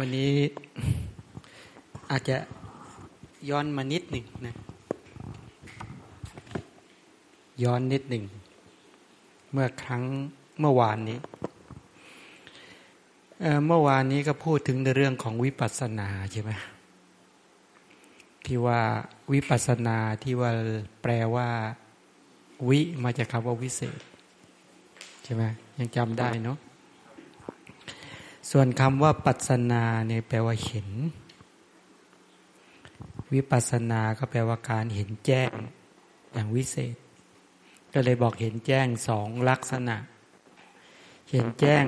วันนี้อาจจะย้อนมานิดหนึ่งนะ ย้อนนิดหนึ่ง เมื่อครั้งเมื่อวานนี้เเมื่อวานนี้ก็พูดถึงในเรื่องของวิปัสสนาใช่ไหมที่ว่าวิปัสสนาที่ว่าแปลว่า วิมาจากคำว่าวิเศษ ใช่ไหมยังจำได้เนาะ ส่วนคำว่าปัสนาเนี่ยแปลว่าเห็น วิปัสนาก็แปลว่าการเห็นแจ้งอย่างวิเศษ ก็เลยบอกเห็นแจ้งสองลักษณะ เห็นแจ้ง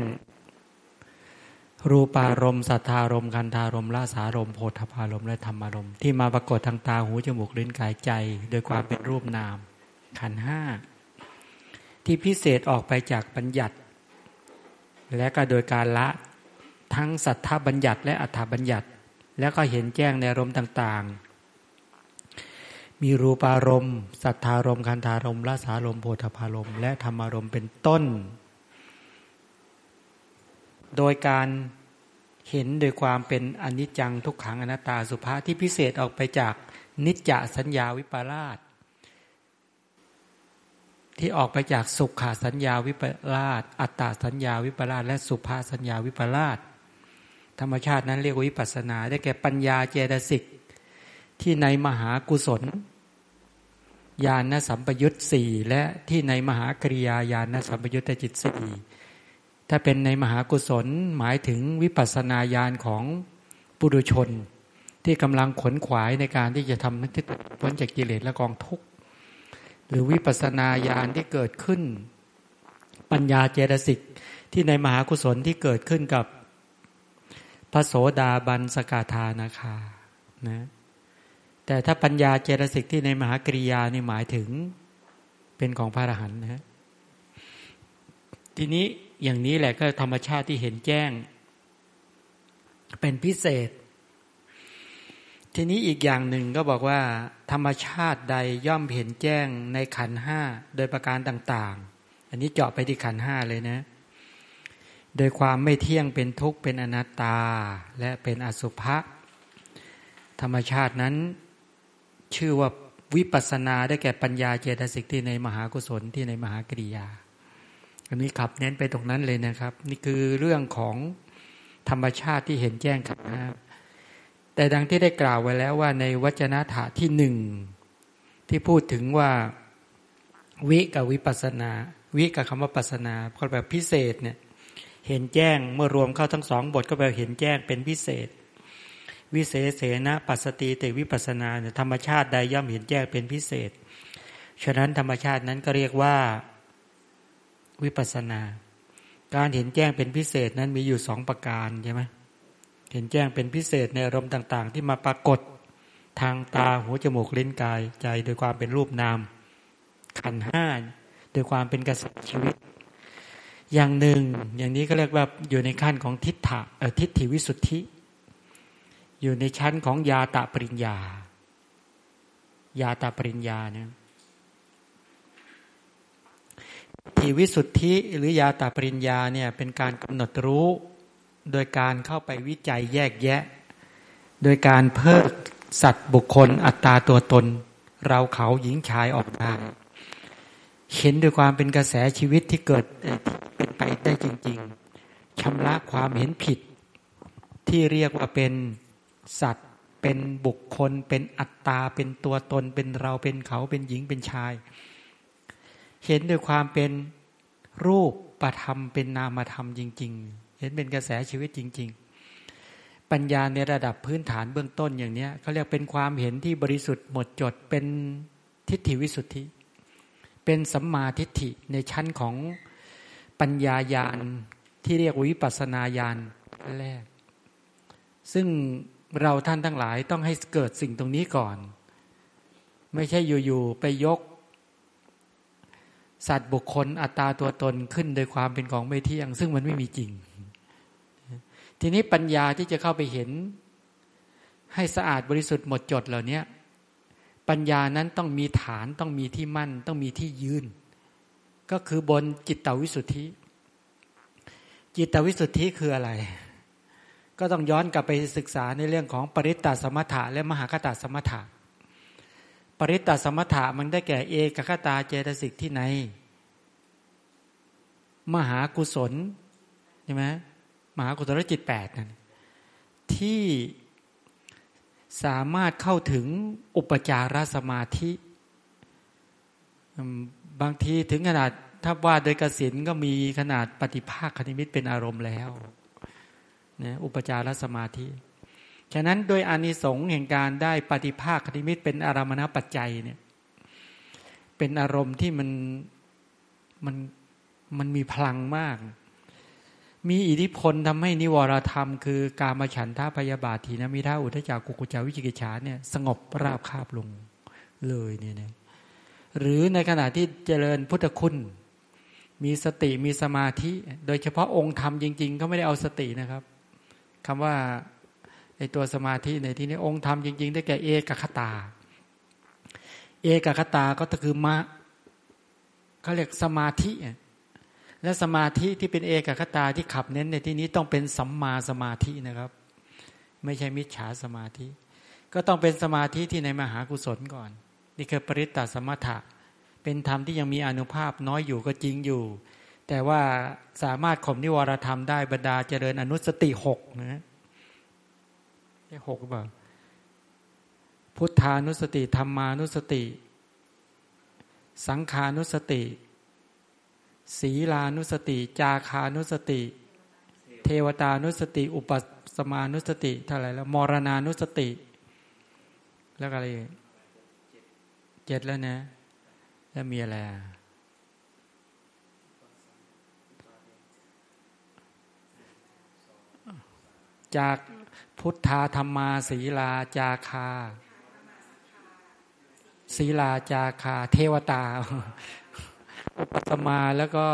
รูปารมณ์สัทธารมณ์คันธารมณ์ลาสารมณ์โพธพารมณ์และธรรมารมณ์ที่มาปรากฏทางตาหูจมูกลิ้นกายใจ โดยความเป็นรูปนาม ขันห้าที่พิเศษออกไปจากบัญญัติ และก็โดยการละ ทั้งสัทธบัญญัติและอัฏฐบัญญัติ แล้วก็เห็นแจ้งในอารมณ์ต่างๆ มีรูปารมณ์สัทธารมณ์คันธารมณ์ลาสารมณ์โพธพารมณ์และธรรมารมณ์เป็นต้น โดยการเห็นโดยความเป็นอนิจจังทุกขังอนัตตาสุภาที่พิเศษออกไปจากนิจจสัญญาวิปลาสที่ออกไปจากสุขาสัญญาวิปลาสอัตตาสัญญาวิปลาสและสุภาสัญญาวิปลาส ธรรมชาตินั้นเรียกวิปัสนา ได้แก่ปัญญาเจตสิกที่ในมหากุศลญาณสัมปยุตสี่และที่ในมหากริยาญาณสัมปยุตจิตสี่ถ้าเป็นในมหากุศลหมายถึงวิปัสนาญาณของปุถุชน ที่กำลังขนขวายในการที่จะทำนักที่พ้นจากกิเลสและกองทุกข์ หรือวิปัสนาญาณที่เกิดขึ้น ปัญญาเจตสิกที่ในมหากุศลที่เกิดขึ้นกับ พระโสดาบันสกาธานาคานะแต่ถ้าปัญญาเจตสิกที่ในมหากริยานี่หมายถึงเป็นของพระอรหันต์นะทีนี้อย่างนี้แหละก็ธรรมชาติที่เห็นแจ้ง เป็นพิเศษ ทีนี้อีกอย่างหนึ่งก็บอกว่า ธรรมชาติใดย่อมเห็นแจ้งในขันห้าโดยประการต่าง ๆ อันนี้เจาะไปที่ขันห้าเลยนะ โดยความไม่เที่ยงเป็นทุกข์เป็นอนัตตาและเป็นอสุภะธรรมชาตินั้น ชื่อว่าวิปัสนาได้แก่ปัญญาเจตสิกที่ในมหากุศลที่ในมหากริยา อันนี้ขับเน้นไปตรงนั้นเลยนะครับ นี่คือเรื่องของธรรมชาติที่เห็นแจ้งขับนะแต่ดังที่ได้กล่าวไว้แล้วว่าในวจนะถาที่หนึ่งที่พูดถึงว่าวิกับวิปัสนา วิกับคำว่าปัสนาเพราะแบบพิเศษเนี่ย เห็นแจ้งเมื่อรวมเข้าทั้งสองบทก็แปลเห็นแจ้งเป็นพิเศษ วิเศษเสนะปัสติเตวิปัสนาธรรมชาติใดย่อมเห็นแจ้งเป็นพิเศษ ฉะนั้นธรรมชาตินั้นก็เรียกว่าวิปัสนา การเห็นแจ้งเป็นพิเศษนั้นมีอยู่สองประการใช่ไหมเห็นแจ้งเป็นพิเศษในอารมณ์ต่าง ๆ ที่มาปรากฏทางตาหูจมูกลิ้นกายใจโดยความเป็นรูปนามขันห้าโดยความเป็นกระแสชีวิต อย่างหนึ่ง อย่างนี้ก็เรียกว่าอยู่ในขั้นของทิฏฐะทิฏฐิวิสุทธิ อยู่ในชั้นของยาตะปริญญา ยาตะปริญญาเนี่ยทิวิสุทธิหรือยาตาปริญญาเนี่ยเป็นการกำหนดรู้ โดยการเข้าไปวิจัยแยกแยะ โดยการเพิกสัตว์บุคคลอัตตาตัวตน เราเขาหญิงชายออกได้เห็นด้วยความเป็นกระแสชีวิตที่เกิด ไปได้จริง ๆชำระความเห็นผิด ที่เรียกว่าเป็นสัตว์ เป็นบุคคล เป็นอัตตา เป็นตัวตน เป็นเราเป็นเขาเป็นหญิงเป็นชาย เห็นด้วยความเป็นรูปประธรรมเป็นนามธรรมจริง ๆ เห็นเป็นกระแสชีวิตจริง ๆ ปัญญาในระดับพื้นฐานเบื้องต้นอย่างนี้เขาเรียกเป็นความเห็นที่บริสุทธิ์หมดจดเป็นทิฏฐิวิสุทธิ เป็นสัมมาทิฏฐิในชั้นของ ปัญญาญาณที่เรียกวิปัสนาญาณแรก ซึ่งเราท่านทั้งหลายต้องให้เกิดสิ่งตรงนี้ก่อน ไม่ใช่อยู่ๆไปยก สัตว์บุคคลอัตตาตัวตนขึ้นโดยความเป็นของไม่เที่ยง ซึ่งมันไม่มีจริง ทีนี้ปัญญาที่จะเข้าไปเห็น ให้สะอาดบริสุทธิ์หมดจดเหล่านี้ปัญญานั้นต้องมีฐานต้องมีที่มั่น ต้องมีที่ยืน ก็คือบนจิตตวิสุทธิ จิตตวิสุทธิคืออะไร ก็ต้องย้อนกลับไปศึกษาในเรื่องของปริตตสมถะและมหากตสมถะ ปริตตสมถะมันได้แก่เอกคตาเจตสิกที่ไหน มหากุศลใช่ไหมมหากุศลจิตแปดนั่นที่สามารถเข้าถึงอุปจารสมาธิ บางทีถึงขนาดถ้าว่าโดยกสินก็มีขนาดปฏิภาคคณิมิตเป็นอารมณ์แล้วนะอุปจารสมาธิ ฉะนั้นโดยอานิสงส์แห่งการได้ปฏิภาคคณิมิตเป็นอารมณปัจจัยเนี่ยเป็นอารมณ์ที่มันมันมันมีพลังมาก มีอิทธิพลทำให้นิวรธรรม คือการมาฉันท่าพยาบาทีนมิท่าอุทจักกุกุจาวิจิกิจฉาเนี่ยสงบราบคาบลงเลยเนี่ยนะ หรือในขณะที่เจริญพุทธคุณ มีสติมีสมาธิ โดยเฉพาะองค์ธรรมจริงๆก็ไม่ได้เอาสตินะครับคำว่าไอตัวสมาธิในที่นี้องค์ธรรมจริงๆ ได้แก่เอกคตา เอกคตาก็คือมะเขาเรียกสมาธิ และสมาธิที่เป็นเอกคตาที่ขับเน้นในที่นี้ต้องเป็นสัมมาสมาธินะครับ ไม่ใช่มิจฉาสมาธิ ก็ต้องเป็นสมาธิที่ในมหากุศลก่อน นี่คือปริตตสมถะ เป็นธรรมที่ยังมีอนุภาพน้อยอยู่ก็จริงอยู่ แต่ว่าสามารถข่มนิวรธรรมได้บรรดาเจริญอนุสติหกนะได้หกแบบพุทธานุสติธรรมานุสติ สังขานุสติ ศีลานุสติ จาคานุสติ เทวตานุสติ อุปสมานุสติเท่าไรแล้วมรณานุสติ แล้วอะไร เจ็ดแล้วนะ แล้วมีอะไรจากพุทธาธรรมาศีลาจาคาศีลาจาคา เทวตาอุปสมาแล้วก็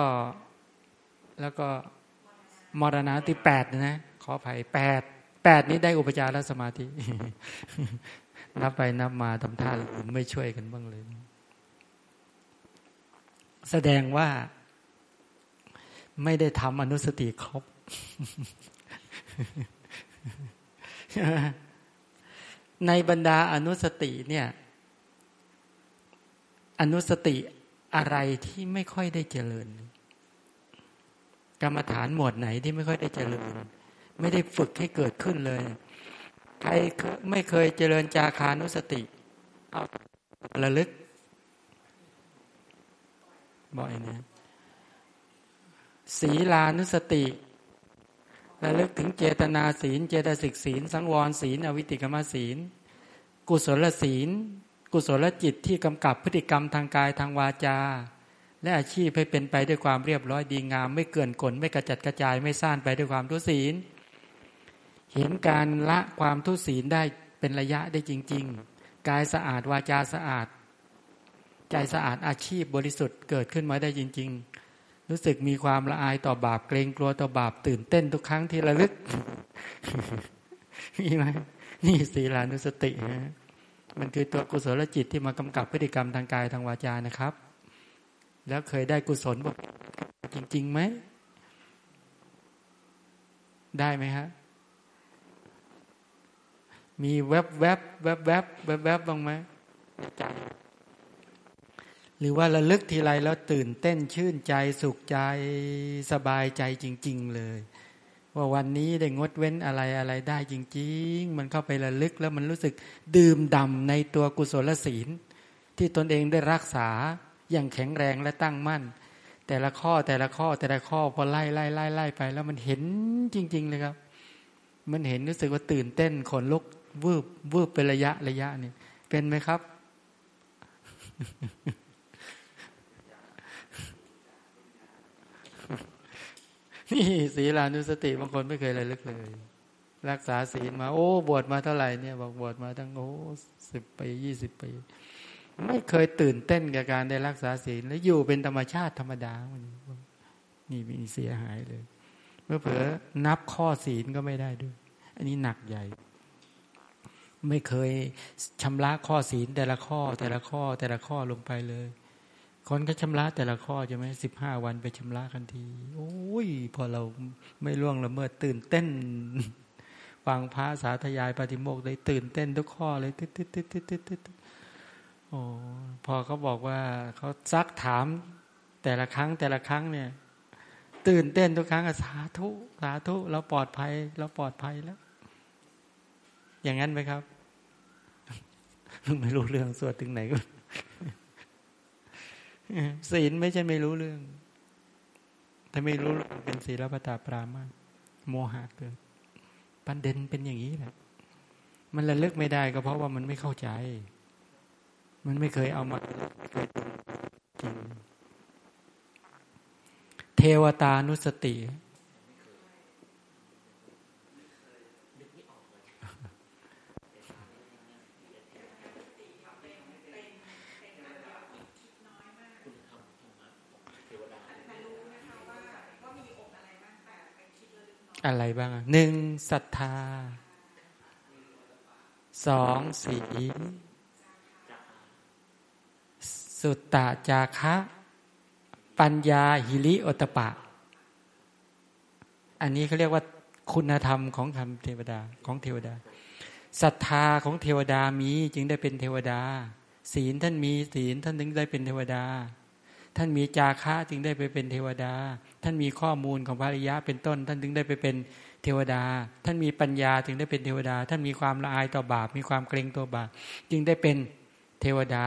แล้วก็มรณะที่แปดนะขออภัยแปดแปดนี้ได้อุปจารสมาธิ นับไปนับมาทำท่าไม่ช่วยกันบ้างเลย แสดงว่าไม่ได้ทำอนุสติครบในบรรดาอนุสติเนี่ย อนุสติอะไรที่ไม่ค่อยได้เจริญ กรรมฐานหมวดไหนที่ไม่ค่อยได้เจริญ ไม่ได้ฝึกให้เกิดขึ้นเลย ใครไม่เคยเจริญจาคานุสติ เอาระลึกบ่อยนะศีลานุสติระลึกถึงเจตนาศีล เจตสิกศีล สังวรศีล อวิติกรรมศีล กุศลศีล กุศลจิตที่กำกับพฤติกรรมทางกายทางวาจา และอาชีพให้เป็นไปด้วยความเรียบร้อยดีงาม ไม่เกินกลไม่กระจัดกระจายไม่ซ่านไปด้วยความทุศีล เห็นการละความทุศีลได้เป็นระยะได้จริง ๆ กายสะอาดวาจาสะอาด ใจสะอาดอาชีพบริสุทธิ์เกิดขึ้นมาได้จริง ๆ รู้สึกมีความละอายต่อบาปเกรงกลัวต่อบาปตื่นเต้นทุกครั้งที่ระลึกมีไหมนี่ศีลานุสตินะมันคือตัวกุศลจิตที่มากำกับพฤติกรรมทางกายทางวาจานะครับ แล้วเคยได้กุศลบอกจริงๆไหม ได้ไหมฮะ มีแวบแวบแวบแวบแวบแวบบ้างไหมใจหรือว่าระลึกทีไรแล้วตื่นเต้นชื่นใจสุขใจสบายใจจริง ๆ เลย ว่าวันนี้ได้งดเว้นอะไรอะไรได้จริง ๆ มันเข้าไประลึกแล้วมันรู้สึกดื่มดำในตัวกุศลศีล ที่ตนเองได้รักษาอย่างแข็งแรงและตั้งมั่น แต่ละข้อแต่ละข้อแต่ละข้อพอไล่ไล่ไล่ไล่ไป แล้วมันเห็นจริง ๆ เลยครับ มันเห็นรู้สึกว่าตื่นเต้นขนลุก วืบวืบเป็นระยะระยะนี่เป็นไหมครับ นี่ศีลานุสติบางคนไม่เคยระลึกเลย รักษาศีลมา โอ้บวชมาเท่าไหร่เนี่ย บอกบวชมาตั้งโอ้สิบปียี่สิบปี ไม่เคยตื่นเต้นกับการได้รักษาศีลแล้วอยู่เป็นธรรมชาติธรรมดานี่มีเสียหายเลยเมื่อเผลอนับข้อศีลก็ไม่ได้ด้วย อันนี้หนักใหญ่ ไม่เคยชำระข้อศีลแต่ละข้อแต่ละข้อแต่ละข้อลงไปเลย คนก็ชำระแต่ละข้อใช่ไหมสิบห้าวันไปชำระกันที โอ้ย พอเราไม่ล่วงละเมิดตื่นเต้นฟังพระสาธยายปฏิโมกเลยตื่นเต้นทุกข้อเลยตึ๊ดตึ๊ดตึ๊ดตึ๊ดตึ๊ดโอ้พอเขาบอกว่าเขาซักถามแต่ละครั้งแต่ละครั้งเนี่ย ตื่นเต้นทุกครั้งสาธุสาธุเราปลอดภัย เราปลอดภัยแล้ว อย่างนั้นไหมครับ ไม่รู้เรื่องสวดถึงไหนก็ศีลไม่ใช่ไม่รู้เรื่อง ถ้าไม่รู้เป็นศีลปตาปรามาโมหะเกิดประเด็นเป็นอย่างนี้แหละ มันระลึกไม่ได้ก็เพราะว่ามันไม่เข้าใจ มันไม่เคยเอามาเคยจริงเทวตานุสติ อะไรบ้างหนึ่งศรัทธาสองสีสุตตะจาคะ ปัญญาหิริโอตปะ อันนี้เขาเรียกว่าคุณธรรมของธรรมเทวดาของเทวดาศรัทธาของเทวดามีจึงได้เป็นเทวดา ศีลท่านมีศีลท่านถึงได้เป็นเทวดา ท่านมีจาคะจึงได้ไปเป็นเทวดา ท่านมีข้อมูลของภริยะเป็นต้น ท่านถึงได้ไปเป็นเทวดา ท่านมีปัญญาจึงได้เป็นเทวดา ท่านมีความละอายต่อบาป มีความเกรงตัวบาป จึงได้เป็นเทวดา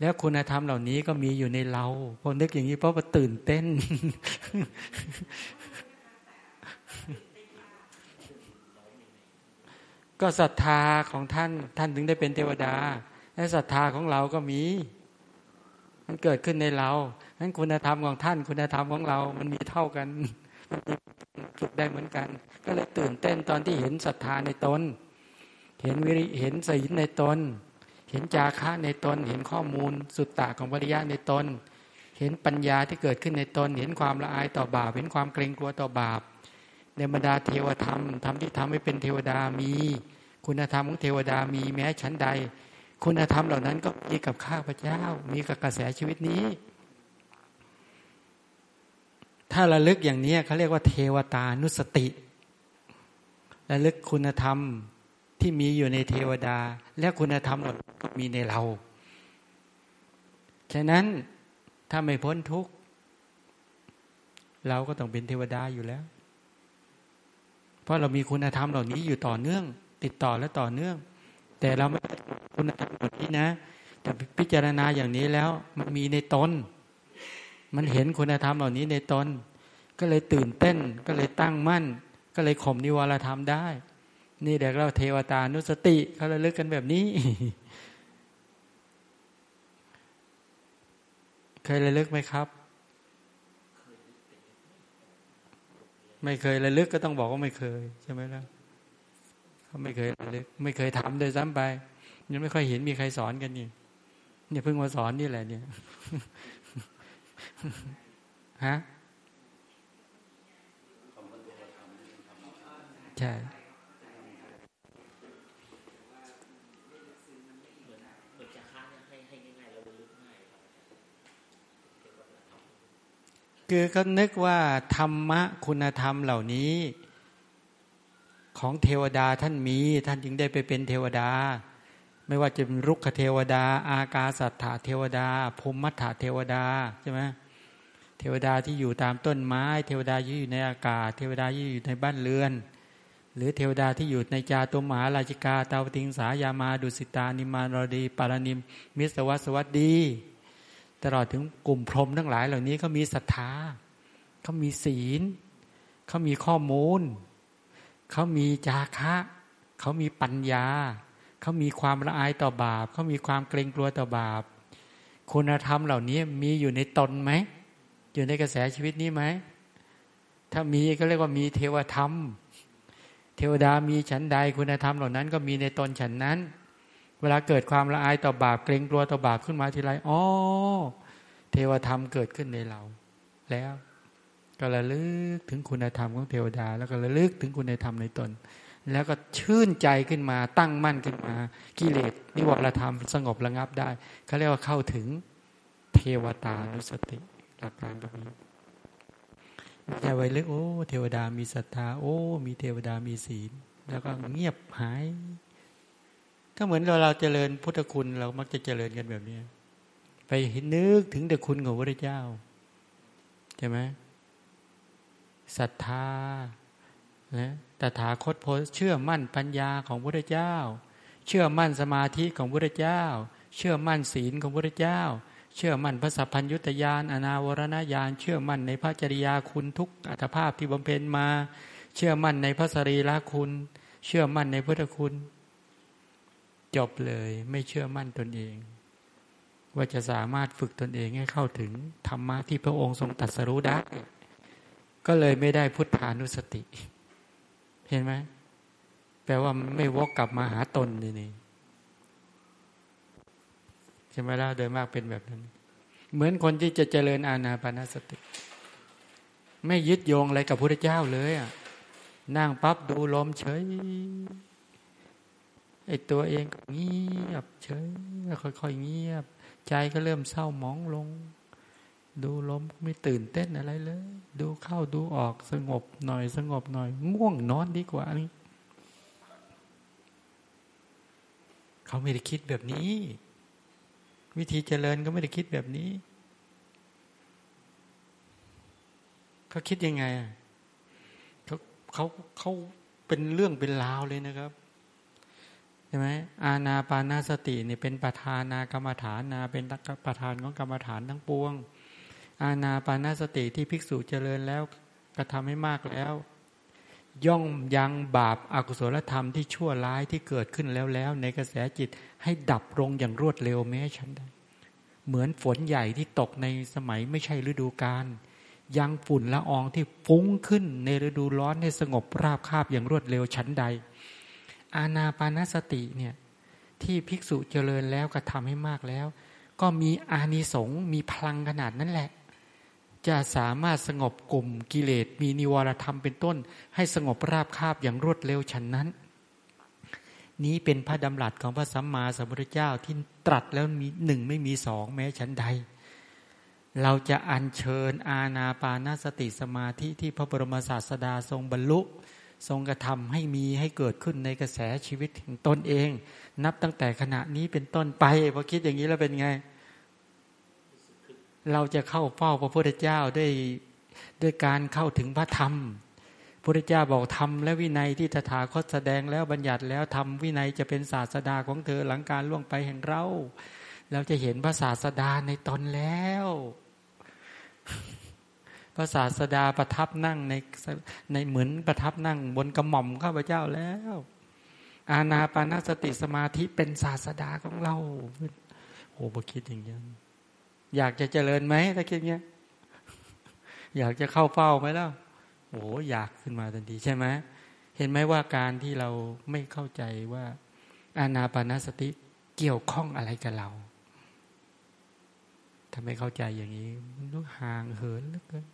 แล้วคุณธรรมเหล่านี้ก็มีอยู่ในเราพอนึกอย่างนี้เพราะว่าตื่นเต้น ก็ศรัทธาของท่านท่านถึงได้เป็นเทวดา และศรัทธาของเราก็มี มันเกิดขึ้นในเราฉะนั้นคุณธรรมของท่าน คุณธรรมของเรา มันมีเท่ากันฝึกได้เหมือนกัน ก็เลยตื่นเต้นตอนที่เห็นศรัทธาในตน เห็นวิริเห็นศีลในตน เห็นจาคะในตน เห็นข้อมูลสุตตะของปริยะในตน เห็นปัญญาที่เกิดขึ้นในตน เห็นความละอายต่อบาป เห็นความเกรงกลัวต่อบาป ในบรรดาเทวธรรมธรรมที่ทำให้เป็นเทวดามี คุณธรรมของเทวดามีแม้ชั้นใด คุณธรรมเหล่านั้นก็มีกับข้าพเจ้า มีกับกระแสชีวิตนี้ ถ้าระลึกอย่างนี้เขาเรียกว่าเทวตานุสติระลึกคุณธรรมที่มีอยู่ในเทวดา และคุณธรรมหมดก็มีในเรา ฉะนั้นถ้าไม่พ้นทุกข์เราก็ต้องเป็นเทวดาอยู่แล้ว เพราะเรามีคุณธรรมเหล่านี้อยู่ต่อเนื่อง ติดต่อและต่อเนื่อง แต่เราไม่คุณธรรมเหล่านี้นะ แต่พิจารณาอย่างนี้แล้ว มันมีในตน มันเห็นคุณธรรมเหล่านี้ในตน ก็เลยตื่นเต้น ก็เลยตั้งมั่น ก็เลยข่มนิวรธรรมได้ นี่เด็กเราเทวตานุสติเขาระลึกกันแบบนี้ เคยระลึกไหมครับ ไม่เคยระลึกก็ต้องบอกว่าไม่เคยใช่ไหมล่ะ ไม่เคยระลึกไม่เคยทำโดยซ้ำไป ยังไม่ค่อยเห็นมีใครสอนกันนี่เนี่ยเพิ่งมาสอนนี่แหละ เนี่ยฮะใช่คือเขานึกว่าธรรมะคุณธรรมเหล่านี้ ของเทวดาท่านมี ท่านจึงได้ไปเป็นเทวดา ไม่ว่าจะเป็นรุกขเทวดา อากาสัตถาเทวดาภูมิมัตถเทวดาใช่ไหมเทวดาที่อยู่ตามต้นไม้ เทวดาที่อยู่ในอากาศ เทวดาที่อยู่ในบ้านเรือน หรือเทวดาที่อยู่ในจาตุมหาราชิกาตาวติงสายามาดุสิตานิมานรดีปารณิม มิสวัสวัสดี ตลอดถึงกลุ่มพรหมทั้งหลายเหล่านี้เขามีศรัทธาเขามีศีลเขามีข้อมูล เขามีจาคะ เขามีปัญญา เขามีความละอายต่อบาป เขามีความเกรงกลัวต่อบาป คุณธรรมเหล่านี้มีอยู่ในตนไหม อยู่ในกระแสชีวิตนี้ไหม ถ้ามีก็เรียกว่ามีเทวธรรม เทวดามีฉันใดคุณธรรมเหล่านั้น ก็มีในตนฉันนั้น เวลาเกิดความละอายต่อบาป เกรงกลัวต่อบาปขึ้นมาทีไรอ๋อเทวธรรมเกิดขึ้นในเรา แล้ว ก็ระลึกถึงคุณธรรมของเทวดา แล้วก็ระลึกถึงคุณธรรมในตน แล้วก็ชื่นใจขึ้นมาตั้งมั่นขึ้นมากิเลสนิวรธรรมสงบระงับได้เขาเรียกว่าเข้าถึงเทวตานุสติหลักการตรงนี้ไม่ใช่ไว้ลึกโอ้ เทวดามีศรัทธา โอ้ มีเทวดามีศีล แล้วก็เงียบหาย ก็เหมือนเราเราเจริญพุทธคุณเรามักจะเจริญกันแบบนี้ ไปนึกถึงแต่คุณของพระเจ้าใช่ไหม ศรัทธานะตถาคตโพเชื่อมั่นปัญญาของพระเจ้า เชื่อมั่นสมาธิของพระเจ้า เชื่อมั่นศีลของพระเจ้า เชื่อมั่นพระสัพพัญยุตยานอนาวรณญาณเชื่อมั่นในพระจริยาคุณทุกอัตภาพที่บำเพ็ญมา เชื่อมั่นในพระสรีระคุณ เชื่อมั่นในพุทธคุณ จบเลยไม่เชื่อมั่นตนเอง ว่าจะสามารถฝึกตนเองให้เข้าถึงธรรมะที่พระองค์ทรงตัดสรู้ได้ ก็เลยไม่ได้พุทธานุสติ เห็นไหมแปลว่าไม่วกกลับมาหาตนนี่นี่ใช่ไหมล่ะโดยมากเป็นแบบนั้น เหมือนคนที่จะเจริญอาณาปานสติ ไม่ยึดโยงอะไรกับพระเจ้าเลยอะนั่งปั๊บดูลมเฉยไอตัวเองเงียบเฉยค่อยๆเงียบ ใจก็เริ่มเศร้าหมองลง ดูลมไม่ตื่นเต้นอะไรเลย ดูเข้าดูออกสงบหน่อยสงบหน่อย ง่วงนอนดีกว่านี่เขาไม่ได้คิดแบบนี้ วิธีเจริญก็ไม่ได้คิดแบบนี้เขาคิดยังไงเขาเขาเขาเป็นเรื่องเป็นราวเลยนะครับใช่ไหมอาณาปานาสติเนี่ยเป็นประธานากรรมฐานนาเป็นประธานของกรรมฐานทั้งปวง อาณาปานาสติที่ภิกษุเจริญแล้วกระทำให้มากแล้ว ย่องยังบาปอากุศลธรรมที่ชั่วร้ายที่เกิดขึ้นแล้วแล้ว ในกระแสจิตให้ดับลงอย่างรวดเร็วแม้ฉันได้เหมือนฝนใหญ่ที่ตกในสมัยไม่ใช่ฤดูกาลยังฝุ่นละอองที่ฟุ้งขึ้นในฤดูร้อนให้สงบราบคาบอย่างรวดเร็วชั้นใด อาณาปานสติเนี่ยที่ภิกษุเจริญแล้วกระทำให้มากแล้ว ก็มีอานิสงส์มีพลังขนาดนั้นแหละ จะสามารถสงบกลุ่มกิเลสมีนิวรธรรมเป็นต้น ให้สงบราบคาบอย่างรวดเร็วฉันนั้น นี้เป็นพระดำรัสของพระสัมมาสัมพุทธเจ้าที่ตรัสแล้วมีหนึ่งไม่มีสองแม้ฉันใด เราจะอัญเชิญอาณาปานาสติสมาธิที่พระบรมศาสดาทรงบรรลุ ทรงกระทำให้มีให้เกิดขึ้นในกระแสชีวิตของตนเอง นับตั้งแต่ขณะนี้เป็นต้นไปพอคิดอย่างนี้แล้วเป็นไง เราจะเข้าเฝ้าพระพุทธเจ้าด้วยด้วยการเข้าถึงพระธรรมพระพุทธเจ้าบอกธรรมและวินัยที่ตถาคตแสดงแล้วบัญญัติแล้วธรรมวินัยจะเป็นศาสดาของเธอหลังการล่วงไปแห่งเราเราจะเห็นพระศาสดาในตนแล้วพระศาสดาประทับนั่งในในเหมือนประทับนั่งบนกระหม่อมข้าพเจ้าแล้ว อาณาปานาสติสมาธิเป็นศาสดาของเราโอ้บคิดอย่างนี้ อยากจะเจริญไหมถ้าคิดเงี้ย อยากจะเข้าเฝ้าไหมล่ะโอ้อยากขึ้นมาทันทีใช่ไหมเห็นไหมว่าการที่เราไม่เข้าใจว่าอานาปานสติเกี่ยวข้องอะไรกับเราถ้าไม่เข้าใจอย่างนี้มันต้ห่างเหินเหลือเกิน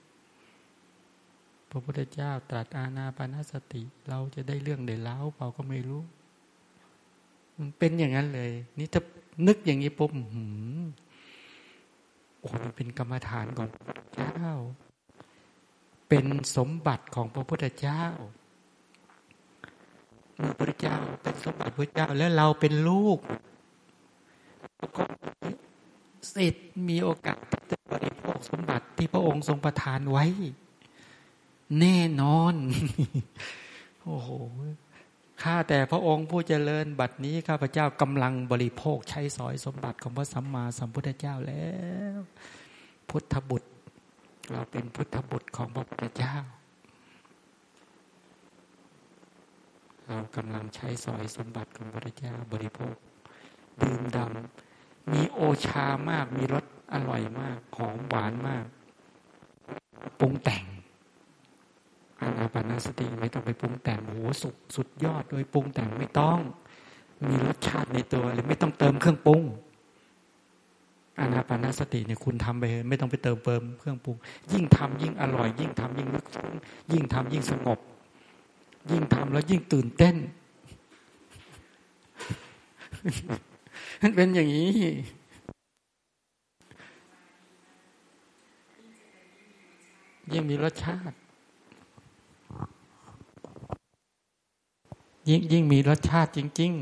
พระพุทธเจ้าตรัสอาณาปานสติ เราจะได้เรื่องเดล้าเปล่าก็ไม่รู้ มันเป็นอย่างนั้นเลย นี่ถ้านึกอย่างนี้ปุ๊บ หืมโอ้เป็นกรรมฐานก่อนเจ้า เป็นสมบัติของพระพุทธเจ้าพระพุทธเจ้าเป็นสมบัติพระเจ้าแล้วเราเป็นลูกก็สิทธิ์มีโอกาสจะบริโภคสมบัติที่พระองค์ทรงประทานไว้ แน่นอน โอ้โห ข้าแต่พระองค์ผู้เจริญบัดนี้ข้าพเจ้ากำลังบริโภคใช้สอยสมบัติของพระสัมมาสัมพุทธเจ้าแล้ว พุทธบุตร เราเป็นพุทธบุตรของพระพุทธเจ้า เรากำลังใช้สอยสมบัติของพระพุทธเจ้าบริโภคดื่มดำมีโอชามากมีรสอร่อยมากหอมหวานมากปรุงแต่ง ปานสติไม่ต้องไปปรุงแต่งโหสุดสุดยอดโดยปรุงแต่งไม่ต้อง มีรสชาติในตัวเลยไม่ต้องเติมเครื่องปรุงอานาปานสติเนี่ยคุณทำไปไม่ต้องไปเติมเติมเครื่องปรุง ยิ่งทำยิ่งอร่อย ยิ่งทำยิ่งลึกซึ้งยิ่งทำยิ่งสงบ ยิ่งทำแล้วยิ่งตื่นเต้นมันเป็นอย่างนี้ยิ่งมีรสชาติ ยิ่งยิ่งมีรสชาติจริง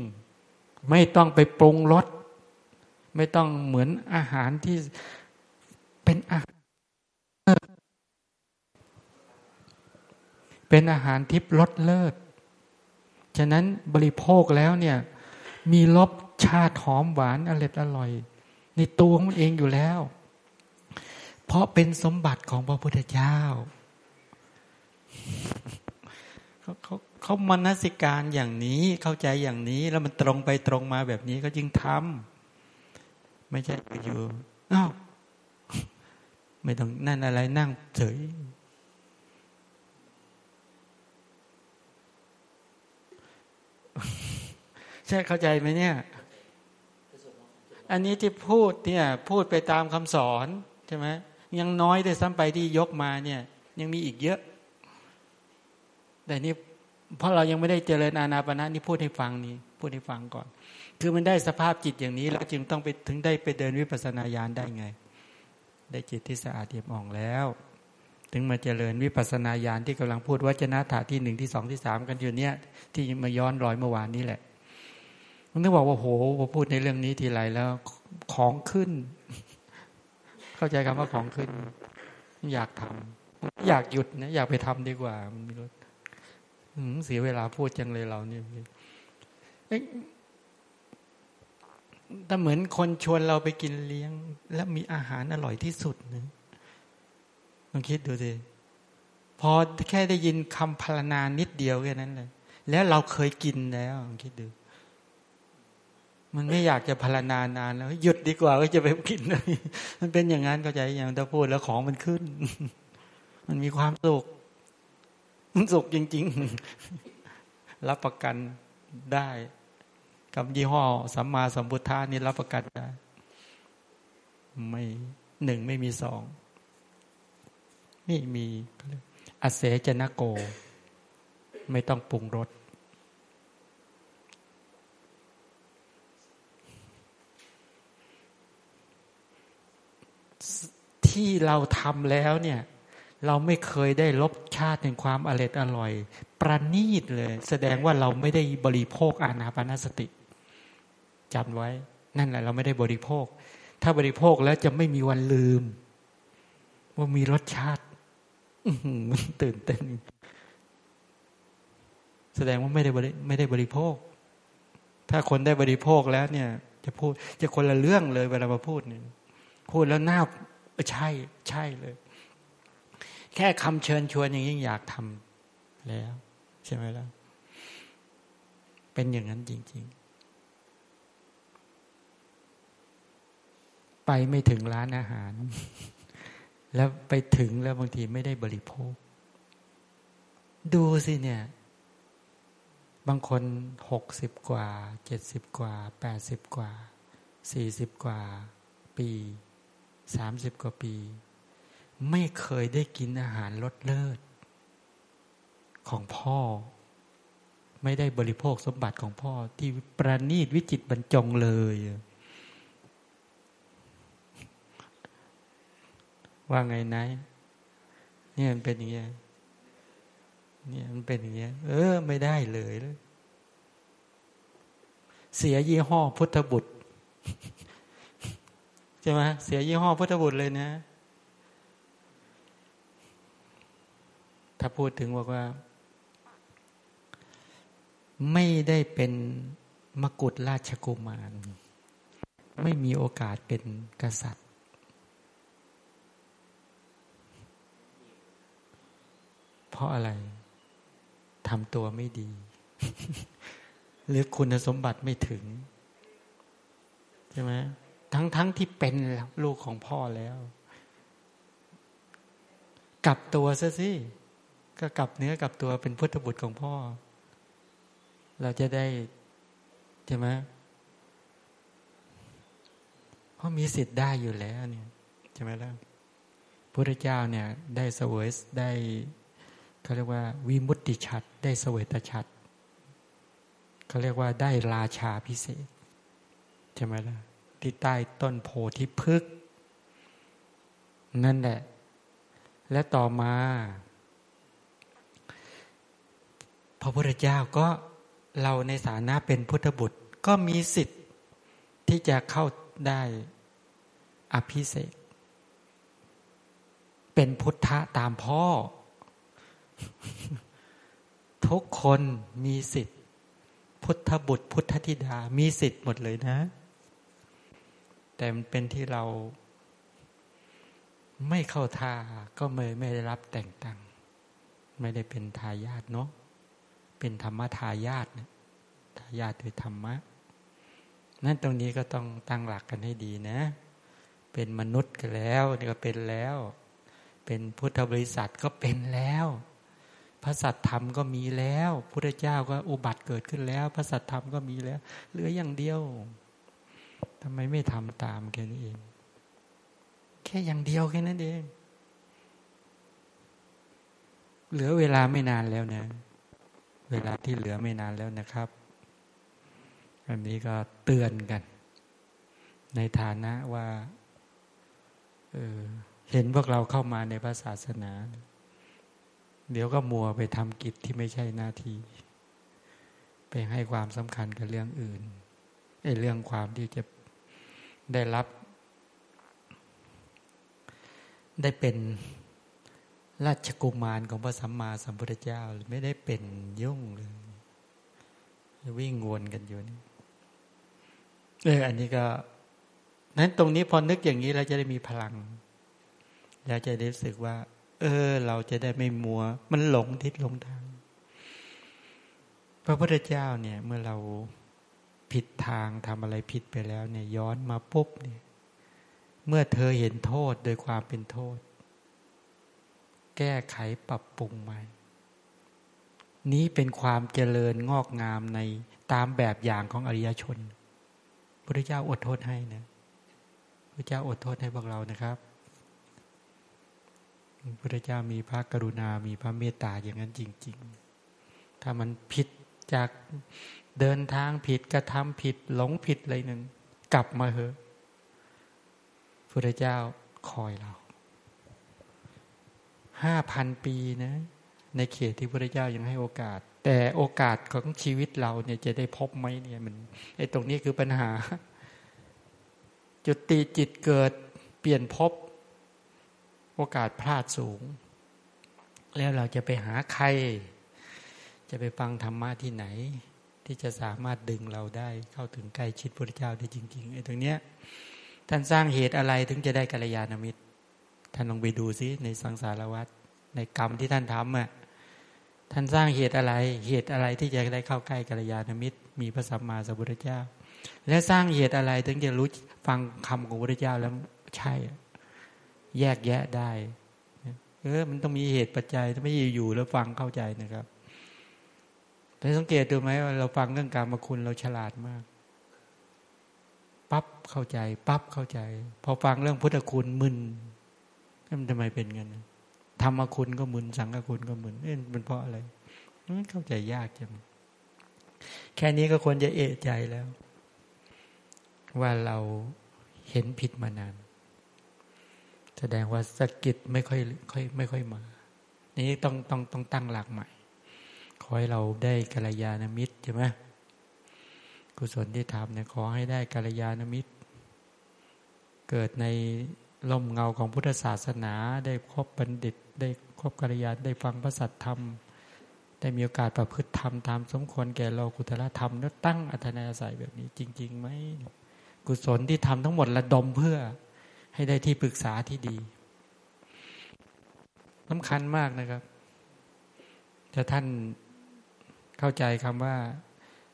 ๆ ไม่ต้องไปปรุงรสไม่ต้องเหมือนอาหารที่เป็นอาหารเป็นอาหารทิพรสเลิศ ฉะนั้นบริโภคแล้วเนี่ย มีรสชาติหอมหวานอร่อยอร่อย ในตัวมันเองอยู่แล้ว เพราะเป็นสมบัติของพระพุทธเจ้าเขา เขามนสิการอย่างนี้เข้าใจอย่างนี้ แล้วมันตรงไปตรงมาแบบนี้ก็จึงทำไม่ใช่ไปอยู่อ้าวไม่ต้องนั่นอะไรนั่งเฉยใช่เข้าใจไหมเนี่ย อันนี้ที่พูดเนี่ย พูดไปตามคำสอนใช่ไหมยังน้อยแต่ซ้ำไปที่ยกมาเนี่ย ยังมีอีกเยอะ แต่นี่ เพราะเรายังไม่ได้เจริญอานาปณะนี่พูดให้ฟังนี่พูดให้ฟังก่อน คือมันได้สภาพจิตอย่างนี้ แล้วจึงต้องไปถึงได้ไปเดินวิปัสสนาญาณได้ไง ได้จิตที่สะอาดเอี่ยมอ่องแล้ว ถึงมาเจริญวิปัสสนาญาณที่กำลังพูดวัจนะถาที่หนึ่งที่สองที่สามกันอยู่เนี้ยที่มาย้อนรอยเมื่อวานนี้แหละมันต้องบอกว่าโหพอพูดในเรื่องนี้ทีไรแล้วของขึ้น เข้าใจคำว่าของขึ้น อยากทำอยากหยุดนะอยากไปทำดีกว่า มันมีรถ เสียเวลาพูดจังเลยเราเนี่ยแต่เหมือนคนชวนเราไปกินเลี้ยง แล้วมีอาหารอร่อยที่สุดนะลองคิดดูสิพอแค่ได้ยินคำพรรณนานิดเดียวแค่นั้นเลยแล้วเราเคยกินแล้วลองคิดดู มันไม่อยากจะพารณานานแล้วหยุดดีกว่าก็จะไปกินเลยมันเป็นอย่างนั้นเข้าใจอย่างถ้าพูดแล้วของมันขึ้น มันมีความสุข มันสุขจริง ๆ รับประกันได้กับยี่ห้อสัมมาสัมพุทธานี่รับประกันได้ ไม่หนึ่งไม่มีสองนี่มีอเสจนโก ไม่ต้องปรุงรสที่เราทำแล้วเนี่ย เราไม่เคยได้รสชาติแห่งความอร่อยอร่อย ประณีตเลย แสดงว่าเราไม่ได้บริโภคอานาปานสติจำไว้ นั่นแหละ เราไม่ได้บริโภค ถ้าบริโภคแล้วจะไม่มีวันลืม ว่ามีรสชาติมันตื่นเต้น แสดงว่าไม่ได้บริไม่ได้บริโภค ถ้าคนได้บริโภคแล้วเนี่ย จะพูดจะคนละเรื่องเลยเวลามาพูดเนี่ยพูดแล้วน่าใช่ ใช่เลย แค่คำเชิญชวนอย่างนี้อยากทำแล้ว ใช่ไหมล่ะ เป็นอย่างนั้นจริง ๆ ไปไม่ถึงร้านอาหาร แล้วไปถึงแล้วบางทีไม่ได้บริโภค ดูสิเนี่ย บางคนหกสิบกว่าเจ็ดสิบกว่าแปดสิบกว่าสี่สิบกว่า ปีสามสิบกว่าปี ไม่เคยได้กินอาหารรสเลิศ ของพ่อ ไม่ได้บริโภคสมบัติของพ่อที่ประณีตวิจิตบรรจงเลย ว่าไงนายเนี่ยมันเป็นอย่างเงี้ยเนี่ยมันเป็นอย่างเงี้ย เออ ไม่ได้เลยเลยเสียยี่ห้อพุทธบุตรใช่ไหมเสียยี่ห้อพุทธบุตรเลยนะ ถ้าพูดถึงบอกว่า ไม่ได้เป็นมกุฎราชกุมาร ไม่มีโอกาสเป็นกษัตริย์ เพราะอะไรทำตัวไม่ดี หรือคุณสมบัติไม่ถึง ใช่ไหมทั้งทั้งที่เป็นลูกของพ่อแล้ว กลับตัวซะสิ ก็กลับเนื้อกลับตัวเป็นพุทธบุตรของพ่อ เราจะได้ใช่ไหมเพราะมีสิทธิ์ได้อยู่แล้วเนี่ยใช่ไหมล่ะพระเจ้าเนี่ย ได้เสวยได้เขาเรียกว่า วิมุตติชัด ได้เสวยตชัดเขาเรียกว่าได้ราชาพิเศษใช่ไหมล่ะที่ใต้ต้นโพธิพฤกษ์นั่นแหละ และต่อมา พระพุทธเจ้าก็เราในฐานะเป็นพุทธบุตรก็มีสิทธิ์ที่จะเข้าได้อภิเศกเป็นพุทธะตามพ่อ ทุกคนมีสิทธิ์ พุทธบุตร พุทธธิดา มีสิทธิ์หมดเลยนะ แต่มันเป็นที่เราไม่เข้าท่าก็ไม่ไม่ได้รับแต่งตั้ง ไม่ได้เป็นทายาทเนาะ เป็นธรรมทายาททายาทโดยธรรมะ นั่นตรงนี้ก็ต้องตั้งหลักกันให้ดีนะ เป็นมนุษย์กันแล้วนี่ก็เป็นแล้ว เป็นพุทธบริษัทก็เป็นแล้ว พระสัตธรรมก็มีแล้วพุทธเจ้าก็อุบัติเกิดขึ้นแล้ว พระสัตธรรมก็มีแล้ว เหลืออย่างเดียวทำไมไม่ทำตามแค่นี้เอง แค่อย่างเดียวแค่นั้นเอง เหลือเวลาไม่นานแล้วนะ เวลาที่เหลือไม่นานแล้วนะครับอันนี้ก็เตือนกัน ในฐานะว่าเเห็นพวกเราเข้ามาในพระศาสนา เดี๋ยวก็มัวไปทำกิจที่ไม่ใช่หน้าที่ ไปให้ความสำคัญกับเรื่องอื่นไอ้เรื่องความที่จะได้รับ ได้เป็น ราชกุมารของพระสัมมาสัมพุทธเจ้าไม่ได้เป็นยุ่งเลยวิ่งวนกันอยู่นี่เอออันนี้ก็นั้นตรงนี้พอนึกอย่างนี้เราจะได้มีพลังแล้วจะได้รู้สึกว่า เออ เราจะได้ไม่มัว มันหลงทิศหลงทาง พระพุทธเจ้าเนี่ย เมื่อเราผิดทางทำอะไรผิดไปแล้ว เนี่ย ย้อนมาปุ๊บเนี่ย เมื่อเธอเห็นโทษโดยความเป็นโทษ แก้ไขปรับปรุงใหม่ นี้เป็นความเจริญงอกงามในตามแบบอย่างของอริยชนพระเจ้าอดโทษให้นะพระเจ้าอดโทษให้พวกเรานะครับพระเจ้ามีพระกรุณา มีพระเมตตาอย่างนั้นจริง ๆ ถ้ามันผิดจากเดินทางผิดกระทำผิดหลงผิดอะไรหนึ่งกลับมาเถอะพระเจ้าคอยเรา ห้าพันปีนะ ในเขตที่พระเจ้ายังให้โอกาส แต่โอกาสของชีวิตเราเนี่ยจะได้พบไหมเนี่ยมันไอ้ตรงนี้คือปัญหา จุดตีจิตเกิดเปลี่ยนพบ โอกาสพลาดสูง แล้วเราจะไปหาใคร จะไปฟังธรรมะที่ไหน ที่จะสามารถดึงเราได้เข้าถึงใกล้ชิดพระเจ้าได้จริงๆไอ้ตรงเนี้ยท่านสร้างเหตุอะไรถึงจะได้กัลยาณมิตร ท่านลองไปดูซิในสังสารวัฏในกรรมที่ท่านทำอะท่านสร้างเหตุอะไร เหตุอะไรที่จะได้เข้าใกล้กัลยาณมิตร มีพระสัมมาสัมพุทธเจ้า และสร้างเหตุอะไรถึงจะรู้ฟังคำของพระเจ้าแล้วใช่ แยกแยะได้เออมันต้องมีเหตุปัจจัยถ้าไม่อยู่แล้วฟังเข้าใจนะครับแต่สังเกตดูไหมว่าเราฟังเรื่องการมาคุณเราฉลาดมากปั๊บเข้าใจปั๊บเข้าใจ พอฟังเรื่องพุทธคุณมึน มันทำไมเป็นงั้นธรรมคุณก็มึนสังฆคุณก็มึนเอ๊ะเป็นเพราะอะไรเข้าใจยากจังแค่นี้ก็ควรจะเอะใจแล้ว ว่าเราเห็นผิดมานาน แสดงว่าสกิดไม่ค่อยค่อยไม่ค่อยมา นี้ต้องต้องต้องตั้งหลักใหม่ขอให้เราได้กัลยาณมิตรใช่ไหมกุศลที่ทำเนี่ยขอให้ได้กัลยาณมิตร เกิดใน ล่มเงาของพุทธศาสนาได้คบบัณฑิต ได้คบกัลยาณได้ฟังพระสัทธรรม ได้มีโอกาสประพฤติธรรมตามสมควรแก่เรากุศละธรรมแล้วตั้งอัธนาศัยแบบนี้จริงๆไหมกุศลที่ทำทั้งหมดระดมเพื่อให้ได้ที่ปรึกษาที่ดีสำคัญมากนะครับถ้าท่านเข้าใจคำว่า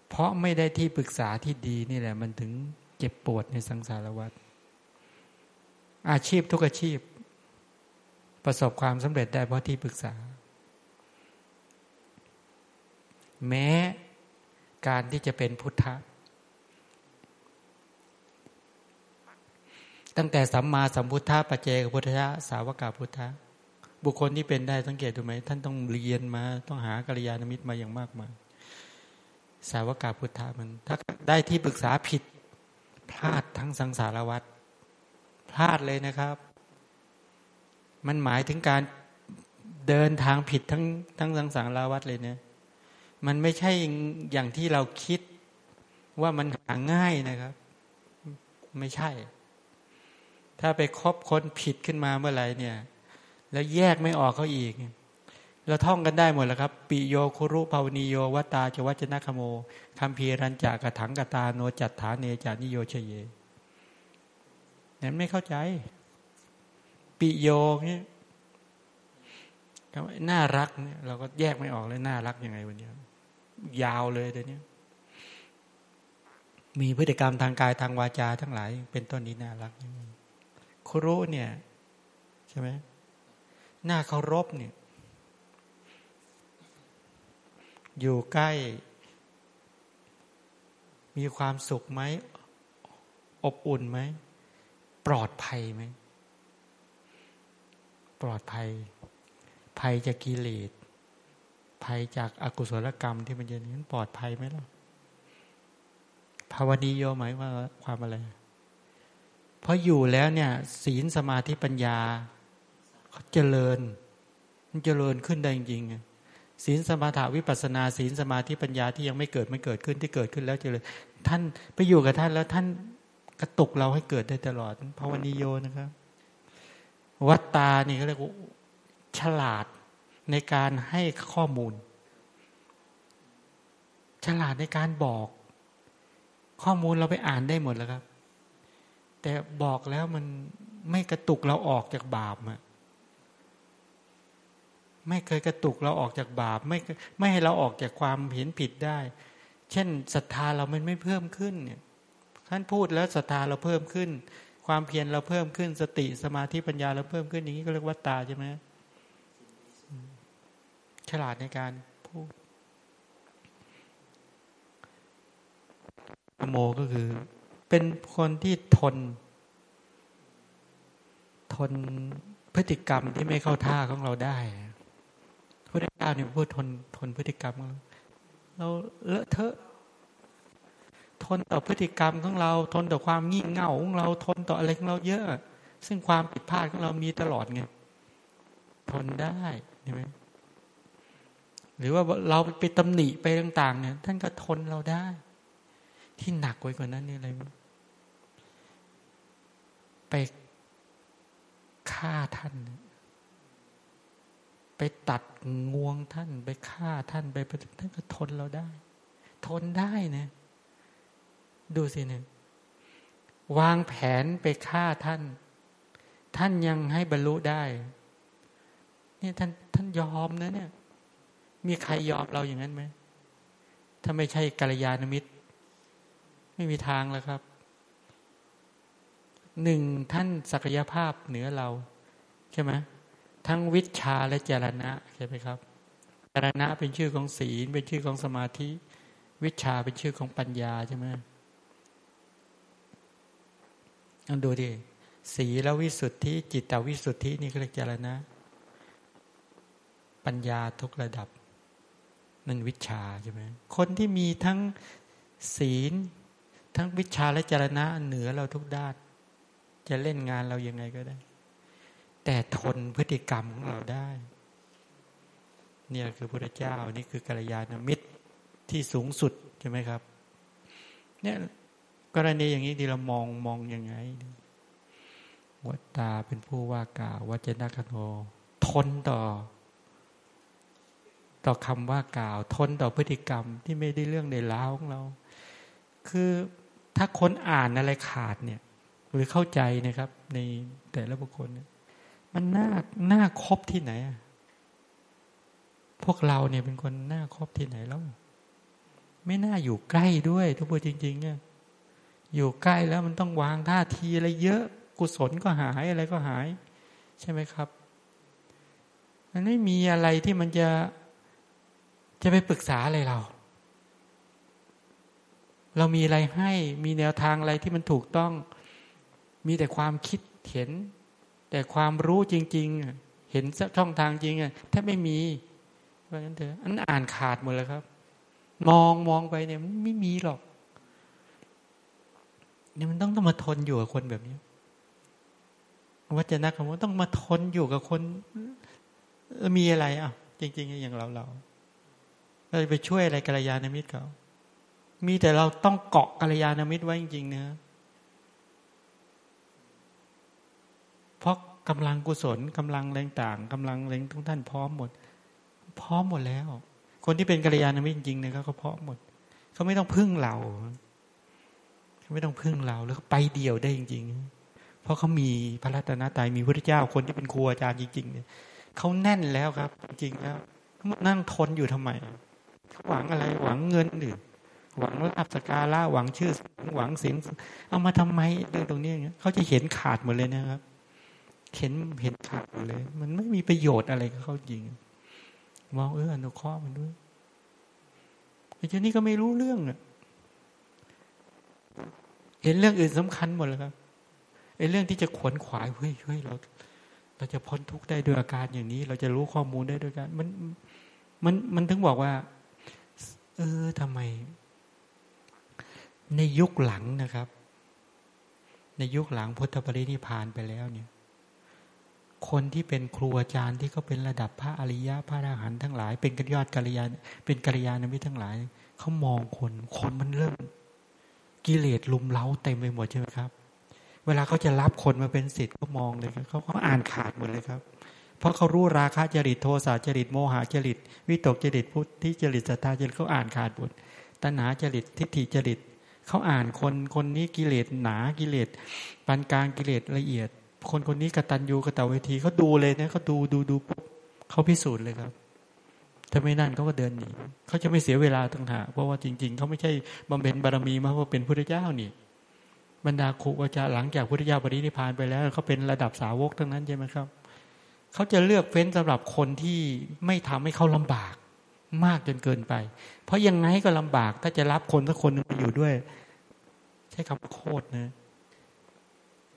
เพราะไม่ได้ที่ปรึกษาที่ดีนี่แหละ มันถึงเจ็บปวดในสังสารวัฏ อาชีพทุกอาชีพ ประสบความสำเร็จได้เพราะที่ปรึกษา แม้การที่จะเป็นพุทธะตั้งแต่สัมมาสัมพุทธะปัจเจกพุทธะสาวกาพุทธะบุคคลที่เป็นได้สังเกตดูไหมท่านต้องเรียนมา ต้องหากัลยาณมิตรมาอย่างมากมายสาวกาพุทธะมัน ถ้าได้ที่ปรึกษาผิดพลาดทั้งสังสารวัฏ พลาดเลยนะครับ มันหมายถึงการเดินทางผิดทั้งทั้งสังสารวัฏเลยเนี่ย มันไม่ใช่อย่างที่เราคิดว่ามันหาง่ายนะครับ ไม่ใช่ ถ้าไปคบคนผิดขึ้นมาเมื่อไหร่เนี่ย แล้วแยกไม่ออกเขาอีก เราท่องกันได้หมดแล้วครับ ปิโยคุรุภาวนิโยวตาจวัจนะคโมคัมภีรันจากกถังกตาโนจัตฐานเนจานิโยเชเย นั้นไม่เข้าใจ ปิโยนี่น่ารักเนี่ยเราก็แยกไม่ออกเลยน่ารักยังไงวันนี้ยาวเลยเดี๋ยวนี้มีพฤติกรรมทางกายทางวาจา ทั้งหลาย เป็นต้นนี้น่ารักครุเนี่ย ใช่ไหมหน้าเคารพเนี่ย อยู่ใกล้ มีความสุขไหม อบอุ่นไหม ปลอดภัยไหม ปลอดภัย ภัยจากกิเลสภัยจากอากุศลกรรมที่มันจะนี้ปลอดภัยไหมล่ะภาวนีโยหมายว่าความอะไร เพราะอยู่แล้วเนี่ย ศีลสมาธิปัญญาเขาเจริญ มันเจริญขึ้นได้จริงศีลสมาธิวิปัสนาศีลสมาธิปัญญาที่ยังไม่เกิดไม่เกิดขึ้นที่เกิดขึ้นแล้วเจริญ ท่านไปอยู่กับท่านแล้วท่าน ระตุกเราให้เกิดได้ตลอดภาวนีโยนะครับ วัตตานี่เขาเรียกว่าฉลาดในการให้ข้อมูล ฉลาดในการบอก ข้อมูลเราไปอ่านได้หมดแล้วครับ แต่บอกแล้วมันไม่กระตุกเราออกจากบาปอะไม่เคยกระตุกเราออกจากบาป ไม่ไม่ให้เราออกจากความเห็นผิดได้ เช่นศรัทธาเรามันไม่เพิ่มขึ้นเนี่ย ท่านพูดแล้วศรัทธาเราเพิ่มขึ้น ความเพียรเราเพิ่มขึ้นสติสมาธิปัญญาเราเพิ่มขึ้นอย่างนี้ก็เรียกว่าตาใช่ไหมฉลาดในการพูดโมก็คือ เป็นคนที่ทน ทนพฤติกรรมที่ไม่เข้าท่าของเราได้พระเจ้าเนี่ยพูดทนทนพฤติกรรมของเราเราเลอะเทอะ นต่อพฤติกรรมของเรา ทนต่อความงี่เง่าของเราทนต่ออะไรของเราเยอะ ซึ่งความผิดพลาดของเรามีตลอดไงทนได้ใช่ไหมหรือว่าเราไปตำหนิไปต่าง ๆ เนี่ย ท่านก็ทนเราได้ ที่หนักไว้กว่านั้นนี่อะไรไปฆ่าท่าน ไปตัดงวงท่าน ไปฆ่าท่านไปท่านก็ทนเราได้ ทนได้นะ ดูสิเนี่ย วางแผนไปฆ่าท่าน ท่านยังให้บรรลุได้นี่ท่านท่านยอมนะเนี่ย มีใครยอมเราอย่างนั้นไหม ถ้าไม่ใช่กัลยาณมิตร ไม่มีทางแล้วครับ หนึ่งท่านศักยภาพเหนือเรา ใช่ไหมทั้งวิชาและจรณะใช่ไหมครับจรณะเป็นชื่อของศีล เป็นชื่อของสมาธิ วิชาเป็นชื่อของปัญญาใช่ไหม ลองดูดิสีแล้ววิสุทธิ จิตตวิสุทธินี่ก็เรียกจรณะปัญญาทุกระดับ นั่นวิชาใช่ไหมคนที่มีทั้งศีล ทั้งวิชาและจรณะเหนือเราทุกด้าน จะเล่นงานเรายังไงก็ได้ แต่ทนพฤติกรรมของเราได้ เนี่ยคือพระเจ้านี่คือกัลยาณมิตรที่สูงสุดใช่ไหมครับ เนี่ย กรณีอย่างนี้ที่เรามองมองยังไงวัตตาเป็นผู้ว่ากล่าววัจนะคโนทนต่อ ต่อคำว่ากล่าว ทนต่อพฤติกรรมที่ไม่ได้เรื่องในล้าวของเรา คือถ้าคนอ่านอะไรขาดเนี่ย หรือเข้าใจนะครับ ในแต่ละบุคคลเนี่ยมันน่าน่าครบที่ไหน พวกเราเนี่ยเป็นคนน่าครบที่ไหนแล้ว ไม่น่าอยู่ใกล้ด้วยทุกคนจริงๆเนี่ย อยู่ใกล้แล้วมันต้องวางท่าทีอะไรเยอะ กุศลก็หายอะไรก็หาย ใช่ไหมครับ มันไม่มีอะไรที่มันจะจะไปปรึกษาอะไรเรา เรามีอะไรให้มีแนวทางอะไรที่มันถูกต้อง มีแต่ความคิดเห็น แต่ความรู้จริง ๆ เห็นช่องทางจริงอะถ้าไม่มีเพราะฉะนั้นเถอะอันอ่านขาดหมดเลยครับ มองมองไปเนี่ยไม่มีหรอก เนี่ยมันต้องต้องมาทนอยู่กับคนแบบนี้วัจนะคำว่าต้องมาทนอยู่กับคนมีอะไรอะ จริง ๆ อย่างเราเราเราจะไปช่วยอะไรกัลยาณมิตรเขามีแต่เราต้องเกาะกัลยาณมิตรไว้จริงๆนะเพราะกำลังกุศลกำลังแรงต่างกำลังแรงทุกท่านพร้อมหมด พร้อมหมดแล้ว คนที่เป็นกัลยาณมิตรจริงๆเนี่ยเขาพร้อมหมด เขาไม่ต้องพึ่งเรา ไม่ต้องพึ่งเราแล้วไปเดียวได้จริง ๆ เพราะเขามีพระรัตนตรัยมีพระเจ้าคนที่เป็นครูอาจารย์จริง ๆ เนี่ยเขาแน่นแล้วครับ จริงแล้วนั่งทนอยู่ทำไมหวังอะไรหวังเงินหรือหวังลาบสกาละหวังชื่อหวังสินเอามาทำไมเรื่องตรงนี้เขาจะเห็นขาดหมดเลยนะครับ เห็นเห็นขาดหมดเลย มันไม่มีประโยชน์อะไรกับเขาจริง มองเอออนุเคราะห์มันด้วยไอ้เจ้านี่ก็ไม่รู้เรื่องอะ เห็นเรื่องอื่นสำคัญหมดเลยครับไอ้เรื่องที่จะขวนขวายเฮ้ยเฮ้ยเรา เราจะพ้นทุกข์ได้ด้วยอาการอย่างนี้ เราจะรู้ข้อมูลได้ด้วยกัน มันมันมันถึงบอกว่า เออทำไม ในยุคหลังนะครับ ในยุคหลังพุทธปรินิพานไปแล้วเนี่ย คนที่เป็นครูอาจารย์ที่เขาเป็นระดับพระอริยะพระอรหันต์ทั้งหลาย เป็นกัลยอดกัลยาณเป็นกัลยาณมิตรทั้งหลายเขามองคน คนมันเริ่ม กิเลสลุมเล้าเต็มไปหมดใช่ไหมครับ เวลาเขาจะรับคนมาเป็นสิทธิ์เขามองเลยครับเขาเขาอ่านขาดหมดเลยครับ เพราะเขารู้ราคะจริตโทสะจริตโมหะจริตวิตกจริตพุทธิจริตสัทธาจริตเขาอ่านขาดหมดตัณหาจริตทิฏฐิจริตเขาอ่านคนคนนี้กิเลสหนากิเลสปานกลางกิเลสละเอียด คนคนนี้กตัญญูกตเวทีเขาดูเลยนะเขาดูดูดูปุ๊บเขาพิสูจน์เลยครับ ถ้าไม่นั่นเขาก็เดินหนีเขาจะไม่เสียเวลาตั้งหาเพราะว่าจริง ๆเขาไม่ใช่บำเพ็ญบารมีมาเพราะเป็นพระเจ้านี่บรรดาครูอาจารย์หลังจากพระเจ้าปรินิพานไปแล้วเขาเป็นระดับสาวกทั้งนั้นใช่ไหมครับเขาจะเลือกเฟ้นสำหรับคนที่ไม่ทำให้เขาลำบากมากจนเกินไป เพราะยังไงก็ลำบาก ถ้าจะรับคนสักคนนึงไปอยู่ด้วย ใช้คำโคตรนะ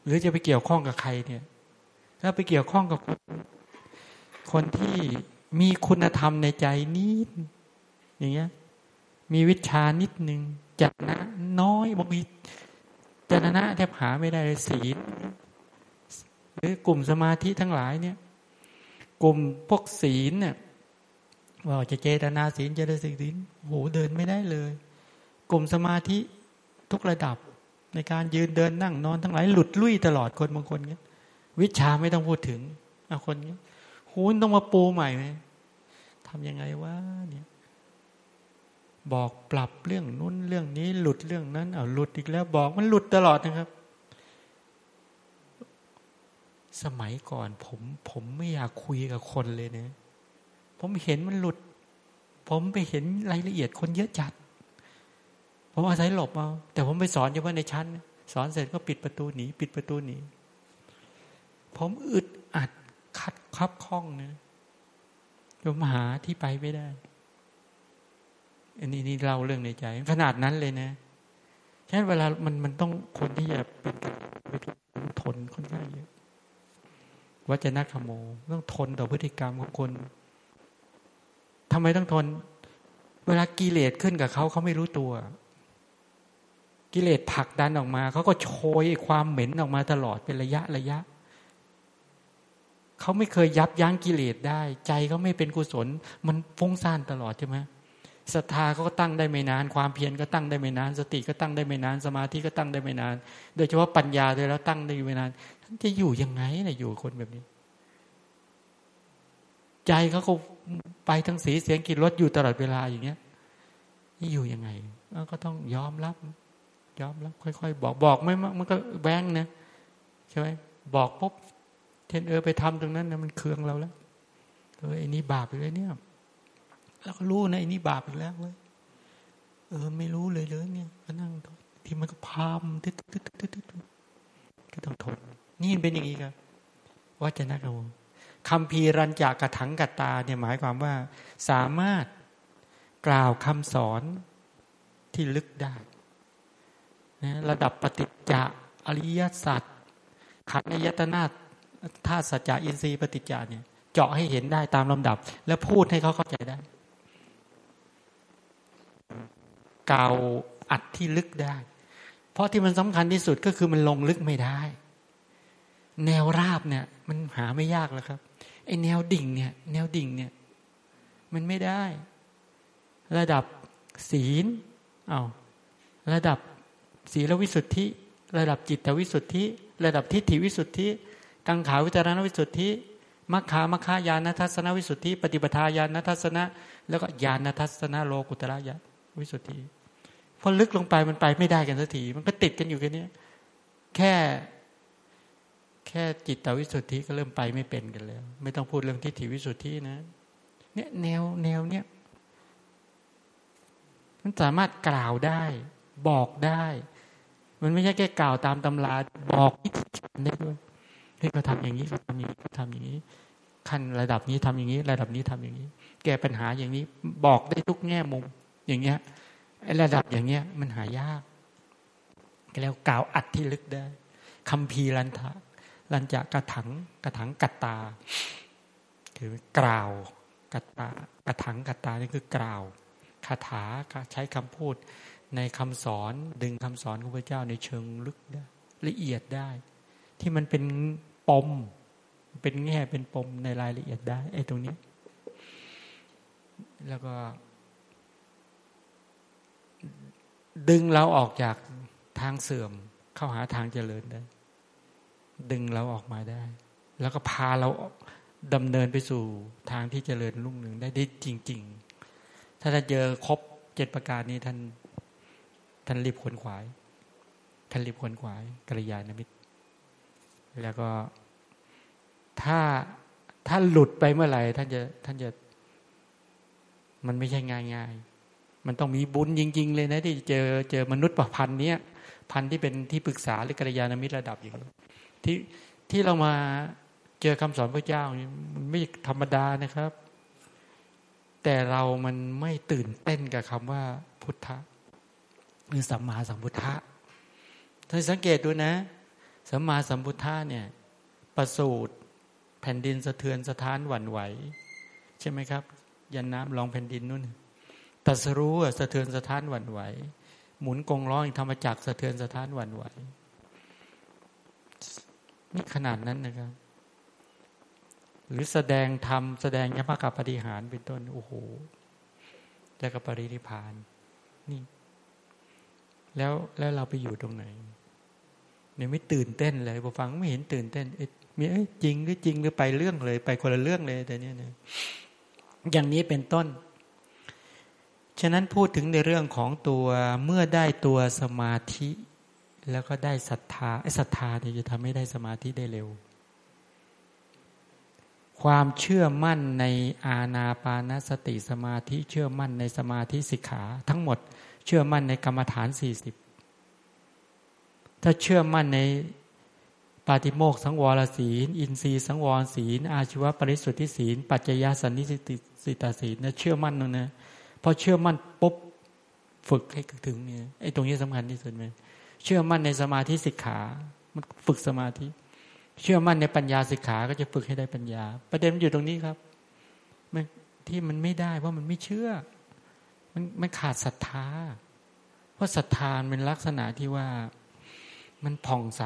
หรือจะไปเกี่ยวข้องกับใครเนี่ย ถ้าไปเกี่ยวข้องกับคนคนที่ มีคุณธรรมในใจนิดอย่างเงี้ย มีวิชานิดหนึ่งจันะน้อยบางทีจานะแทบหาไม่ได้ศีลหรือกลุ่มสมาธิทั้งหลายเนี่ย กลุ่มพวกศีลเนี่ยว่าจะเจตนาศีลเจตสิกศีลโหเดินไม่ได้เลย กลุ่มสมาธิทุกระดับในการยืนเดินนั่งนอนทั้งหลายหลุดลุ่ยตลอดคนบางคนเงี้ย วิชาไม่ต้องพูดถึงคนเงี้ย หต้องมาปูใหม่ไหมทำยังไงวะเนี่ยบอกปรับเรื่องนู้นเรื่องนี้ หลุดเรื่องนั้นเอาหลุดอีกแล้ว บอกมันหลุดตลอดนะครับ สมัยก่อนผม ผมไม่อยากคุยกับคนเลยเนะ ผมเห็นมันหลุด ผมไปเห็นรายละเอียดคนเยอะจัด ผมอาศัยหลบเอาแต่ผมไปสอนเฉพาะในชั้น สอนเสร็จก็ปิดประตูหนีปิดประตูหนีผมอึดอัด คัดคับข้องนะผมหาที่ไปไม่ได้ อันนี้นี่เล่าเรื่องในใจ ขนาดนั้นเลยนะฉะนั้นเวลามันมันต้องคนที่จะเป็นทนค่อนข้างเยอะวัจนะขโมต้องทนต่อพฤติกรรมของคนทำไมต้องทน เวลากิเลสขึ้นกับเขาเขาไม่รู้ตัว กิเลสผลักดันออกมาเขาก็โชยความเหม็นออกมาตลอดเป็นระยะระยะ เขาไม่เคยยับยั้งกิเลสได้ ใจเขาไม่เป็นกุศล มันฟุ้งซ่านตลอดใช่ไหมศรัทธาเขาก็ตั้งได้ไม่นาน ความเพียรก็ตั้งได้ไม่นาน สติก็ตั้งได้ไม่นาน สมาธิก็ตั้งได้ไม่นาน โดยเฉพาะปัญญาด้วยแล้วตั้งได้ไม่นานท่านจะอยู่ยังไงนะอยู่คนแบบนี้ ใจเขาก็ไปทั้งสีเสียงกินรถอยู่ตลอดเวลาอย่างเงี้ยนี่อยู่ยังไงก็ต้องยอมรับ ยอมรับ ค่อยๆ บอกบอกไม่มันก็แบงนะใช่ไหมบอกปุ๊บ เทนเออไปทำตรงนั้นนะมันเคืองเราแล้วเออไอ้นี่บาปไปเลยเนี่ยแล้วก็รู้นะไอ้นี่บาปอีกแล้วเว้ยเออ ไม่รู้เลยเลยเนี่ยก็นั่งที่มันก็พามตึ๊ดตึ๊ดตึ๊ดตึ๊ดก็ต้องทนนี่เป็นอย่างนี้ครับว่าจะนักเอาคำพีรันจากกระถังกัตตาเนี่ยหมายความว่า สามารถกล่าวคำสอนที่ลึกได้นะระดับปฏิจจะอริยสัจขันธยตนา ธาตุสัจจะอินทรีย์ปฏิจจาเนี่ย เจาะให้เห็นได้ตามลำดับ แล้วพูดให้เขาเข้าใจได้กล่าวอัดที่ลึกได้ เพราะที่มันสำคัญที่สุดก็คือมันลงลึกไม่ได้ แนวราบเนี่ย มันหาไม่ยากแล้วครับไอแนวดิ่งเนี่ย แนวดิ่งเนี่ย มันไม่ได้ ระดับศีลเอาระดับศีลวิสุทธิ ระดับจิตวิสุทธิ ระดับทิฏฐิวิสุทธิ กังขาวิจารณวิสุทธิมัคคามัคคายานทัศนวิสุทธิ ปฏิปทาญาณทัศนะ แล้วก็ญาณทัศนะโลกุตระยาวิสุทธิพอลึกลงไปมันไปไม่ได้กันสักทีมันก็ติดกันอยู่แค่นี้แค่แค่จิตตวิสุทธิก็เริ่มไปไม่เป็นกันแล้ว ไม่ต้องพูดเรื่องทิฏฐิวิสุทธินะเนี่ยแนวแนวเนี่ยมันสามารถกล่าวได้ บอกได้ มันไม่ใช่แค่กล่าวตามตำราบอกวิธีการได้ด้วย เฮ้ยเขาทำอย่างนี้เขาทำอย่างนี้เขาทำอย่างนี้ ขั้นระดับนี้ทำอย่างนี้ ระดับนี้ทำอย่างนี้ แก้ปัญหาอย่างนี้บอกได้ทุกแง่มุมอย่างเงี้ยไอ้ระดับอย่างเงี้ยมันหายากแล้วกล่าวอัดที่ลึกได้คำพีรันทะรันจะกระถังกระถังกัตตา คือกล่าวกัตตากระถังกัตตานี่คือกล่าวคาถาใช้คำพูดในคำสอนดึงคำสอนของพระเจ้าในเชิงลึกได้ละเอียดได้ ที่มันเป็นปม เป็นแง่เป็นปมในรายละเอียดได้ไอ้ตรงนี้ แล้วก็ ดึงเราออกจากทางเสื่อม เข้าหาทางเจริญได้ ดึงเราออกมาได้ แล้วก็พาเราดำเนินไปสู่ทางที่เจริญรุ่งหนึ่งได้ได้จริง ๆ ถ้าท่านเจอครบเจ็ดประการนี้ท่านท่านรีบขวนขวาย ท่านรีบขวนขวายกัลยาณมิตร แล้วก็ถ้าถ้าหลุดไปเมื่อไหร่ท่านจะท่านจะ มันไม่ใช่ง่ายง่ายมันต้องมีบุญจริง ๆ เลยนะ ที่เจอเจอมนุษย์ประพันธ์เนี้ยพันที่เป็นที่ปรึกษาหรือกัลยาณมิตรระดับอย่างนี้ที่ที่เรามาเจอคำสอนพระเจ้านี่มันไม่ธรรมดานะครับ แต่เรามันไม่ตื่นเต้นกับคำว่าพุทธะหรือสัมมาสัมพุทธะท่านสังเกตดูนะ สัมมาสัมพุทธะเนี่ยประสูตรแผ่นดินสะเทือนสะท้านหวั่นไหว ใช่ไหมครับ ยันน้ำลองแผ่นดินนู่นตัสรู้สะเทือนสะท้านหวั่นไหว หมุนกงล้ออีกธรรมจักสะเทือนสะท้านหวั่นไหวนี่ขนาดนั้นนะครับ หรือแสดงธรรมแสดงยมกับปฏิหารเป็นต้นโอ้โหแล้วก็ปรินิพานนี่ แล้วแล้วเราไปอยู่ตรงไหน เนี่ยไม่ตื่นเต้นเลยพอฟังไม่เห็นตื่นเต้นมีจริงหรือจริงหรือไปเรื่องเลย ไปคนละเรื่องเลยแต่เนี้ยเนี่ยอย่างนี้เป็นต้น ฉะนั้นพูดถึงในเรื่องของตัวเมื่อได้ตัวสมาธิ แล้วก็ได้ศรัทธาไอ้ศรัทธาเนี่ยจะทำให้ได้สมาธิได้เร็ว ความเชื่อมั่นในอาณาปานสติสมาธิ เชื่อมั่นในสมาธิสิกขา ทั้งหมด เชื่อมั่นในกรรมฐานสี่สิบ ถ้าเชื่อมั่นในปาติโมกสังวรศีล อินทรีย์สังวรศีล อาชีวปริสุทธิศีล ปัจจยสันนิสิตาศีลนะเชื่อมั่นตรงนะพอเชื่อมั่นปุ๊บฝึกให้ถึงเนี่ยไอ้ตรงนี้สำคัญที่สุดไหมเชื่อมั่นในสมาธิสิกขามันฝึกสมาธิ เชื่อมั่นในปัญญาสิกขาก็จะฝึกให้ได้ปัญญา ประเด็นอยู่ตรงนี้ครับมันที่มันไม่ได้เพราะมันไม่เชื่อ มันมันขาดศรัทธา เพราะศรัทธาเป็นลักษณะที่ว่า มันผ่องใส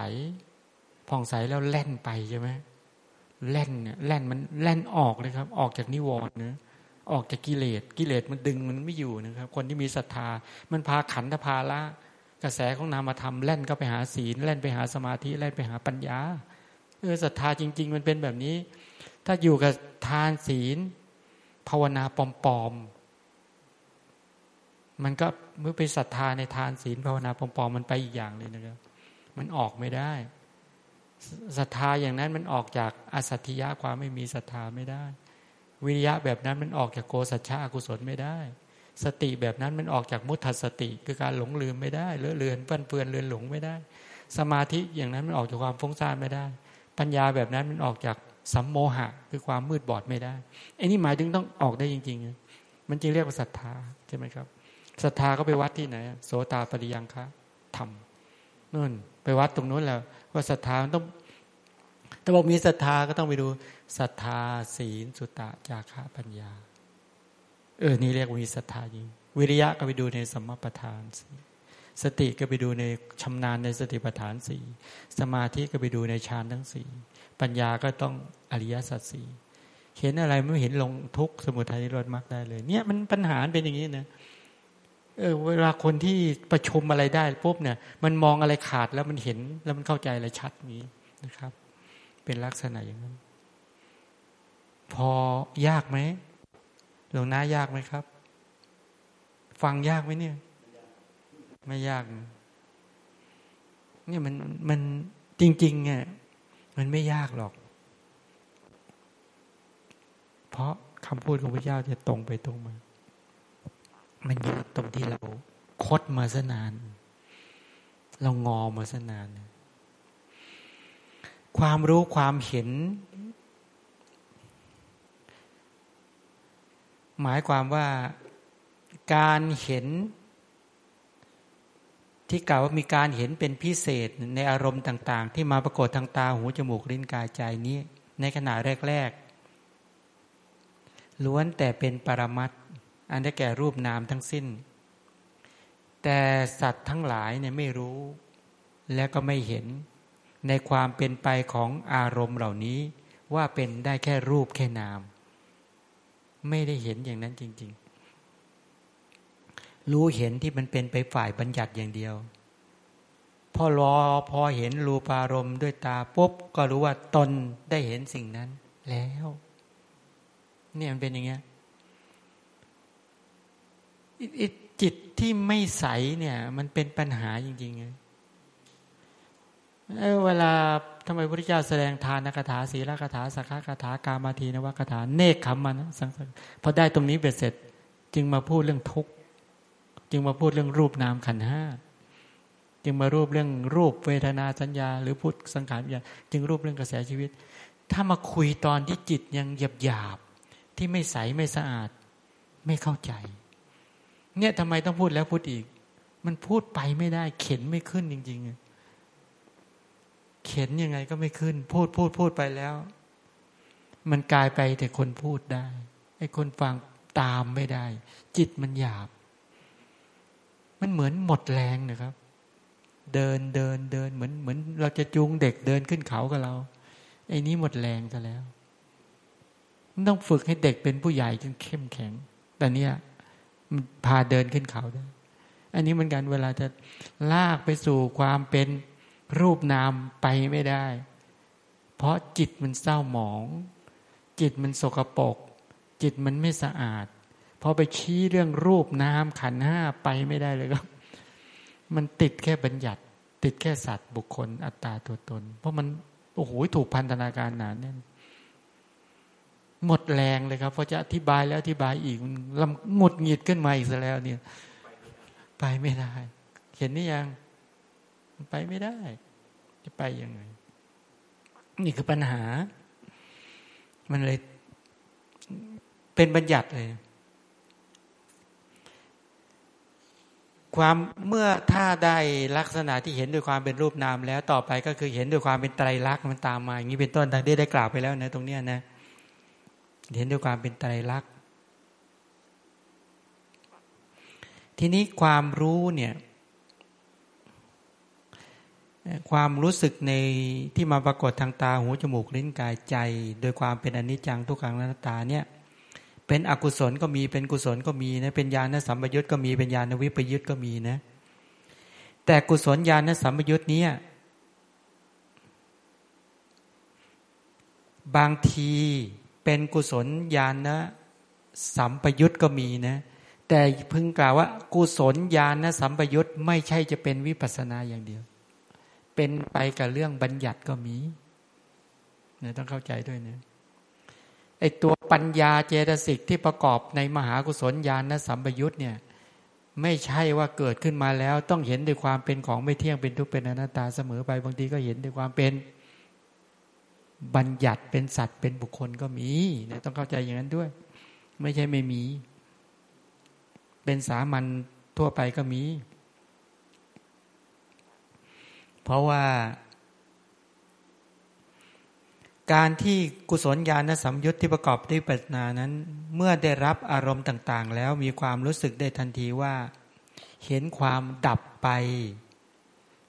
ผ่องใสแล้วแล่นไปใช่ไหมแล่นเนี่ยแล่นมันแล่นออกเลยครับ ออกจากนิวรณ์นะออกจากกิเลสกิเลสมันดึงมันไม่อยู่นะครับ คนที่มีศรัทธา มันพาขันธพาละกระแสของนามธรรมแล่นก็ไปหาศีลแล่นไปหาสมาธิแล่นไปหาปัญญาเออศรัทธาจริง ๆ มันเป็นแบบนี้ ถ้าอยู่กับทานศีล ภาวนาปลอมๆมันก็เมื่อไปศรัทธาในทานศีลภาวนาปลอมๆมันไปอีกอย่างเลยนะครับ มันออกไม่ได้ศรัทธาอย่างนั้นมันออกจากอสัตถิยะความไม่มีศรัทธาไม่ได้ วิริยะแบบนั้นมันออกจากโกสัจฉะอกุศลไม่ได้ สติแบบนั้นมันออกจากมุทัสติ คือการหลงลืมไม่ได้เลอะเลือนเปื้อนเปื้อนเลือนหลงไม่ได้ สมาธิอย่างนั้นมันออกจากความฟุ้งซ่านไม่ได้ ปัญญาแบบนั้นมันออกจากสัมโมหะ คือความมืดบอดไม่ได้ไอ้นี่หมายถึงต้องออกได้จริงๆมันจึงเรียกว่าศรัทธาใช่ไหมครับศรัทธาก็ไปวัดที่ไหนโสตาปริยังคะทำนู่น ไปวัดตรงนู้นแล้วว่าศรัทธาต้องถ้าบอกมีศรัทธาก็ต้องไปดูศรัทธาศีลสุตตะจาระปัญญา เออนี่เรียกวิศรัทธาจริงวิริยะก็ไปดูในสมประทานสีสติก็ไปดูในชำนาญในสติปัฏฐานสี่สมาธิก็ไปดูในฌานทั้งสี่ปัญญาก็ต้องอริยสัจสี่เห็นอะไรไม่เห็นลงทุกสมุทัยนิโรธมรรคได้เลย เนี่ยมันปัญหาเป็นอย่างนี้นะ เออเวลาคนที่ประชุมอะไรได้ปุ๊บเนี่ย มันมองอะไรขาดแล้วมันเห็นแล้วมันเข้าใจอะไรชัดนี้นะครับ เป็นลักษณะอย่างนั้น พอยากไหมหลวงน้ายากไหมครับ ฟังยากไหมเนี่ย ไม่ยากเนี่ยมันมันจริงๆเนี่ยมันไม่ยากหรอก เพราะคำพูดของพระเจ้าจะตรงไปตรงมา มันยากตรงที่เราคดมาสนาน เรางอมาสนาน ความรู้ความเห็น หมายความว่าการเห็น ที่กล่าวว่ามีการเห็นเป็นพิเศษในอารมณ์ต่าง ๆ ที่มาปรากฏทางตาหูจมูกลิ้นกายใจนี้ ในขณะแรก ๆ ล้วนแต่เป็นปรมัต อันได้แก่รูปนามทั้งสิ้น แต่สัตว์ทั้งหลายเนี่ยไม่รู้ และก็ไม่เห็นในความเป็นไปของอารมณ์เหล่านี้ ว่าเป็นได้แค่รูปแค่นาม ไม่ได้เห็นอย่างนั้นจริง ๆ รู้เห็นที่มันเป็นไปฝ่ายบัญญัติอย่างเดียวพอรอพอเห็นรูปารมณ์ด้วยตาปุ๊บก็รู้ว่าตนได้เห็นสิ่งนั้นแล้ว เนี่ยมันเป็นอย่างเงี้ย จิตที่ไม่ใสเนี่ย มันเป็นปัญหาจริงๆเเวลาทำไมพระพุทธเจ้าแสดงทานคาถาศีลคาถาสักขคาถากามาทีนวคาถาเนคขมันสังพอได้ตรงนี้เบ็ดเสร็จ จึงมาพูดเรื่องทุกข์จึงมาพูดเรื่องรูปนามขันห้าจึงมารูปเรื่องรูปเวทนาสัญญา หรือพูดสังขารวิญญาจึงรูปเรื่องกระแสชีวิต ถ้ามาคุยตอนที่จิตยังหยาบหยาบที่ไม่ใสไม่สะอาดไม่เข้าใจ เนี่ยทำไมต้องพูดแล้วพูดอีก มันพูดไปไม่ได้ เข็นไม่ขึ้นจริง ๆ เข็นยังไงก็ไม่ขึ้น พูดพูดพูดไปแล้ว มันกลายไปแต่คนพูดได้ไอ้คนฟังตามไม่ได้ จิตมันหยาบ มันเหมือนหมดแรงนะครับ เดินเดินเดินเหมือนเหมือน เราจะจูงเด็กเดินขึ้นเขากับเราไอ้นี้หมดแรงซะแล้วต้องฝึกให้เด็กเป็นผู้ใหญ่จนเข้มแข็ง แต่เนี้ย พาเดินขึ้นเขาได้ อันนี้เหมือนกันเวลาจะลากไปสู่ความเป็นรูปนามไปไม่ได้ เพราะจิตมันเศร้าหมอง จิตมันสกปรกจิตมันไม่สะอาดพอไปชี้เรื่องรูปนามขันห้าไปไม่ได้เลยครับ มันติดแค่บัญญัติ ติดแค่สัตว์บุคคลอัตตาตัวตน เพราะมันโอ้โหถูกพันธนาการหนาแน่น หมดแรงเลยครับพอจะอธิบายแล้วอธิบายอีกมันลำหงุดหงิดขึ้นมาอีกซะแล้วเนี่ย ไปไม่ได้ เห็นนี่ยังไปไม่ได้ จะไปยังไง นี่คือปัญหา มันเลย เป็นบัญญัติเลย ความเมื่อถ้าได้ลักษณะที่เห็นด้วยความเป็นรูปนามแล้วต่อไปก็คือเห็นด้วยความเป็นไตรลักษณ์มันตามมาอย่างนี้เป็นต้นดังที่ได้กล่าวไปแล้วนะตรงเนี้ยนะ เห็นด้วยความเป็นไตรลักษณ์ ทีนี้ความรู้เนี่ยความรู้สึกในที่มาปรากฏทางตาหูจมูกลิ้นกายใจ โดยความเป็นอนิจจังทุกขังนัตตาเนี่ยเป็นอกุศลก็มีเป็นกุศลก็มีนะเป็นญาณสัมปยุตก็มีเป็นญาณวิปยุตก็มีนะ แต่กุศลญาณสัมปยุตนี้บางที เป็นกุศลญาณสัมปยุตก็มีนะ แต่พึงกล่าวว่า กุศลญาณสัมปยุตไม่ใช่จะเป็นวิปัสนาอย่างเดียว เป็นไปกับเรื่องบัญญัติก็มีเนี่ยต้องเข้าใจด้วยนะไอตัวปัญญาเจตสิกที่ประกอบในมหากุศลญาณสัมปยุตเนี่ย ไม่ใช่ว่าเกิดขึ้นมาแล้ว ต้องเห็นด้วยความเป็นของไม่เที่ยงเป็นทุกข์เป็นอนัตตาเสมอไปบางทีก็เห็นด้วยความเป็น บัญญัติเป็นสัตว์เป็นบุคคลก็มีนี่ยต้องเข้าใจอย่างนั้นด้วย ไม่ใช่ไม่มี เป็นสามัญทั่วไปก็มี เพราะว่า การที่กุศลญาณสัมยุตที่ประกอบด้วยปัญญานั้น เมื่อได้รับอารมณ์ต่าง ๆ แล้วมีความรู้สึกได้ทันทีว่า เห็นความดับไป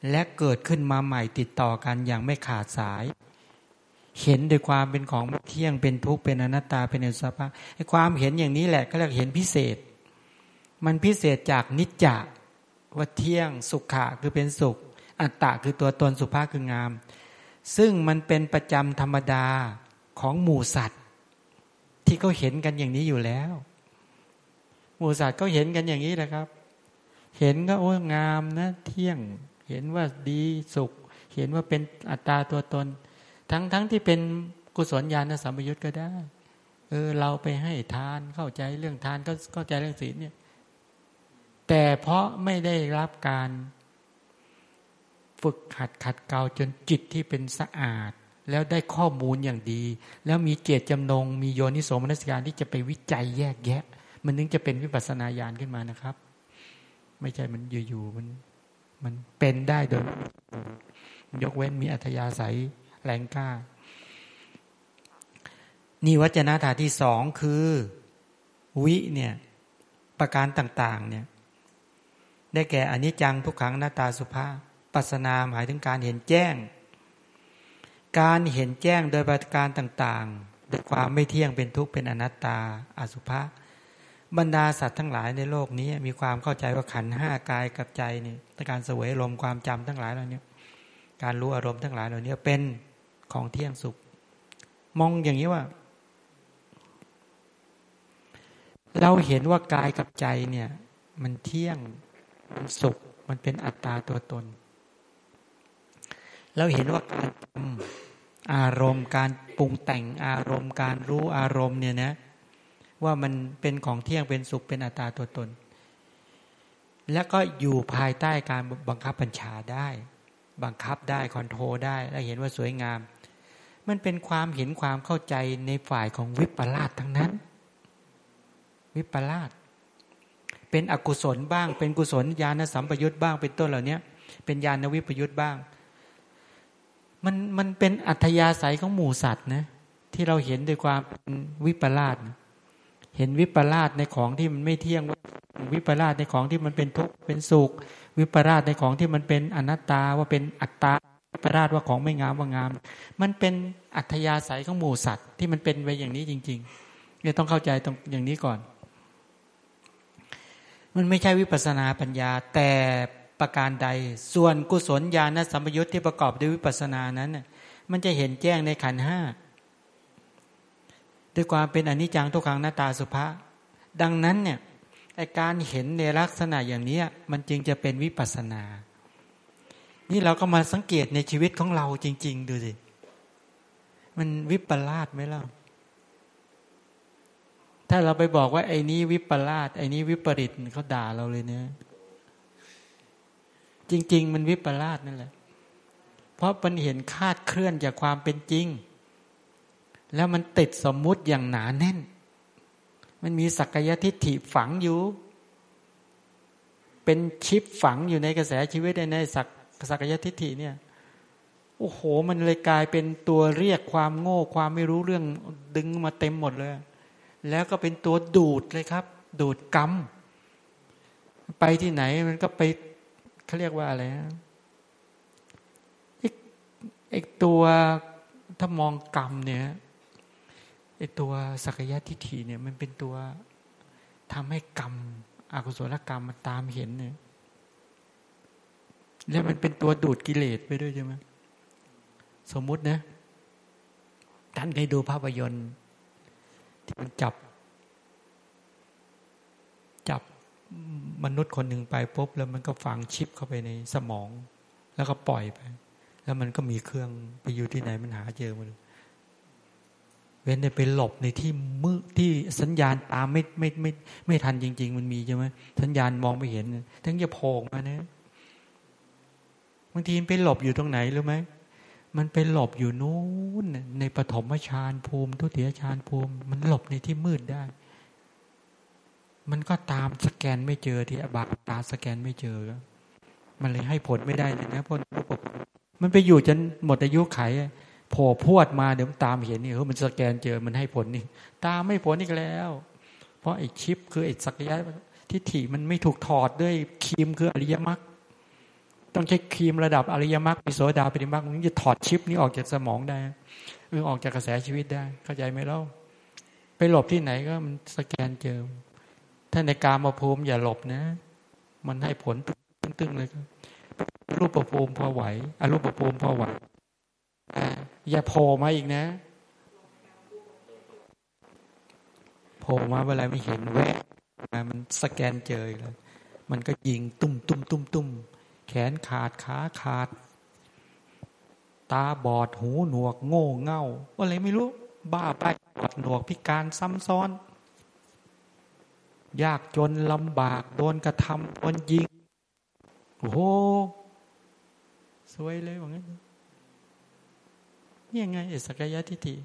และเกิดขึ้นมาใหม่ติดต่อกันอย่างไม่ขาดสาย เห็นด้วยความเป็นของเที่ยงเป็นทุกข์เป็นอนัตตาเป็นอสุภะไอ้ความเห็นอย่างนี้แหละก็เรียกเห็นพิเศษ มันพิเศษจากนิจจะว่าเที่ยงสุขะคือเป็นสุข อัตตะคือตัวตนสุภาพคืองาม ซึ่งมันเป็นประจำธรรมดาของหมู่สัตว์ ที่เขาเห็นกันอย่างนี้อยู่แล้ว หมู่สัตว์ก็เห็นกันอย่างนี้แหละครับ เห็นก็โอ้งามนะ เที่ยงเห็นว่าดีสุข เห็นว่าเป็นอัตตาตัวตน ทั้งทั้งที่เป็นกุศลญาณสัมปยุตก็ได้ เออ เราไปให้ทานเข้าใจเรื่องทานก็เข้าใจเรื่องศีลเนี่ย แต่เพราะไม่ได้รับการฝึกขัดขัดเกลาจนจิตที่เป็นสะอาด แล้วได้ข้อมูลอย่างดี แล้วมีเจตจำนง มีโยนิโสมนัสการที่จะไปวิจัยแยกแยะ มันนึงจะเป็นวิปัสสนาญาณขึ้นมานะครับ ไม่ใช่มันอยู่ๆมันมันเป็นได้โดยยกเว้นมีอัธยาศัย แรงกล้า นี่วัจนะถาที่สองคือ วิเนี่ยประการต่าง ๆ เนี่ย ได้แก่อนิจจังทุกขังหน้าตาสุภาพปัสนาหมายถึงการเห็นแจ้ง การเห็นแจ้งโดยประการต่างๆด้วยความไม่เที่ยงเป็นทุกข์เป็นอนัตตาอสุภะบรรดาสัตว์ทั้งหลายในโลกนี้ มีความเข้าใจว่าขันห้ากายกับใจนี่การเสวยลมความจำทั้งหลายเหล่านี้การรู้อารมณ์ทั้งหลายเหล่านี้เป็น ของเที่ยงสุข มองอย่างนี้ว่า เราเห็นว่ากายกับใจเนี่ย มันเที่ยงมันสุข มันเป็นอัตตาตัวตน เราเห็นว่าการทำอารมณ์การปรุงแต่งอารมณ์ การรู้อารมณ์เนี่ยนะว่ามันเป็นของเที่ยงเป็นสุขเป็นอัตตาตัวตน แล้วก็อยู่ภายใต้การบังคับบัญชาได้ บังคับได้คอนโทรลได้ แล้วเห็นว่าสวยงาม มันเป็นความเห็นความเข้าใจในฝ่ายของวิปลาสทั้งนั้น วิปลาสเป็นอกุศลบ้าง เป็นกุศลญาณสัมปยุตบ้าง เป็นต้นเหล่านี้เป็นญาณวิปยุตบ้าง มันมันเป็นอัธยาศัยของหมู่สัตว์นะที่เราเห็นด้วยความวิปลาสเห็นวิปลาสในของที่มันไม่เที่ยงวิปลาสในของที่มันเป็นทุกข์เป็นสุข วิปลาสในของที่มันเป็นอนัตตาว่าเป็นอัตตา วิปลาสว่าของไม่งามว่างาม มันเป็นอัธยาศัยของหมูสัตว์ที่มันเป็นไปอย่างนี้จริงๆเนี่ยต้องเข้าใจตรงอย่างนี้ก่อน มันไม่ใช่วิปัสนาปัญญา แต่ประการใด ส่วนกุศลญาณสัมปยุทธ์ที่ประกอบด้วยวิปัสนานั้นมันจะเห็นแจ้งในขันห้าด้วยความเป็นอนิจจังทุกขังหน้าตาสุภาดังนั้นเนี่ยการเห็นในลักษณะอย่างนี้มันจึงจะเป็นวิปัสนา นี่เราก็มาสังเกตในชีวิตของเราจริง ๆ ดูสิ มันวิปลาสไหมล่ะถ้าเราไปบอกว่าไอ้นี้วิปลาสไอ้นี้วิปริตเขาด่าเราเลยเนี่ยจริง ๆ มันวิปลาสนั่นแหละ เพราะมันเห็นคาดเคลื่อนจากความเป็นจริง แล้วมันติดสมมุติอย่างหนาแน่น มันมีสักยทิฏฐิฝังอยู่ เป็นชิปฝังอยู่ในกระแสชีวิตในสัก สักยทิฏฐิเนี่ยโอ้โห มันเลยกลายเป็นตัวเรียกความโง่ความไม่รู้เรื่องดึงมาเต็มหมดเลย แล้วก็เป็นตัวดูดเลยครับ ดูดกรรมไปที่ไหนมันก็ไปเขาเรียกว่าอะไรนะไอ้ตัวถ้ามองกรรมเนี่ยไอ้ตัวสักยะทิฏฐิเนี่ยมันเป็นตัวทำให้กรรมอกุศลกรรมมันตามเห็นเนี่ย แล้วมันเป็นตัวดูดกิเลสไปด้วยใช่ไหมสมมุตินะท่านเคยดูภาพยนตร์ ที่มันจับ จับมนุษย์คนหนึ่งไปปุ๊บแล้วมันก็ฝังชิปเข้าไปในสมอง แล้วก็ปล่อยไป แล้วมันก็มีเครื่องไปอยู่ที่ไหนมันหาเจอมันเว้นไปหลบในที่มืดที่สัญญาณตามไม่ไม่ไม่ไม่ทันจริง ๆ มันมีใช่ไหมสัญญาณมองไม่เห็นทั้งจะโผล่มานะ บางทีไปหลบอยู่ตรงไหนรู้ไหมมันไปหลบอยู่นู้นในปฐมฌานภูมิ ทุติยฌานภูมิ มันหลบในที่มืดได้ มันก็ตามสแกนไม่เจอที่อบาตาสแกนไม่เจอ มันเลยให้ผลไม่ได้เลยนะเพราะมันไปอยู่จนหมดอายุไขโผล่พวดมาเดี๋ยวตามเห็นนี่เออมันสแกนเจอมันให้ผลนี่ ตามไม่ผลอีกแล้ว เพราะไอ้ชิปคือไอ้สักยะทิฏฐิมันไม่ถูกถอดด้วยครีมคืออริยมรรค ต้องใช้ครีมระดับอริยมรรคมีโสดาปฏิมรรคมันจะถอดชิปนี้ออกจากสมองได้เออออกจากกระแสชีวิตได้ เข้าใจไหมเล่าไปหลบที่ไหนก็มันสแกนเจอถ้าในการมาภูมิอย่าหลบนะ มันให้ผลตึ้งๆเลยครับรูปประภูมิพอไหวอรูปประภูมิพอไหวอย่าโผล่มาอีกนะโผล่มาเวลาไม่เห็นแวะมันสแกนเจอเลยมันก็ยิงตุ้มตุ้มตุ้มตุ้ม แขนขาดขาขาด ตาบอดหูหนวก โง่เง่าอะไรไม่รู้ บ้าไปบอดหนวกพิการซ้ำซ้อน ยากจนลำบาก โดนกระทำโดนยิงโอ้โหสวยเลยว่างั้นนี่ยังไงเอสกยะทิฏฐิ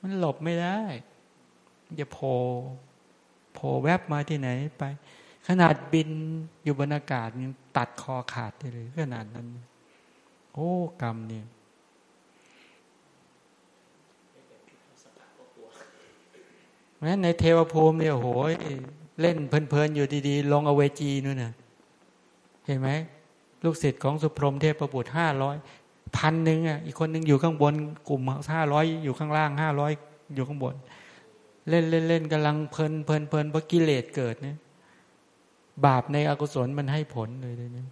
มันหลบไม่ได้อย่าโผล่โผล่แวบมาที่ไหนไป ขนาดบินอยู่บนอากาศยังตัดคอขาดได้เลยขนาดนั้น โอ้กรรมเนี่ยแม้ในเทวภูมิเนี่ยโหยเล่นเพลินๆอยู่ดีๆ ลงอเวจีนู่นน่ะ เห็นไหมลูกศิษย์ของสุพรมเทพประบุห้าร้อยพันหนึ่งอะอีกคนหนึ่งอยู่ข้างบน กลุ่มห้าร้อยอยู่ข้างล่างห้าร้อยอยู่ข้างบน เล่นเล่นเล่นกำลังเพลินเพลินเพลินเพราะกิเลสเกิดเนี่ย บาปในอกุศลมันให้ผลเลยเนี่ย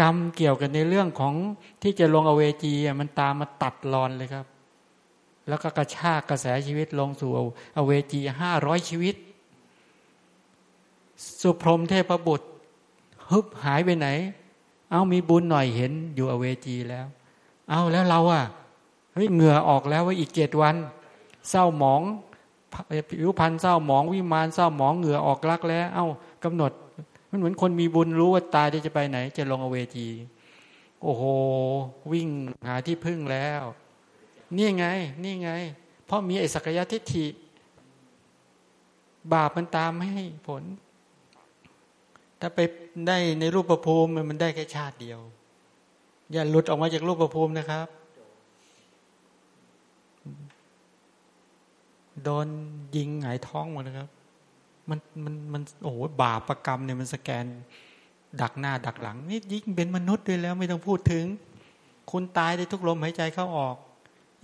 กรรมเกี่ยวกันในเรื่องของที่จะลงอเวจีอะมันตามมาตัดรอนเลยครับ แล้วก็กระชากกระแสชีวิตลงสู่อเวจีห้าร้อยชีวิต สุพรมเทพบุตรฮึบหายไปไหน เอามีบุญหน่อยเห็นอยู่อเวจีแล้ว เอาแล้วเราอะเฮ้ยเหงื่อออกแล้วว่าอีกเจ็ดวัน เศร้าหมองผิวพันธ์เศร้าหมองวิมานเศร้าหมองเหงื่อออกลักแล้ว เอ้า กำหนด มันเหมือนคนมีบุญรู้ว่าตายจะไปไหน จะลงอเวจี โอ้โห วิ่งหาที่พึ่งแล้ว นี่ไง นี่ไง เพราะมีไอ้สักยะทิฏฐิ บาปมันตามให้ผล ถ้าไปได้ในรูปประภูมิมันได้แค่ชาติเดียว อย่าหลุดออกมาจากรูปประภูมินะครับโดนยิงหงายท้องหมดนะครับ มันมันมันโอ้โหบาปประกรรมเนี่ยมันสแกน ดักหน้าดักหลังนี่ยิ่งเป็นมนุษย์ด้วยแล้วไม่ต้องพูดถึง คุณตายได้ทุกลมหายใจเข้าออก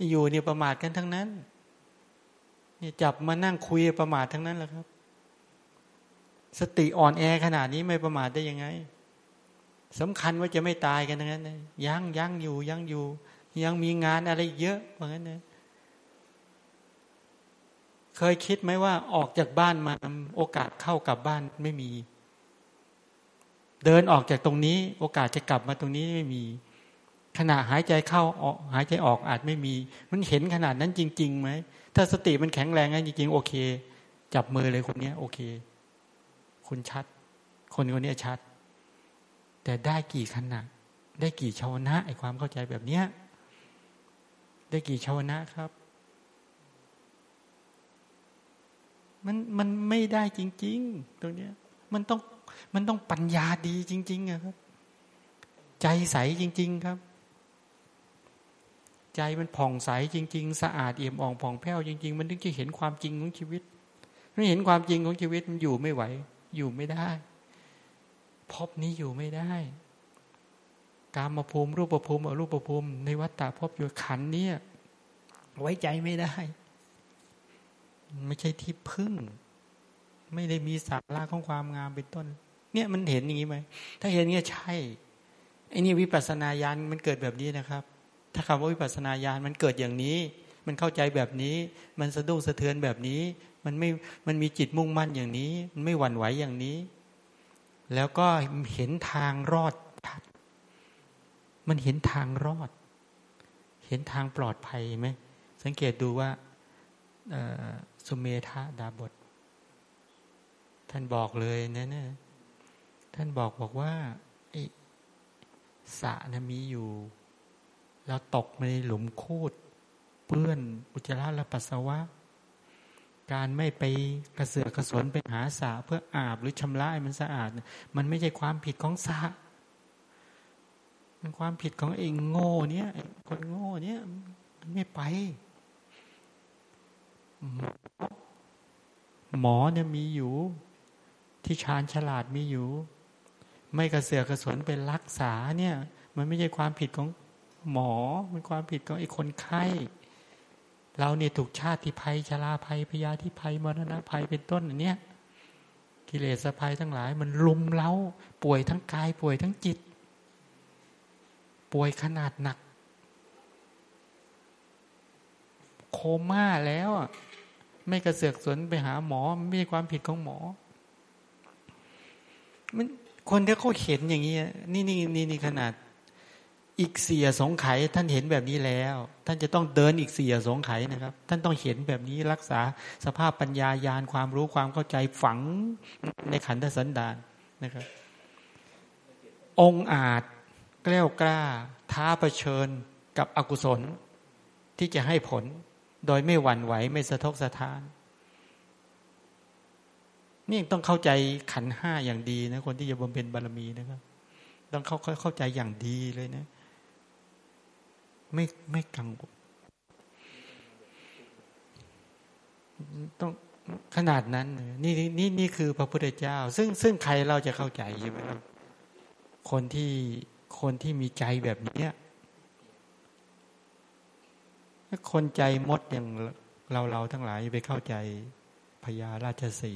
อยู่เนี่ยประมาทกันทั้งนั้นนี่จับมานั่งคุยประมาททั้งนั้นแหละครับ สติอ่อนแอขนาดนี้ไม่ประมาทได้ยังไงสำคัญว่าจะไม่ตายกันทั้งนั้นยังยังอยู่ยังอยู่ ยังมีงานอะไรเยอะเพราะงั้นนะ เคยคิดไหมว่าออกจากบ้านมาโอกาสเข้ากลับบ้านไม่มี เดินออกจากตรงนี้ โอกาสจะกลับมาตรงนี้ไม่มี ขณะหายใจเข้าออกหายใจออกอาจไม่มี มันเห็นขนาดนั้นจริงๆไหมถ้าสติมันแข็งแรงงั้นจริงๆโอเค จับมือเลยคนนี้โอเค คุณชัด คนคนนี้ชัด แต่ได้กี่ขณะได้กี่ชาวนะไอความเข้าใจแบบเนี้ยได้กี่ชาวนะครับ มันมันไม่ได้จริง ๆ ตรงเนี้ย มันต้องมันต้องปัญญาดีจริงๆอะครับ ใจใสจริง ๆ ครับ ใจมันผ่องใสจริง ๆ สะอาดเอี่ยมอ่องผ่องแผ้วจริง ๆ มันถึงจะเห็นความจริงของชีวิตไม่เห็นความจริงของชีวิตมันอยู่ไม่ไหว อยู่ไม่ได้พบนี้อยู่ไม่ได้การมาภูมิรูปภูมิอรูปภูมิในวัฏฏะพบอยู่ขันนี้ไว้ใจไม่ได้ ไม่ใช่ที่พึ่ง ไม่ได้มีสาระของความงามเป็นต้น เนี่ยมันเห็นอย่างนี้ไหมถ้าเห็นเงี้ยใช่ไอ้นี่วิปัสสนาญาณมันเกิดแบบนี้นะครับ ถ้าคำว่าวิปัสสนาญาณมันเกิดอย่างนี้ มันเข้าใจแบบนี้ มันสะดุ้งสะเทือนแบบนี้ มันไม่มันมีจิตมุ่งมั่นอย่างนี้ มันไม่หวั่นไหวอย่างนี้ แล้วก็เห็นทางรอดมันเห็นทางรอด เห็นทางปลอดภัยไหมสังเกตดูว่า สุเมธาดาบท ท่านบอกเลยนะเนี่ยท่านบอกบอกว่าสระนะมีอยู่แล้วตกในหลุมคูด เปื้อนอุจจาระและปัสสาวะ การไม่ไปกระเสือกกระสนไปหาสาเพื่ออาบหรือชำระให้มันสะอาด มันไม่ใช่ความผิดของสามันความผิดของเองโง่เนี้ยคนโง่เนี้ยมันไม่ไป หมอเนี่ยมีอยู่ ที่ชาญฉลาดมีอยู่ ไม่กระเสือกกระสนเป็นรักษาเนี่ย มันไม่ใช่ความผิดของหมอเป็นความผิดของไอ้คนไข้ เราเนี่ยถูกชาติภัยชราภัยพยาธิภัยมรณะภัยเป็นต้นอันเนี้ยกิเลสภัยทั้งหลาย มันลุมเล้าป่วยทั้งกายป่วยทั้งจิต ป่วยขนาดหนัก โคม่าแล้วอะ ไม่กระเสือกสนไปหาหมอไม่ใช่ความผิดของหมอ มันคนที่เขาเห็นอย่างนี้นี่นี่นี่นี่ขนาด อีกเสียสงไขท่านเห็นแบบนี้แล้ว ท่านจะต้องเดินอีกเสียสงไขนะครับ ท่านต้องเห็นแบบนี้รักษาสภาพปัญญายาณความรู้ความเข้าใจฝังในขันธสันดานนะครับ องอาจแกล้วกล้า ท้าเผชิญกับอกุศลที่จะให้ผล โดยไม่หวั่นไหวไม่สะทกสะท้าน นี่ต้องเข้าใจขันห้าอย่างดีนะ คนที่จะบำเพ็ญบารมีนะครับ ต้องเข้าเข้าใจอย่างดีเลยนะ ไม่ไม่กังวลต้องขนาดนั้นนี่นี่นี่คือพระพุทธเจ้า ซึ่งซึ่งใครเราจะเข้าใจใช่ไหมครับคนที่คนที่มีใจแบบนี้ คนใจมดอย่างเราเราทั้งหลายไปเข้าใจพญาราชสี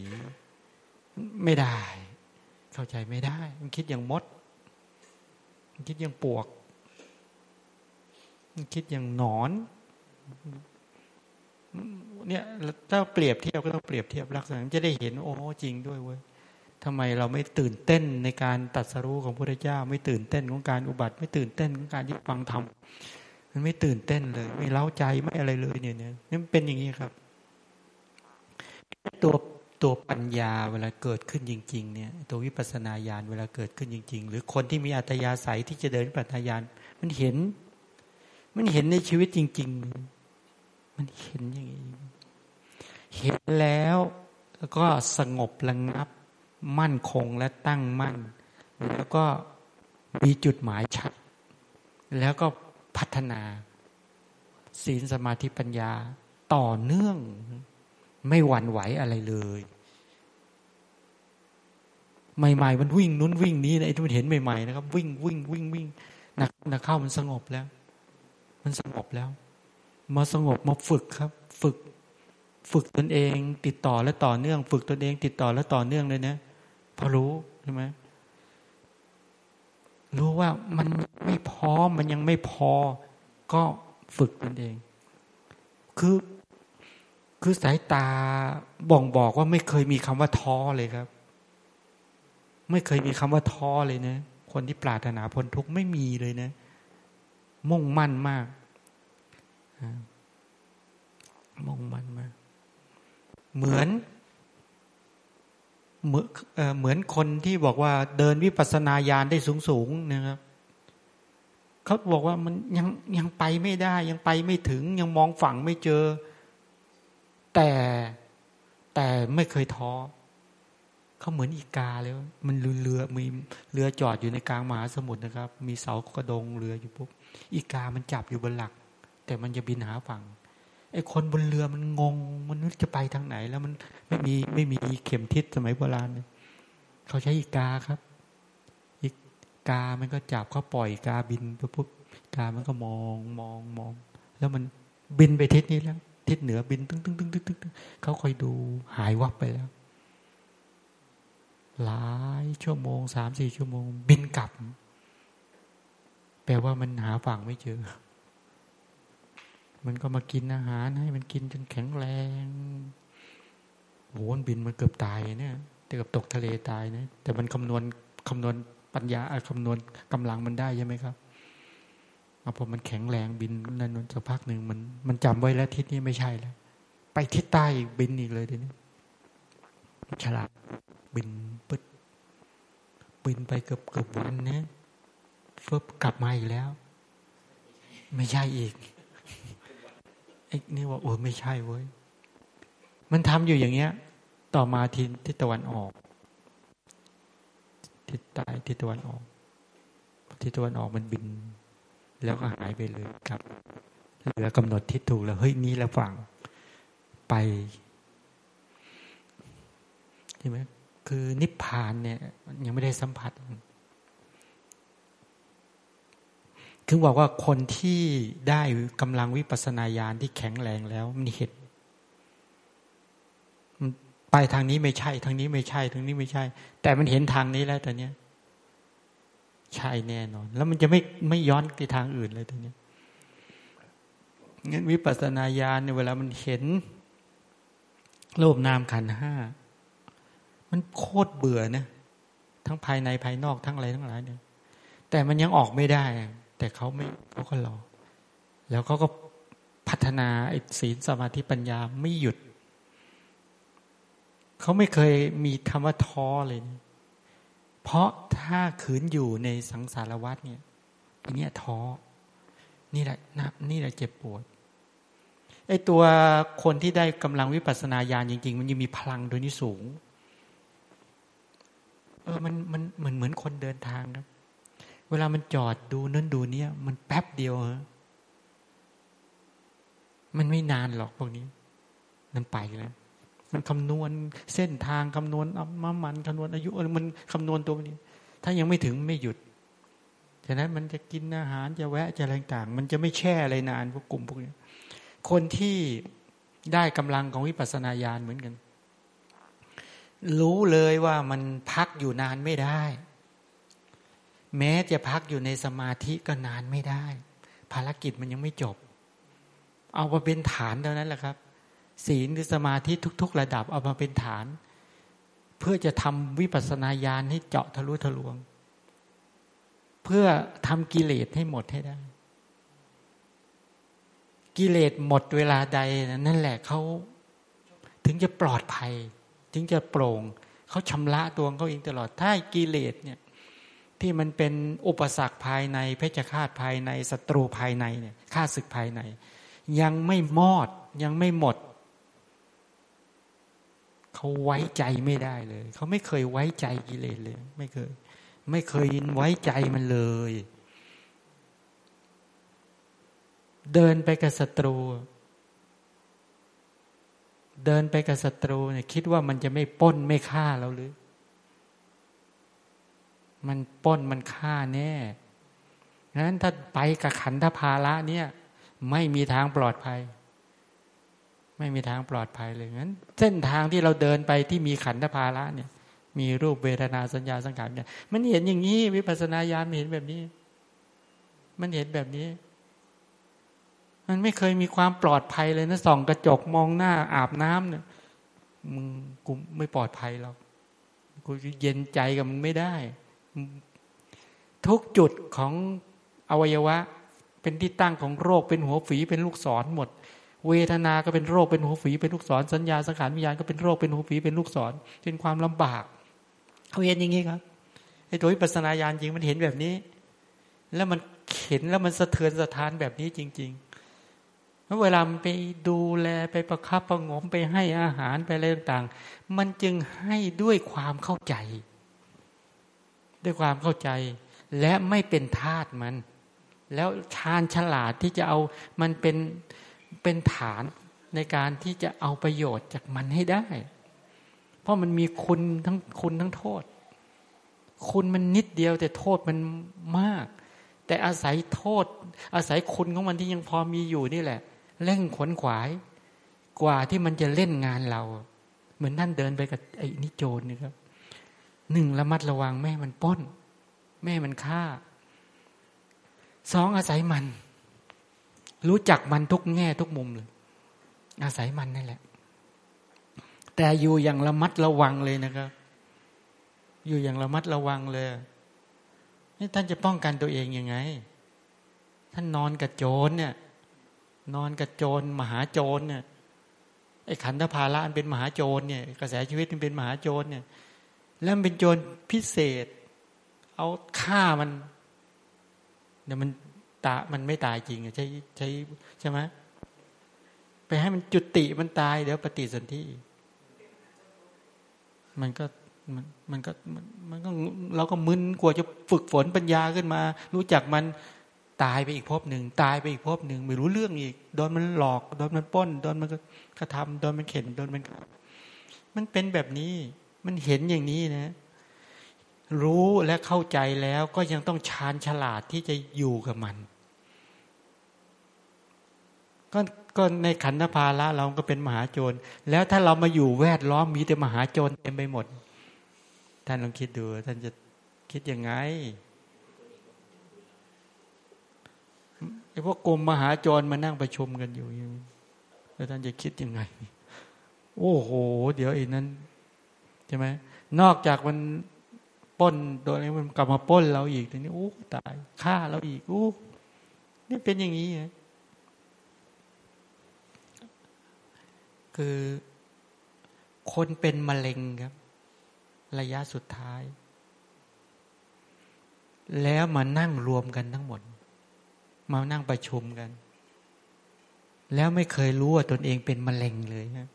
ไม่ได้ เข้าใจไม่ได้ มันคิดอย่างมด มันคิดอย่างปวก มันคิดอย่างหนอนเนี่ยถ้าเปรียบเทียบก็ต้องเปรียบเทียบลักษณะจะได้เห็นโอ้จริงด้วยเว้ยทำไมเราไม่ตื่นเต้นในการตัดสรู้ของพระเจ้า ไม่ตื่นเต้นของการอุบัติ ไม่ตื่นเต้นของการยึดฟังธรรม มันไม่ตื่นเต้นเลย ไม่เล้าใจไม่อะไรเลยเนี่ยเนี่ยนี่มันเป็นอย่างนี้ครับ ตัวตัวปัญญาเวลาเกิดขึ้นจริง ๆ เนี่ย ตัววิปัสนาญาณเวลาเกิดขึ้นจริง ๆ หรือคนที่มีอัตยาศัยที่จะเดินปัญญาณมันเห็น มันเห็นในชีวิตจริง ๆ มันเห็นอย่างนี้เห็นแล้วแล้วก็สงบระงับ มั่นคงและตั้งมั่น แล้วก็มีจุดหมายชัด แล้วก็ พัฒนา ศีลสมาธิปัญญา ต่อเนื่อง ไม่หวั่นไหวอะไรเลยใหม่ๆมันวิ่งนู้นวิ่งนี้นะไอ้ที่มันเห็นใหม่ๆนะครับ วิ่งวิ่งวิ่งวิ่งหนักหนักเข้ามันสงบแล้ว มันสงบแล้ว มาสงบมาฝึกครับ ฝึก ฝึกตนเอง ติดต่อและต่อเนื่อง ฝึกตนเอง ติดต่อและต่อเนื่องเลยนะพอรู้ใช่ไหม รู้ว่ามันไม่พร้อมมันยังไม่พอ ก็ฝึกมันเอง คือคือสายตาบ่งบอกว่าไม่เคยมีคำว่าท้อเลยครับ ไม่เคยมีคำว่าท้อเลยนะ คนที่ปรารถนาพ้นทุกข์ไม่มีเลยนะ มุ่งมั่นมากมุ่งมั่นมาก เหมือน เหมือนเหมือนคนที่บอกว่าเดินวิปัสสนาญาณได้สูงสูงนะครับเขาบอกว่ามันยังยังไปไม่ได้ ยังไปไม่ถึงยังมองฝั่งไม่เจอ แต่แต่ไม่เคยท้อเขาเหมือนอีกาเลยมันเรือมีเรือจอดอยู่ในกลางมหาสมุทรนะครับ มีเสากระดงเรืออยู่ปุ๊บอีกามันจับอยู่บนหลัก แต่มันจะบินหาฝั่ง ไอ้คนบนเรือมันงง มันนึกจะไปทางไหน แล้วมันไม่มีไม่มีเข็มทิศสมัยโบราณเขาใช้อีกาครับ อีกามันก็จับเขาปล่อยกาบินไปปุ๊บกามันก็มองมองมอง แล้วมันบินไปทิศนี้แล้ว ทิศเหนือบินตึ้งตึ้งตึ้งตึ้งตึ้งเขาคอยดูหายวับไปแล้ว หลายชั่วโมงสามสี่ชั่วโมง บินกลับ แปลว่ามันหาฝั่งไม่เจอ มันก็มากินอาหารให้มันกินจนแข็งแรงโหนบินมันเกือบตายเนี่ยเกือบตกทะเลตายนะแต่มันคำนวณคำนวณปัญญาคำนวณกำลังมันได้ใช่ไหมครับเอาพอมันแข็งแรงบินนั่นสักพักหนึ่งมันมันจำไว้แล้วทิศนี้ไม่ใช่แล้วไปทิศใต้อีกบินอีกเลยเดี๋ยวนี้ฉลาดบินปึ๊ดบินไปเกือบเกือบวันนะเฟิบกลับมาอีกแล้ว ไม่ใช่อีก ไอ้นี่ว่าโอ้ไม่ใช่เว้ย มันทำอยู่อย่างเงี้ย ต่อมาทิศทิศตะวันออก ทิศใต้ทิศตะวันออก ทิศตะวันออกมันบิน แล้วก็หายไปเลยครับเหลือกำหนดทิศถูกแล้วเฮ้ยนี้แล้วฝั่งไปใช่ไหมคือนิพพานเนี่ย ยังไม่ได้สัมผัส คือบอกว่าคนที่ได้กำลังวิปัสนาญาณที่แข็งแรงแล้วมันเห็นไปทางนี้ไม่ใช่ ทางนี้ไม่ใช่ ทางนี้ไม่ใช่ แต่มันเห็นทางนี้แล้วตอนนี้ย ใช่แน่นอน แล้วมันจะไม่ไม่ย้อนไปทางอื่นเลยตอนนี้งั้นวิปัสสนาญาณเนี่ยเวลามันเห็นโลภนามขันห้ามันโคตรเบื่อนะทั้งภายในภายนอกทั้งอะไรทั้งหลายเนี่ยแต่มันยังออกไม่ได้ แต่เขาไม่เขาก็รอ แล้วเขาก็พัฒนาไอ้ศีลสมาธิปัญญาไม่หยุด เขาไม่เคยมีคำว่าท้อเลย เพราะถ้าขืนอยู่ในสังสารวัฏเนี่ยอันนี้ท้อ นี่แหละนะนี่แหละเจ็บปวดไอ้ตัวคนที่ได้กำลังวิปัสสนาญาณจริง ๆ มันยังมีพลังโดยนี้สูง เออมันมันเหมือนเหมือนคนเดินทางครับ เวลามันจอดดูนั่นดูเนี่ย มันแป๊บเดียวฮะมันไม่นานหรอกพวกนี้ มันไปแล้วมันคำนวณเส้นทางคำนวณมามันคำนวณอายุมันคำนวณตัวนี้ ถ้ายังไม่ถึงไม่หยุดฉะนั้นมันจะกินอาหารจะแวะจะอะไรต่างมันจะไม่แช่อะไรนานพวกกลุ่มพวกนี้คนที่ได้กำลังของวิปัสสนาญาณเหมือนกัน รู้เลยว่ามันพักอยู่นานไม่ได้ แม้จะพักอยู่ในสมาธิก็นานไม่ได้ ภารกิจมันยังไม่จบ เอามาเป็นฐานเท่านั้นแหละครับ ศีลหรือสมาธิทุก ๆ ระดับเอามาเป็นฐาน เพื่อจะทำวิปัสสนาญาณให้เจาะทะลุทะลวง เพื่อทำกิเลสให้หมดให้ได้ กิเลสหมดเวลาใดนั่นแหละเขาถึงจะปลอดภัย ถึงจะโปร่งเขาชำระตัวเขาเองตลอดถ้ากิเลสเนี่ย ที่มันเป็นอุปสรรคภายใน เพชฌฆาตภายในศัตรูภายในเนี่ยฆ่าศึกภายใน ยังไม่มอดยังไม่หมด เขาไว้ใจไม่ได้เลย เขาไม่เคยไว้ใจกิเลสเลย ไม่เคย ไม่เคยไว้ใจมันเลย เดินไปกับศัตรู เดินไปกับศัตรูเนี่ยคิดว่ามันจะไม่ป้นไม่ฆ่าเราหรือ มันป้นมันฆ่าแน่นั้นถ้าไปกับขันธภาระเนี่ย ไม่มีทางปลอดภัย ไม่มีทางปลอดภัยเลยงั้น เส้นทางที่เราเดินไปที่มีขันธภาระเนี่ย มีรูปเวทนาสัญญาสังขารเนี่ยมันเห็นอย่างนี้ วิปัสสนาญาณเห็นแบบนี้ มันเห็นแบบนี้ มันไม่เคยมีความปลอดภัยเลยนะส่องกระจกมองหน้าอาบน้ำเนี่ยมึงกูไม่ปลอดภัยหรอกกูเย็นใจกับมึงไม่ได้ ทุกจุดของอวัยวะ เป็นที่ตั้งของโรคเป็นหัวฝีเป็นลูกศรหมด เวทนาก็เป็นโรคเป็นหัวฝีเป็นลูกศรสัญญาสังขารวิญญาณก็เป็นโรคเป็นหัวฝีเป็นลูกศรเป็นความลำบากเขาเห็นอย่างนี้ครับไอ้ตัววิปัสนาญาณจริงมันเห็นแบบนี้ แล้วมันเห็นแล้วมันสะเทือนสะท้านแบบนี้จริงๆเวลาไปดูแลไปประคับประงมไปให้อาหารไปอะไรต่างๆ มันจึงให้ด้วยความเข้าใจ ด้วยความเข้าใจ และไม่เป็นทาตมัน แล้วชาญฉลาดที่จะเอามันเป็นเป็นฐานในการที่จะเอาประโยชน์จากมันให้ได้ เพราะมันมีคุณทั้งคุณทั้งโทษ คุณมันนิดเดียวแต่โทษมันมาก แต่อาศัยโทษ อาศัยคุณของมันที่ยังพอมีอยู่นี่แหละเร่งขวนขวาย กว่าที่มันจะเล่นงานเรา เหมือนท่านเดินไปกับไอ้นิโจรนี่ครับ หนึ่งระมัดระวังแม่มันป้น แม่มันฆ่าสองอาศัยมัน รู้จักมันทุกแง่ทุกมุมเลย อาศัยมันนั่นแหละ แต่อยู่อย่างระมัดระวังเลยนะครับ อยู่อย่างระมัดระวังเลยนี่ท่านจะป้องกันตัวเองยังไง ท่านนอนกับโจรเนี่ย นอนกับโจรมหาโจรเนี่ยไอ้ขันธภาระมันเป็นมหาโจรเนี่ย กระแสชีวิตมันเป็นมหาโจรเนี่ย แล้วมันเป็นโจรพิเศษ เอาฆ่ามันเนี่ยมันตามันไม่ตายจริงใช่ใช่ใช่ไหมไปให้มันจุติมันตายเดี๋ยวปฏิสนธิมันก็มันมันก็มันก็เราก็มึนกว่าจะฝึกฝนปัญญาขึ้นมา รู้จักมันตายไปอีกภพหนึ่งตายไปอีกภพหนึ่งไม่รู้เรื่องอีกโดนมันหลอกโดนมันป้นโดนมันกระทำโดนมันเข็นโดนมัน มันเป็นแบบนี้ มันเห็นอย่างนี้นะ รู้และเข้าใจแล้วก็ยังต้องชาญฉลาดที่จะอยู่กับมัน ก็ก็ในขันธภาระเราก็เป็นมหาโจร แล้วถ้าเรามาอยู่แวดล้อมมีแต่มหาโจรเต็มไปหมด ท่านลองคิดดู ท่านจะคิดยังไงไอ้พวกกรมมหาโจรมานั่งประชุมกันอยู่แล้วท่านจะคิดยังไง โอ้โห เดี๋ยวไอีกนั้น ใช่ไหมนอกจากมันป้นโดนอะไรมันกลับมาป้นเราอีกทีนี้โอ้ตายฆ่าเราอีกโอ้นี่เป็นอย่างนี้คือคนเป็นมะเร็งครับ ระยะสุดท้าย แล้วมานั่งรวมกันทั้งหมด มานั่งประชุมกัน แล้วไม่เคยรู้ว่าตนเองเป็นมะเร็งเลยนะ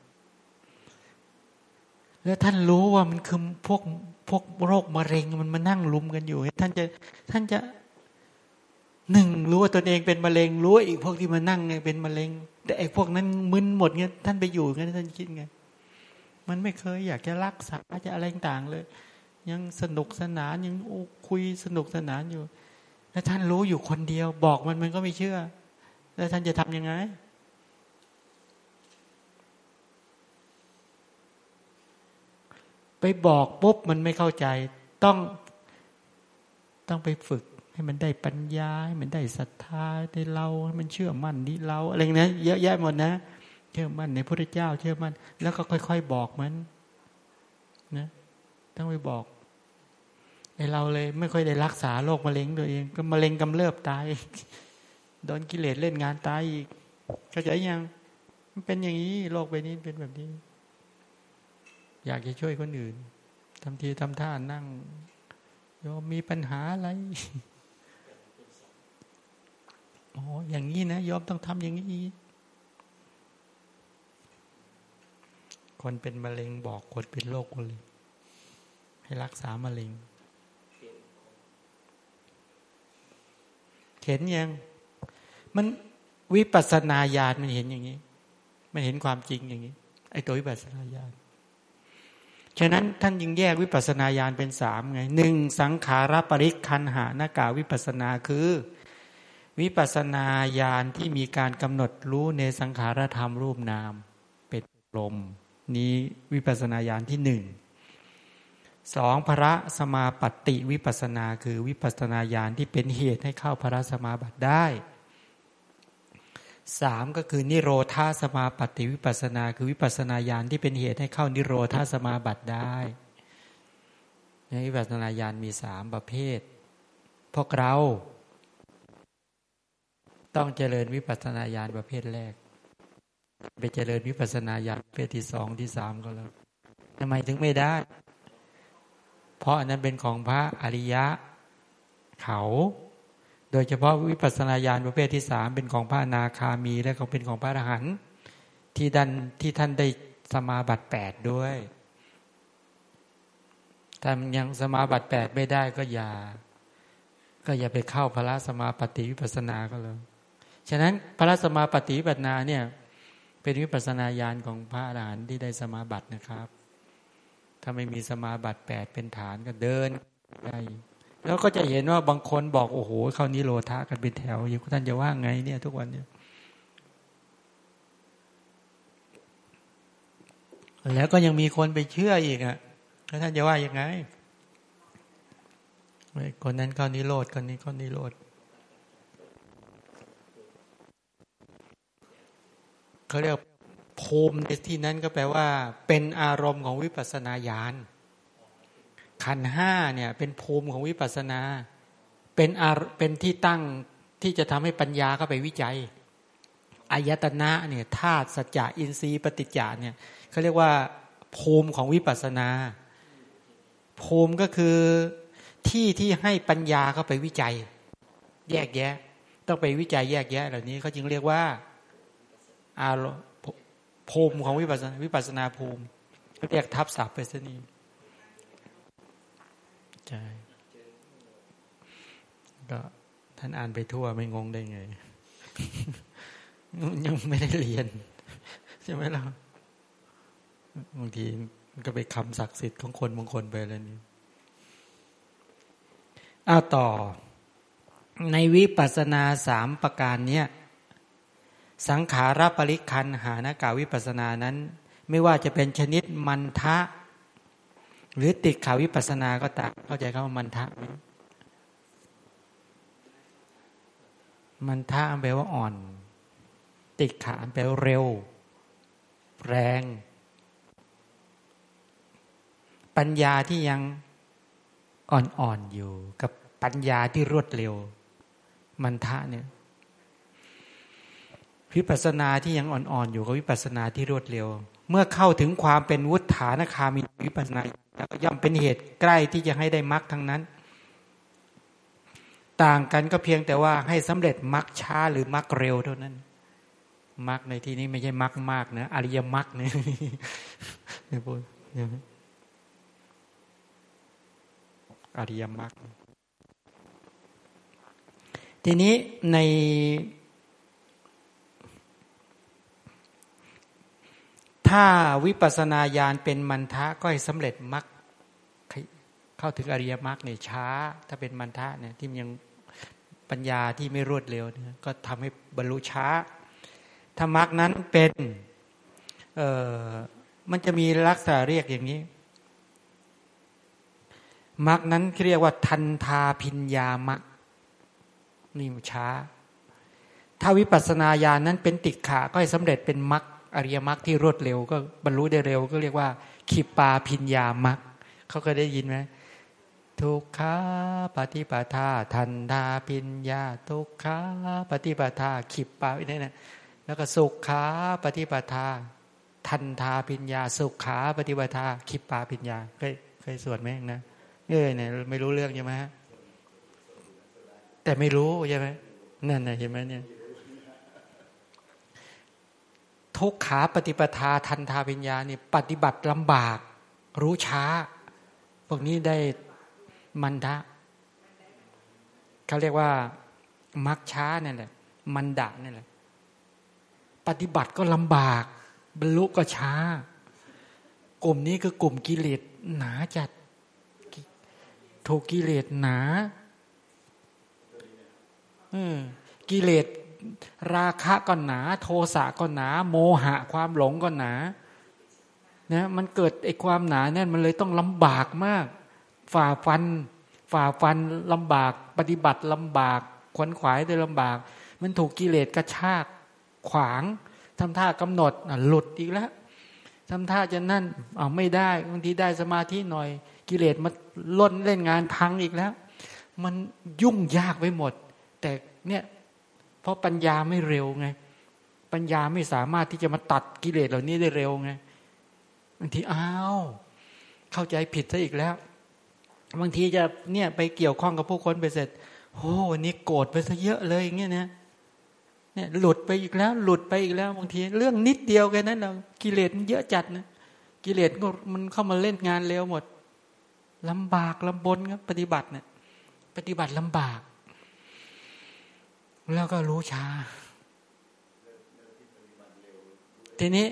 แล้วท่านรู้ว่ามันคือพวกพวกโรคมะเร็งมันมานั่งลุมกันอยู่ ท่านจะท่านจะหนึ่งรู้ว่าตนเองเป็นมะเร็งรู้อีกพวกที่มานั่งไงเป็นมะเร็ง แต่ไอ้พวกนั้นมึนหมดเงี้ยท่านไปอยู่งั้นท่านคิดไงมันไม่เคยอยากจะรักษาจะอะไรต่างเลย ยังสนุกสนานยังคุยสนุกสนานอยู่ แล้วท่านรู้อยู่คนเดียว บอกมันมันก็ไม่เชื่อ แล้วท่านจะทํำยังไง ไปบอกปุ๊บมันไม่เข้าใจ ต้องต้องไปฝึก ให้มันได้ปัญญาให้มันได้ศรัทธาในเราให้มันเชื่อมั่นนี่เราอะไรนะเยอะแยะหมดนะ เชื่อมั่นในพระเจ้า เชื่อมั่น แล้วก็ค่อย ๆ บอกมันนะต้องไปบอกไอเราเลยไม่ค่อยได้รักษาโรคมะเร็งตัวเอง ก็มะเร็งกำเริบตายโดนกิเลสเล่นงานตายอีกเข้าใจยังมันเป็นอย่างนี้โรคใบนี้เป็นแบบนี้ อยากจะช่วยคนอื่นทำทีทำท่านั่งโยมมีปัญหาอะไรอ๋ออย่างนี้นะยอมต้องทำอย่างนี้ คนเป็นมะเร็งบอกคนเป็นโรคมะเร็งให้รักษามะเร็งเห็นยัง มันวิปัสสนาญาณมันเห็นอย่างนี้ มันเห็นความจริงอย่างนี้ ไอ้ตัววิปัสสนาญาณ ฉะนั้นท่านยิงแยกวิปัสนาญาณเป็นสามไงหนึ่งสังขารปริคันหานากาวิปัสนาคือ วิปัสนาญาณที่มีการกำหนดรู้ในสังขารธรรมรูปนามเป็นลมนี้วิปัสนาญาณที่หนึ่งสองพระสมาปฏิวิปัสนาคือวิปัสนาญาณที่เป็นเหตุให้เข้าพระสมาบัติได้ สามก็คือนิโรธาสมาปฏิวิปัสนา คือวิปัสนาญาณที่เป็นเหตุให้เข้านิโรธาสมาบัติได้ในวิปัสนาญาณมีสามประเภท พวกเรา ต้องเจริญวิปัสนาญาณประเภทแรก ไปเจริญวิปัสนาญาณประเภทที่สองที่สามก็แล้วทำไมถึงไม่ได้ เพราะอันนั้นเป็นของพระอริยะ เขา โดยเฉพาะวิปัสสนาญาณประเภทที่สามเป็นของพระนาคามีและก็เป็นของพระอรหันต์ที่ดันที่ท่านได้สมาบัติแปดด้วยถ้ายังสมาบัติแปดไม่ได้ก็อย่า ก็อย่าไปเข้าพระสมาปฏิวิปัสนาก็เลยฉะนั้นพระสมาปฏิวิปัสนาเนี่ย เป็นวิปัสนาญาณของพระอรหันต์ที่ได้สมาบัตินะครับ ถ้าไม่มีสมาบัติแปดเป็นฐานก็เดินได้ แล้วก็จะเห็นว่าบางคนบอกโอ้โหเข้านิโรธากันเป็นแถวอยู่ท่านจะว่าไงเนี่ย ทุกวันเนี่ยแล้วก็ยังมีคนไปเชื่ออีกอะแล้วท่านจะว่ายังไงคนนั้นเข้านิโรธคนนี้เข้านิโรธเขาเรียกภูมิในที่นั้นก็แปลว่า เป็นอารมณ์ของวิปัสสนาญาณ ขันห้าเนี่ย เป็นภูมิของวิปัสนา เป็นอาเป็นที่ตั้งที่จะทำให้ปัญญาเข้าไปวิจัยอายตนะเนี่ยธาตุสัจจะอินทรีย์ปฏิจจาเนี่ยเขาเรียกว่าภูมิของวิปัสนา ภูมิก็คือที่ที่ให้ปัญญาเข้าไปวิจัย แยกแยะ ต้องไปวิจัยแยกแยะ เหล่านี้เขาจึงเรียกว่าอารภูมิของวิปัสนาวิปัสนาภูมิเรียกทับศัพท์ไปซะนี้ ใช่ก็ท่านอ่านไปทั่วไม่งงได้ไง ยังไม่ได้เรียน ใช่ไหมล่ะบางทีก็ไปคำศักดิ์สิทธิ์ของคนบางคนไปแล้วนี่อ้าต่อ ในวิปัสสนาสามประการเนี้ยสังขารปริคันหานากาวิปัสสนานั้น ไม่ว่าจะเป็นชนิดมันทะ หรือติดขาวิปัสนาก็ตามเข้าใจคำว่ามันทะมันทะแปลว่าอ่อน ติดขาแปลว่าเร็ว แรง ปัญญาที่ยังอ่อนๆอยู่กับปัญญาที่รวดเร็ว มันทะเนี่ยวิปัสนาที่ยังอ่อนๆอยู่กับวิปัสนาที่รวดเร็ว เมื่อเข้าถึงความเป็นวุฒานคามีวิปัสนา แล้วย่อมเป็นเหตุใกล้ที่จะให้ได้มรรคทั้งนั้น ต่างกันก็เพียงแต่ว่าให้สำเร็จมรรคช้าหรือมรรคเร็วเท่านั้นมรรคในที่นี้ไม่ใช่มรรคมากนะอริยมรรคเนี่ยไม่พูดอริยมรรคทีนี้ใน ถ้าวิปัสนาญาณเป็นมันทะก็ให้สำเร็จมรรคเข้าถึงอริยมรรคเนี่ยช้า ถ้าเป็นมันทะเนี่ยที่ยังปัญญาที่ไม่รวดเร็วเนี่ยก็ทำให้บรรลุช้า ถ้ามรรคนั้นเป็นเออมันจะมีลักษณะเรียกอย่างนี้มรรคนั้นเรียกว่าทันทาพิญญามรรคนี่ช้า ถ้าวิปัสสนาญาณนั้นเป็นติดขาก็ให้สำเร็จเป็นมรรค อริยมรรคที่รวดเร็ว ก็บรรลุได้เร็ว ก็เรียกว่าขีปาพิญญามรรคเขาเคยได้ยินไหมทุกขาปฏิปทาทันทาพิญญา ทุกขาปฏิปทาขีปานี่นะแล้วก็สุขขาปฏิปทา ทันทาพิญญา สุขขาปฏิปทาขีปาพิญญาเคยเคยสวดไหมนะเออเนี่ยไม่รู้เรื่องใช่ไหมแต่ไม่รู้ใช่ไหมนั่นนะเห็นไหมเนี่ย ทุกขาปฏิปทาทันทาปัญญานี่ปฏิบัติลำบาก รู้ช้า พวกนี้ได้มันทะเขาเรียกว่ามักช้านี่แหละมันดะนี่แหละ ปฏิบัติก็ลำบาก บรรลุก็ช้า กลุ่มนี้คือกลุ่มกิเลสหนาจัดถูกกิเลสหนากิเลส ราคะก็หนา โทสะก็หนา โมหะความหลงก็หนานะมันเกิดไอ้ความหนาเนี่ยมันเลยต้องลำบากมาก ฝ่าฟัน ฝ่าฟันลำบาก ปฏิบัติลำบาก ขวนขวายได้ลำบาก มันถูกกิเลสกระชากขวางทำท่ากำหนดหลุดอีกแล้วทำท่าจะนั่นเอาไม่ได้บางทีได้สมาธิหน่อย กิเลสมันล้นเล่นงานพังอีกแล้ว มันยุ่งยากไปหมด แต่เนี่ย เพราะปัญญาไม่เร็วไง ปัญญาไม่สามารถที่จะมาตัดกิเลสเหล่านี้ได้เร็วไงบางทีอ้าวเข้าใจผิดซะอีกแล้ว บางทีจะเนี่ยไปเกี่ยวข้องกับผู้คนไปเสร็จโอ้วันนี้โกรธไปซะเยอะเลยอย่างเงี้ยนะเนี่ยหลุดไปอีกแล้ว หลุดไปอีกแล้ว บางที เรื่องนิดเดียวแค่นั้นเรากิเลสมันเยอะจัดนะกิเลสมันเข้ามาเล่นงานเร็วหมดลำบากลำบนครับปฏิบัติเนี่ยปฏิบัติลำบาก แล้วก็รู้ช้า ทีนี้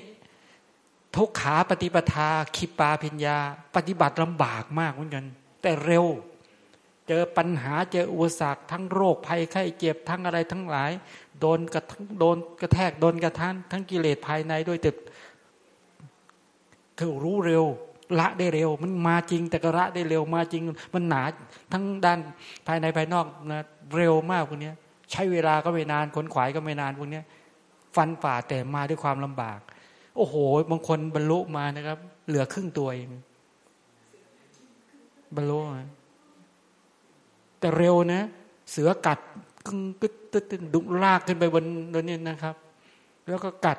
ทุกขาปฏิปทาคิปาพิญญา ปฏิบัติลำบากมากเหมือนกัน แต่เร็ว เจอปัญหาเจออุปสรรคทั้งโรคภัยไข้เจ็บทั้งอะไรทั้งหลาย โดนกระทั้งโดนกระแทกโดนกระทานทั้งกิเลสภายในด้วยตึกคือรู้เร็วละได้เร็ว มันมาจริงแต่ก็ละได้เร็วมาจริง มันหนาทั้งด้านภายในภายนอกนะเร็วมากพวกนี้ ใช้เวลาก็ไม่นานขนขวายก็ไม่นานพวกนี้ฟันฝ่าแต่มาด้วยความลำบาก โอ้โห บางคนบรรลุมานะครับ เหลือครึ่งตัวเองบรรลุแต่เร็วนะ เสือกัดกึ้งกึ๊ดตึ๊ดดุลากขึ้นไปบนบนนี้นะครับ แล้วก็กัด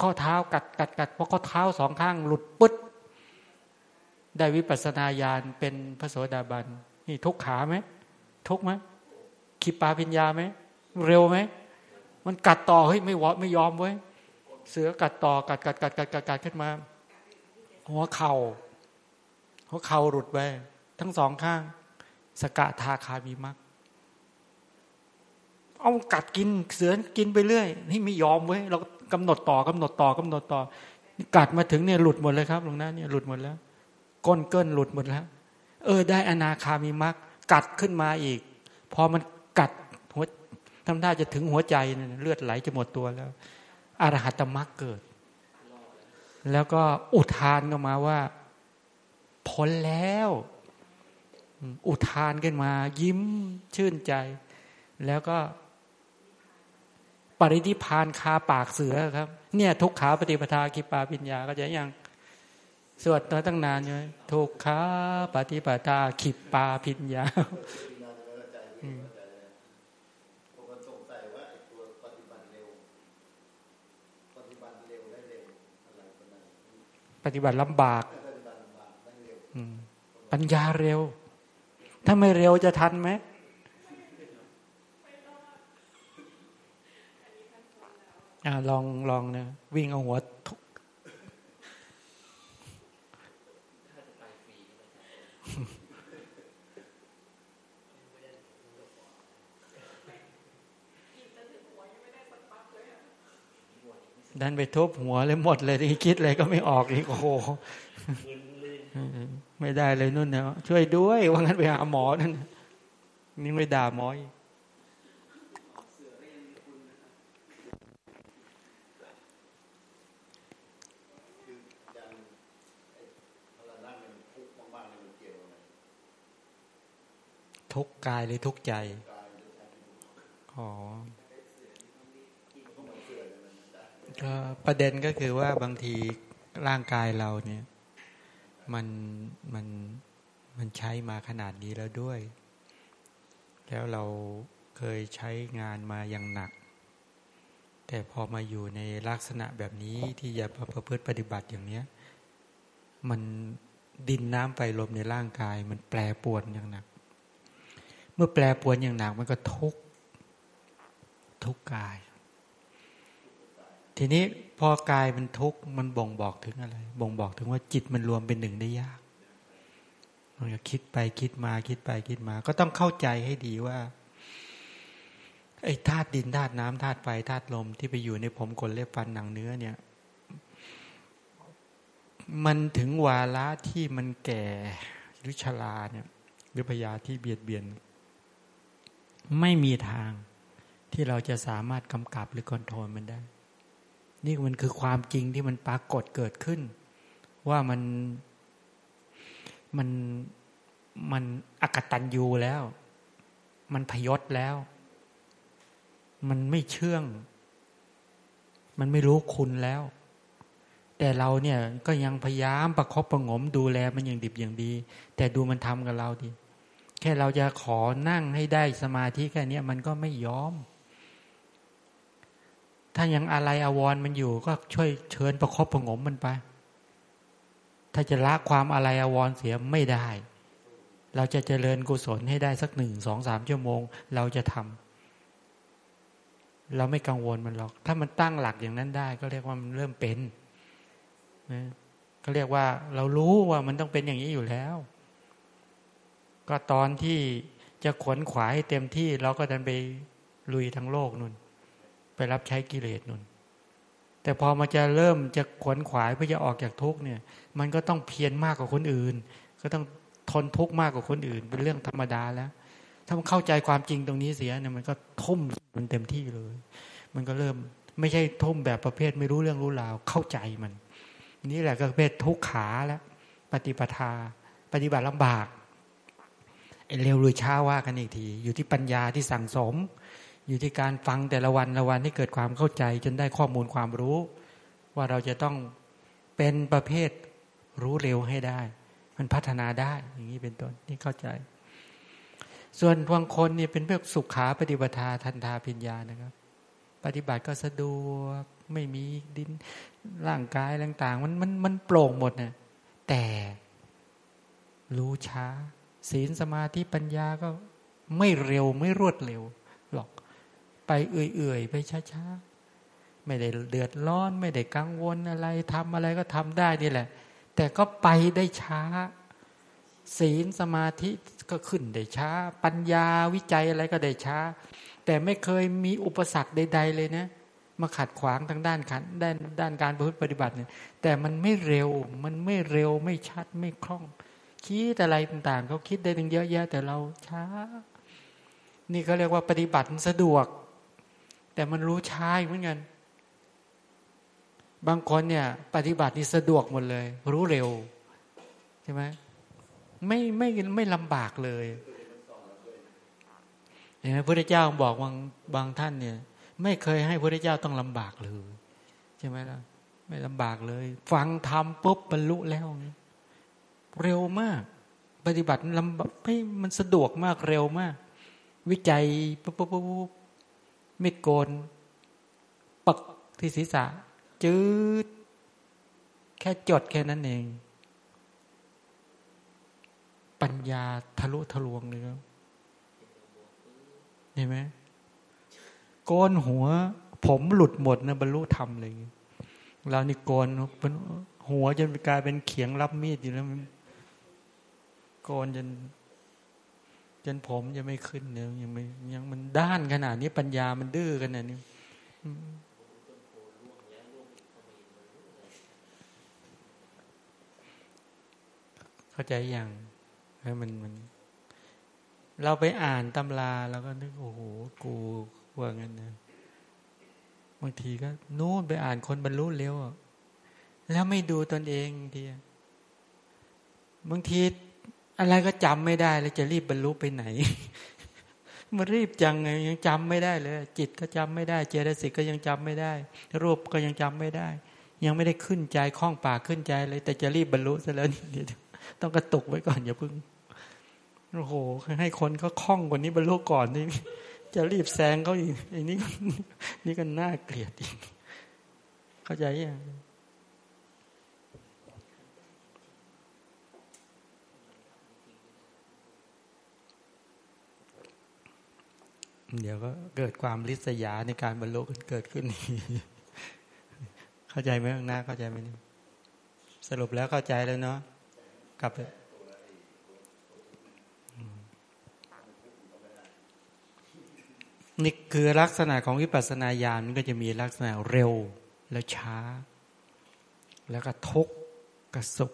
ข้อเท้ากัดกัดกัดเพราะข้อเท้าสองข้างหลุดปึ๊ดได้วิปัสนาญาณเป็นพระโสดาบันนี่ทุกขาไหมทุกไหม ขีปาพิญญาไหมเร็วไหมมันกัดต่อเฮ้ยไม่วอไม่ยอมเว้ยเสือกัดต่อกัดกัดกัดกัดกัดกัดขึ้นมา หัวเข่าหัวเข่าหลุดไปทั้งสองข้าง สกะทาคามีมักเอากัดกินเสือกินไปเรื่อยนี่ไม่ยอมเว้ยเรากำหนดต่อกำหนดต่อกำหนดต่อ กัดมาถึงเนี่ยหลุดหมดเลยครับหลวงน้าเนี่ยหลุดหมดแล้ว ก้นเกินหลุดหมดแล้ว เออ ได้อนาคามีมักกัดขึ้นมาอีก พอมัน ทำท่าจะถึงหัวใจเลือดไหลจะหมดตัวแล้วอรหัตมรรคเกิด แล้วก็อุทานก็มาว่าพ้นแล้ว อุทานขึ้นมา ยิ้มชื่นใจ แล้วก็ ปริธิพานคาปากเสือครับ เนี่ย ทุกขาปฏิปทาคิปาปิญญาก็จะยังสวดมาตั้งนานอยู่ทุกขาปฏิปทาขิปปาปิญญา ปฏิบัติลำบากปัญญาเร็ว ถ้าไม่เร็วจะทันไหมอลองลองนะวิ่งเอาหัว ดันไปทุบหัวเลยหมดเลยที่คิดเลยก็ไม่ออกอีกโอ้โหไม่ได้เลยนุ่นเนาะช่วยด้วยว่างั้นไปหาหมอนั่นนี่ไม่ด่าหมออีกทุกกายหรือทุกใจ อ๋อก็ ประเด็นก็คือว่าบางทีร่างกายเราเนี่ยมันมันมันใช้มาขนาดนี้แล้วด้วย แล้วเราเคยใช้งานมาอย่างหนัก แต่พอมาอยู่ในลักษณะแบบนี้ที่จะประพฤติปฏิบัติอย่างเนี้ย มันดินน้ำไฟลมในร่างกาย มันแปรปวนอย่างหนัก เมื่อแปรปวนอย่างหนักมันก็ทุกทุกกาย ทีนี้พอกายมันทุกข์มันบ่งบอกถึงอะไร บ่งบอกถึงว่าจิตมันรวมเป็นหนึ่งได้ยากมันก็คิดไปคิดมาคิดไปคิดมา ก็ต้องเข้าใจให้ดีว่า ไอ้ธาตุดินธาตุน้ำธาตุไฟธาตุลมที่ไปอยู่ในผมขนเล็บฟันหนังเนื้อเนี่ย มันถึงวาระที่มันแก่หรือชราเนี่ย หรือพยาที่เบียดเบียน ไม่มีทางที่เราจะสามารถกำกับหรือคอนโทรลมันได้ นี่มันคือความจริงที่มันปรากฏเกิดขึ้น ว่ามันมันมันอกตันยูแล้ว มันพยศแล้ว มันไม่เชื่อง มันไม่รู้คุณแล้ว แต่เราเนี่ยก็ยังพยายามประคบประงมดูแลมันอย่างดิบอย่างดี แต่ดูมันทำกับเราดีแค่เราจะขอนั่งให้ได้สมาธิแค่นี้มันก็ไม่ยอม ถ้ายังอะไรอาวรมันอยู่ ก็ช่วยเชิญประคบประงมมันไป ถ้าจะละความอะไรอาวรเสียไม่ได้ เราจะเจริญกุศลให้ได้สักหนึ่งสองสามชั่วโมง เราจะทำเราไม่กังวลมันหรอก ถ้ามันตั้งหลักอย่างนั้นได้ ก็เรียกว่ามันเริ่มเป็นนะก็เรียกว่าเรารู้ว่ามันต้องเป็นอย่างนี้อยู่แล้ว ก็ตอนที่จะขวนขวายเต็มที่เราก็ดันไปลุยทั้งโลกนุ่น ไปรับใช้กิเลสนุ่น แต่พอมาจะเริ่มจะขวนขวายเพื่อจะออกจากทุกเนี่ย มันก็ต้องเพียรมากกว่าคนอื่น ก็ต้องทนทุกข์มากกว่าคนอื่น เป็นเรื่องธรรมดาแล้ว ถ้ามันเข้าใจความจริงตรงนี้เสียเนี่ยมันก็ทุ่มมันเต็มที่เลย มันก็เริ่มไม่ใช่ทุ่มแบบประเภทไม่รู้เรื่องรู้ราวเข้าใจมัน นี่แหละก็ประเภททุกขาแล้วปฏิปทา ปฏิบัติลำบากเร็วหรือช้าว่ากันอีกที อยู่ที่ปัญญาที่สั่งสม อยู่ที่การฟังแต่ละวันละวันให้เกิดความเข้าใจ จนได้ข้อมูลความรู้ ว่าเราจะต้องเป็นประเภทรู้เร็วให้ได้ มันพัฒนาได้อย่างนี้เป็นต้นนี่เข้าใจ ส่วนบางคนเนี่ยเป็นเพื่อสุขาปฏิบัติทันทาพิญญานะครับ ปฏิบัติก็สะดวกไม่มีดินร่างกายต่าง ๆ มันมันมันโปร่งหมดนะแต่รู้ช้า ศีลสมาธิปัญญาก็ไม่เร็วไม่รวดเร็วรอก ไปเอื่อยๆ ไปช้าๆ ไม่ได้เดือดร้อน ไม่ได้กังวลอะไรทำอะไรก็ทำได้นี่แหละ แต่ก็ไปได้ช้า ศีลสมาธิก็ขึ้นได้ช้า ปัญญาวิจัยอะไรก็ได้ช้า แต่ไม่เคยมีอุปสรรคใด ๆ เลยนะมาขัดขวางทางด้านขันด้านด้านการปฏิบัติเนี่ย แต่มันไม่เร็ว มันไม่เร็วไม่ชัดไม่คล่อง คิดอะไรต่างๆเขาคิดได้ถึงเยอะแยะ แต่เราช้า นี่เขาเรียกว่าปฏิบัติสะดวก แต่มันรู้ช้าเหมือนกัน บางคนเนี่ย ปฏิบัตินี่สะดวกหมดเลย รู้เร็ว ใช่ไหมไม่ไม่ไม่ลำบากเลยเห็นไหมพระเจ้าบอกบางบางท่านเนี่ย ไม่เคยให้พระเจ้าต้องลำบากเลยใช่ไหมล่ะไม่ลำบากเลย ฟังทำปุ๊บบรรลุแล้ว เร็วมาก ปฏิบัติลำบากไม่มันสะดวกมากเร็วมาก วิจัยปุ๊บปุ๊บปุ๊บ ไม่โกน ปักที่ศีรษะ จืด แค่จดแค่นั้นเอง ปัญญาทะลุทะลวงเลยครับเห็นไหมโกนหัว ผมหลุดหมดนะบรรลุธรรมเลยเรานี่โกนหัวจนกลายเป็นเขียงรับมีดอยู่แล้วโกนจน จนผมยังไม่ขึ้นเนี่ยยังไม่ยังมันด้านขนาดนี้ปัญญามันดื้อขนาดนี้เข้าใจอย่างให้มันมัน เราไปอ่านตำราแล้วก็นึกโอ้โหกูว่างั้นนะบางทีก็นู่นไปอ่านคนบรรลุเร็วแล้วไม่ดูตนเองทีบางที อะไรก็จำไม่ได้แล้วจะรีบบรรลุไปไหน มันรีบจังไงยังจำไม่ได้เลย จิตก็จำไม่ได้ เจตสิกก็ยังจำไม่ได้ รูปก็ยังจำไม่ได้ ยังไม่ได้ขึ้นใจคล้องปากขึ้นใจเลย แต่จะรีบบรรลุซะแล้วนี่ต้องกระตุกไว้ก่อนอย่าพึ่งโอ้โหให้คนเขาคล้องกว่านี้บรรลุก่อนนี่จะรีบแซงเขาอีกอันนี้นี่ก็น่าเกลียดอีกเข้าใจยัง เดี๋ยวก็เกิดความริษยาในการบรรลุเกิดขึ้น เข้าใจไหมข้างหน้าเข้าใจไหมสรุปแล้วเข้าใจแล้วเนาะกลับนี่คือลักษณะของวิปัสสนาญาณมันก็จะมีลักษณะเร็วและช้า แล้วก็ทุกข์กับสุข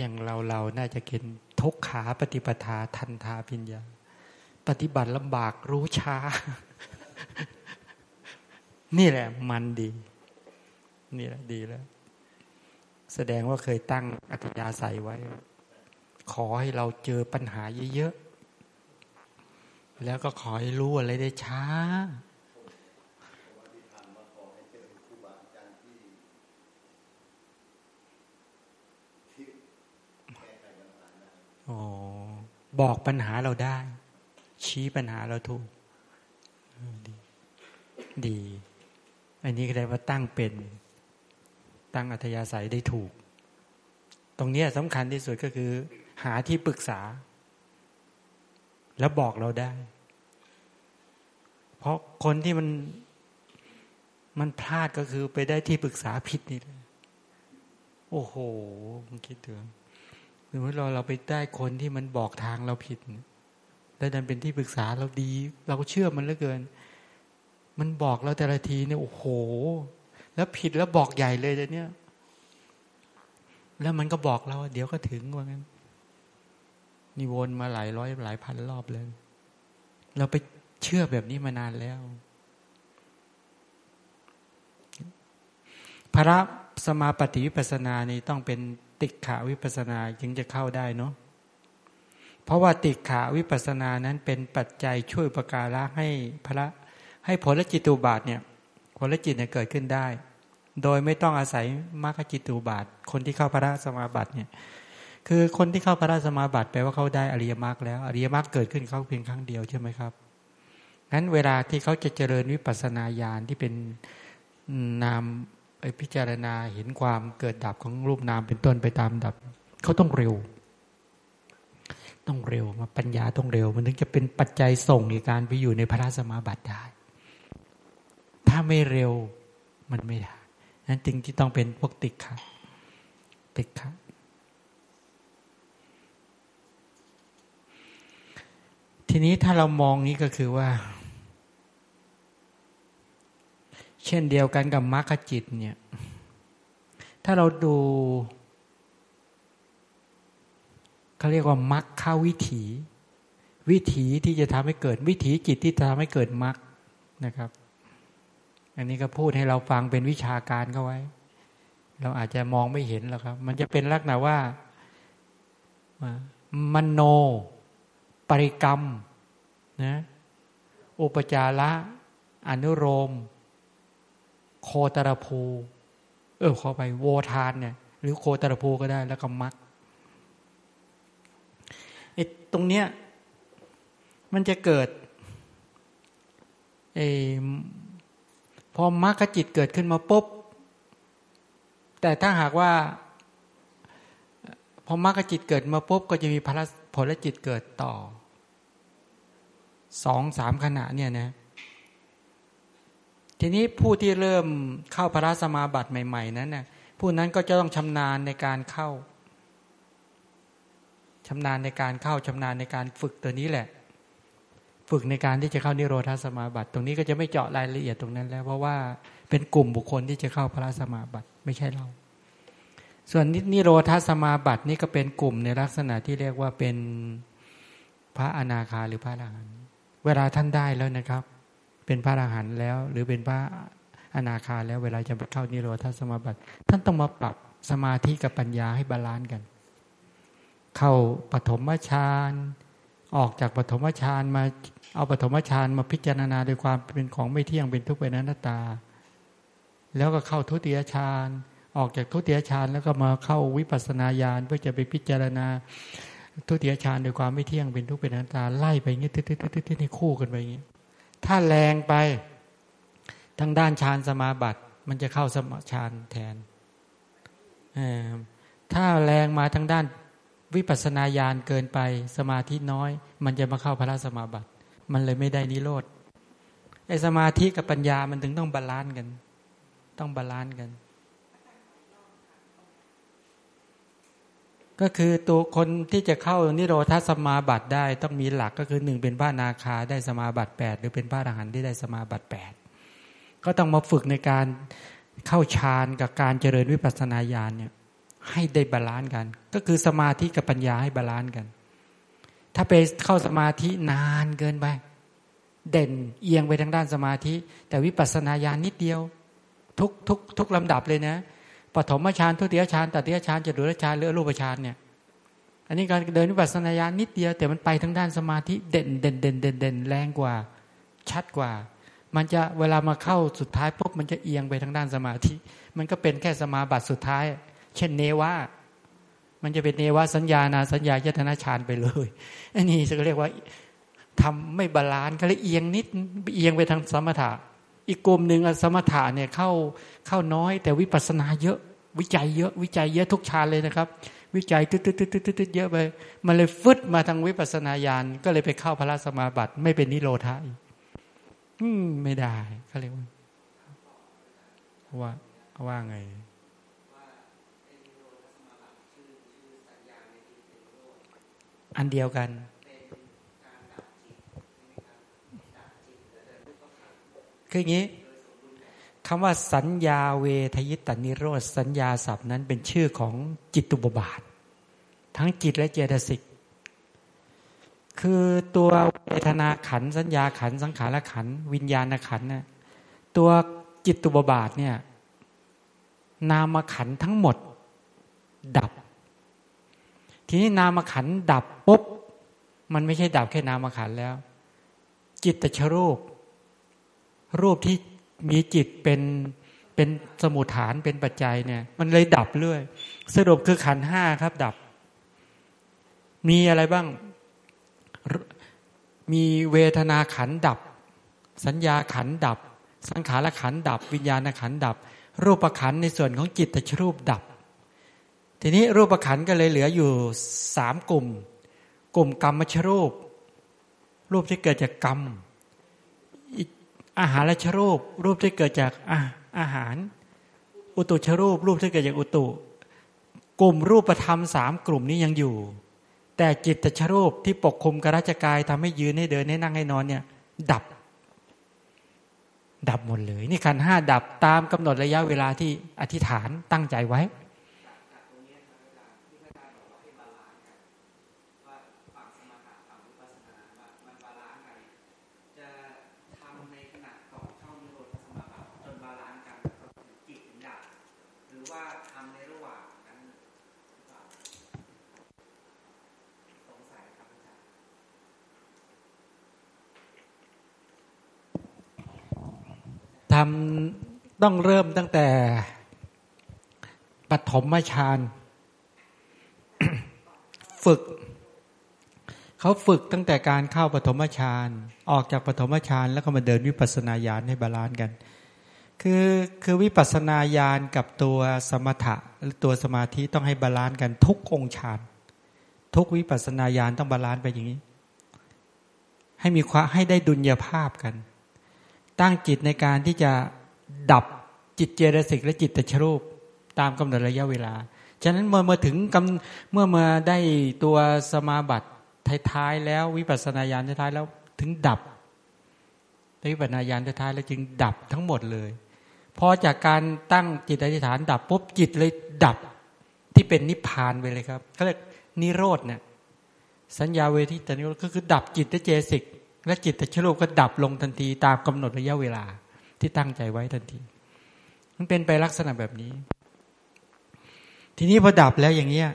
อย่างเราเราน่าจะกินทุกขาปฏิปทาทันทาพิญญา ปฏิบัติลำบากรู้ช้า นี่แหละมันดี นี่แหละดีแล้ว แสดงว่าเคยตั้งอัธยาศัยไว้ ขอให้เราเจอปัญหาเยอะๆ แล้วก็ขอให้รู้อะไรได้ช้า บอกปัญหาเราได้ ชี้ปัญหาเราถูก ดีดี อันนี้ก็ได้ว่าตั้งเป็น ตั้งอัธยาศัยได้ถูก ตรงนี้สำคัญที่สุดก็คือ หาที่ปรึกษา แล้วบอกเราได้ เพราะคนที่มันมันพลาดก็คือไปได้ที่ปรึกษาผิดนี่เลยโอ้โห มันคิดถึง หรือว่าเราเราไปได้คนที่มันบอกทางเราผิดแล้วดันเป็นที่ปรึกษาเราดี เราเชื่อมันเหลือเกิน มันบอกเราแต่ละทีเนี่ยโอ้โห แล้วผิดแล้วบอกใหญ่เลยเนี่ย แล้วมันก็บอกเราเดี๋ยวก็ถึงว่างั้นนี่วนมาหลายร้อยหลายพันรอบเลย เราไปเชื่อแบบนี้มานานแล้วพระสมาปฏิวิปัสนานี่ต้องเป็น ติขาวิปัสนาจึงจะเข้าได้เนาะเพราะว่าติขาวิปัสนานั้นเป็นปัจจัยช่วยประการะให้พระให้ผลจิตุบาทเนี่ยผลจิตเนี่ยเกิดขึ้นได้ โดยไม่ต้องอาศัยมรรคจิตุบาท คนที่เข้าพระสมาบัติเนี่ยคือคนที่เข้าพระสมาบัติแปลว่าเขาได้อริยมรรคแล้ว อริยมรรคเกิดขึ้นเขาเพียงครั้งเดียวใช่ไหมครับงั้นเวลาที่เขาจะเจริญวิปัสสนาญาณที่เป็นนาม ไปพิจารณาเห็นความเกิดดับของรูปนามเป็นต้นไปตามดับ เขาต้องเร็ว ต้องเร็วมาปัญญาต้องเร็ว มันถึงจะเป็นปัจจัยส่งในการไปอยู่ในพระสมาบัติได้ ถ้าไม่เร็วมันไม่ได้นั้นจึงที่ต้องเป็นพวกติดขัดติดขัดทีนี้ถ้าเรามองนี้ก็คือว่า เช่นเดียวกันกับมรรคจิตเนี่ย ถ้าเราดูเขาเรียกว่ามรรควิถี วิถีที่จะทำให้เกิด วิถีจิตที่ทำให้เกิดมรรคนะครับ อันนี้ก็พูดให้เราฟังเป็นวิชาการเข้าไว้ เราอาจจะมองไม่เห็นหรอกครับ มันจะเป็นลักษณะว่ามโน ปริกรรมนะอุปจาระอนุโรม โคตรภู เออขอไปโวทานเนี่ย หรือโคตรภูก็ได้แล้วก็มักไอ้ตรงเนี้ยมันจะเกิดไอ้พอมรรคจิตเกิดขึ้นมาปุ๊บ แต่ถ้าหากว่า พอมรรคจิตเกิดมาปุ๊บ ก็จะมีพลผลจิตเกิดต่อสองสามขณะเนี่ยนะ ทีนี้ผู้ที่เริ่มเข้าพระสมาบัติใหม่ ๆ นั้นน่ะผู้นั้นก็จะต้องชำนาญในการเข้าชำนาญในการเข้าชำนาญในการฝึกตัวนี้แหละ ฝึกในการที่จะเข้านิโรธาสมาบัติ ตรงนี้ก็จะไม่เจาะรายละเอียดตรงนั้นแล้ว เพราะว่าเป็นกลุ่มบุคคลที่จะเข้าพระสมาบัติไม่ใช่เรา ส่วนนิโรธาสมาบัตินี่ก็เป็นกลุ่มในลักษณะที่เรียกว่าเป็นพระอนาคาหรือพระอรหันต์เวลาท่านได้แล้วนะครับ เป็นพระอรหันต์แล้ว หรือเป็นพระอนาคาแล้วเวลาจะไปเข้านิโรธาสมาบัติ ท่านต้องมาปรับสมาธิกับปัญญาให้ balance กัน เข้าปฐมฌานออกจากปฐมฌานมาเอาปฐมฌานมาพิจารณาโดยความเป็นของไม่เที่ยงเป็นทุกข์เป็นอนัตตา แล้วก็เข้าทุติยฌานออกจากทุติยฌานแล้วก็มาเข้าวิปัสสนาญาณเพื่อจะไปพิจารณา ทุติยฌานโดยความไม่เที่ยงเป็นทุกข์เป็นอนัตตาไล่ไปอย่างนี้ติดติดติดติดในคู่กันไปอย่างนี้ ถ้าแรงไปทางด้านฌานสมาบัติ มันจะเข้าสมาฌานแทน ถ้าแรงมาทางด้านวิปัสนาญาณเกินไปสมาธิน้อย มันจะมาเข้าพระสมาบัติ มันเลยไม่ได้นิโรธไอ้สมาธิกับปัญญามันถึงต้อง balance กัน ต้อง balance กัน ก็คือตัวคนที่จะเข้านิโรธาสมาบัติได้ ต้องมีหลักก็คือหนึ่งเป็นพระอนาคาได้สมาบัติแปดหรือเป็นพระอรหันต์ที่ได้สมาบัติแปดก็ต้องมาฝึกในการเข้าฌานกับการเจริญวิปัสสนาญาณเนี่ยให้ได้ balance กัน ก็คือสมาธิกับปัญญาให้ balance กัน ถ้าไปเข้าสมาธินานเกินไปเด่นเอียงไปทางด้านสมาธิ แต่วิปัสสนาญาณนิดเดียว ทุกทุกทุกลำดับเลยนะ ปฐมฌานทุติยฌานตติยฌานจตุรฌานหรือรูปฌานเนี่ย อันนี้การเดินวิปัสสนาญาณนิดเดียวแต่มันไปทางด้านสมาธิเด่นเด่นเด่นเด่นเด่นแรงกว่า ชัดกว่า มันจะเวลามาเข้าสุดท้ายปุ๊บมันจะเอียงไปทางด้านสมาธิ มันก็เป็นแค่สมาบัติสุดท้าย เช่นเนวามันจะเป็นเนวาสัญญานาสัญญายตนาฌานไปเลยอันนี้จะเรียกว่าทำไม่บาลานซ์ก็เลยเอียงนิดเอียงไปทางสมถะ อีกกลุ่มหนึ่งสมถะเนี่ยเข้าเข้าน้อย แต่วิปัสนาเยอะ วิจัยเยอะวิจัยเยอะทุกชาเลยนะครับ วิจัยตึ๊ดตึ๊ดตึ๊ดตึ๊ดเยอะไปมันเลยฟึดมาทางวิปัสนาญาณก็เลยไปเข้าพระสมาบัติไม่เป็นนิโรธาอืมไม่ได้เขาเรียกว่าว่าว่าไงอันเดียวกัน คืออย่างนี้คำว่าสัญญาเวทยิตานิโรธสัญญาศัพท์นั้นเป็นชื่อของจิตตุบบาท ทั้งจิตและเจตสิก คือตัวเวทนาขันสัญญาขันสังขารขันวิญญาณขันน่ะตัวจิตตุบบาทเนี่ยนามขันทั้งหมด ดับ ทีนี้นามขันดับปุ๊บมันไม่ใช่ดับแค่นามขันแล้ว จิตตชรูป รูปที่มีจิตเป็นเป็นสมุทฐานเป็นปัจจัยเนี่ย มันเลยดับเรื่อย สรุปคือขันห้าครับ ดับ มีอะไรบ้าง มีเวทนาขันดับ สัญญาขันดับ สังขารขันดับ วิญญาณขันดับ รูปขันในส่วนของจิตตชรูปดับ ทีนี้รูปขันก็เลยเหลืออยู่สามกลุ่ม กลุ่มกรรมชรูป รูปที่เกิดจากกรรม อาหารและชรูป รูปที่เกิดจากอาอาหาร อุตุชรูป รูปที่เกิดจากอุตุ กลุ่มรูปธรรมสามกลุ่มนี้ยังอยู่ แต่จิตตชรูปที่ปกคุมกราชกายทำให้ยืนให้เดินให้นั่งให้นอนเนี่ยดับ ดับหมดเลย นี่ขันห้าดับตามกำหนดระยะเวลาที่อธิษฐานตั้งใจไว้ต้องเริ่มตั้งแต่ปฐมฌานฝึก เขาฝึกตั้งแต่การเข้าปฐมฌานออกจากปฐมฌานแล้วก็มาเดินวิปัสสนาญาณให้ balance กัน คือคือวิปัสสนาญาณกับตัวสมถะหรือตัวสมาธิต้องให้ balance กันทุกองค์ฌานทุกวิปัสสนาญาณต้อง balance ไปอย่างนี้ ให้มีความให้ได้ดุลยภาพกัน ตั้งจิตในการที่จะดับจิตเจตสิกและจิตตชรูปตามกำหนดระยะเวลา ฉะนั้นเมื่อมาถึงกำเมื่อมาได้ตัวสมาบัติท้ายๆแล้ววิปัสสนาญาณท้ายๆแล้วถึงดับวิปัสสนาญาณท้ายๆแล้วจึงดับทั้งหมดเลยพอจากการตั้งจิตอธิษฐานดับปุ๊บจิตเลยดับที่เป็นนิพพานไปเลยครับเขาเรียกนิโรธเนี่ยสัญญาเวทีต่นิโรธก็คือดับจิตเจสิก และจิตตชโลกก็ดับลงทันที ตามกำหนดระยะเวลาที่ตั้งใจไว้ทันที มันเป็นไปลักษณะแบบนี้ ทีนี้พอดับแล้วอย่างเนี้ย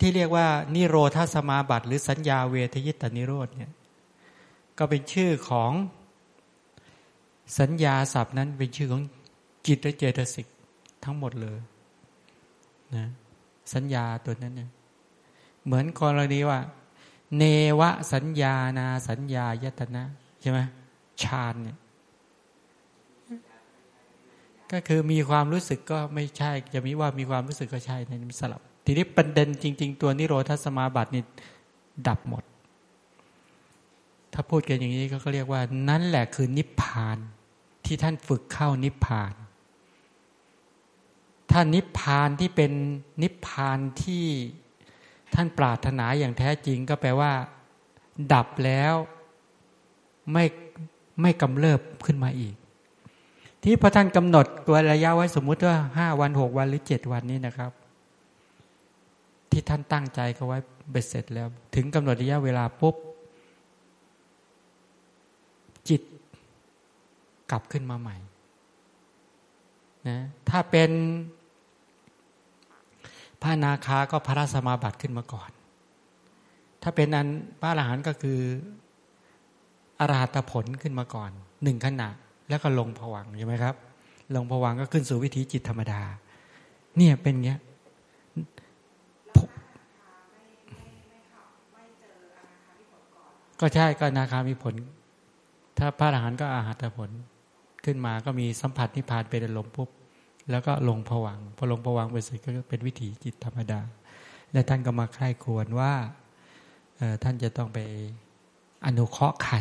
ที่เรียกว่า นิโรธาสมาบัติ หรือสัญญาเวทยิตานิโรธเนี่ยก็เป็นชื่อของสัญญาศัพท์นั้นเป็นชื่อของจิตและเจตสิกทั้งหมดเลยนะสัญญาตัวนั้นเนี่ยเหมือนกรณีว่า เนวสัญญานาสัญญายตนะใช่ไหมฌานเนี่ยก็คือมีความรู้สึกก็ไม่ใช่จะมีว่ามีความรู้สึกก็ใช่ในสลับ ทีนี้ประเด็นจริง ๆ ตัวนิโรธสมาบัตินี่ดับหมด ถ้าพูดกันอย่างนี้ก็เรียกว่า นั่นแหละคือนิพพานที่ท่านฝึกเข้านิพพาน ถ้านิพพานที่เป็นนิพพานที่ ท่านปรารถนาอย่างแท้จริงก็แปลว่า ดับแล้วไม่ไม่กำเริบขึ้นมาอีก ที่พระท่านกำหนดตัวระยะไว้สมมุติว่าห้าวันหกวันหรือเจ็ดวันนี้นะครับ ที่ท่านตั้งใจเขาไว้เบ็ดเสร็จแล้ว ถึงกำหนดระยะเวลาปุ๊บจิตกลับขึ้นมาใหม่นะถ้าเป็น พระนาคาก็พระสมาบัติขึ้นมาก่อน ถ้าเป็นอันพระอรหันต์ก็คืออรหัตผลขึ้นมาก่อนหนึ่งขณะแล้วก็ลงผวังใช่ไหมครับ ลงผวังก็ขึ้นสู่วิถีจิตธรรมดา เนี่ยเป็นเงี้ยก็ใช่ก็นาคามีผล ถ้าพระอรหันต์ก็อาหัตผล ขึ้นมาก็มีสัมผัสนิพพานเป็นอารมณ์ปุ๊บ แล้วก็ลงผวังพอลงผวังไปเสร็จก็เป็นวิถีจิตธรรมดา และท่านก็มาใคร่ควรว่าท่านจะต้องไปอนุเคราะห์ไข่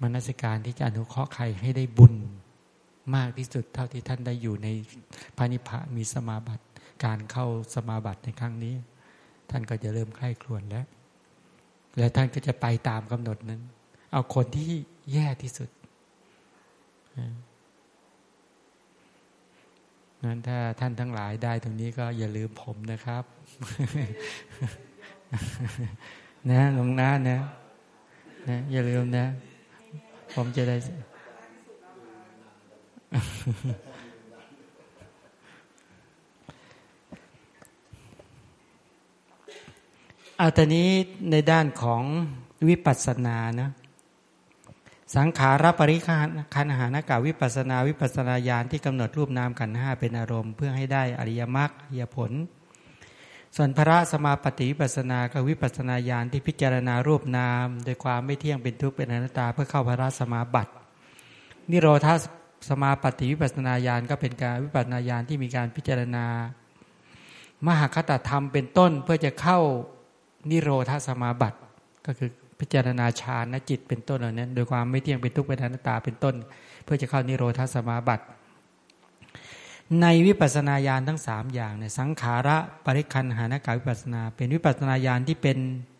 มนสิการที่จะอนุเคราะห์ไข่ให้ได้บุญมากที่สุดเท่าที่ท่านได้อยู่ในพระนิพพานมีสมาบัติการเข้าสมาบัติในครั้งนี้ ท่านก็จะเริ่มใคร่ครวญแล้ว และท่านก็จะไปตามกำหนดนั้น เอาคนที่แย่ที่สุด นั้นถ้าท่านทั้งหลายได้ตรงนี้ก็อย่าลืมผมนะครับ นะหลวงน้านะนะ อย่าลืมนะ ผมจะได้ เอาตอนนี้ในด้านของวิปัสสนานะ สังขารปริคันหานากาวิปัสนาวิปัสนาญาณที่กำหนดรูปนามกันห้าเป็นอารมณ์เพื่อให้ได้อริยมรรคยผล ส่วนพระสมาปฏิวิปัสนากับวิปัสนาญาณที่พิจารณารูปนาม โดยความไม่เที่ยงเป็นทุกข์เป็นอนัตตาเพื่อเข้าพระสมาบัตินิโรธาสมาปฏิวิปัสนาญาณก็เป็นการวิปัสนาญาณที่มีการพิจารณา มหาคตธรรมเป็นต้นเพื่อจะเข้านิโรธาสมาบัติก็คือ พิจารณาฌานนจิตเป็นต้นเหล่านั้นโดยความไม่เที่ยงเป็นทุกข์เป็นอนัตตาเป็นต้น เพื่อจะเข้านิโรธาสมาบัติ ในวิปัสสนาญาณทั้งสามอย่างเนี่ยสังขาระปริคันหานากาวิปัสนา เป็นวิปัสสนาญาณที่เป็น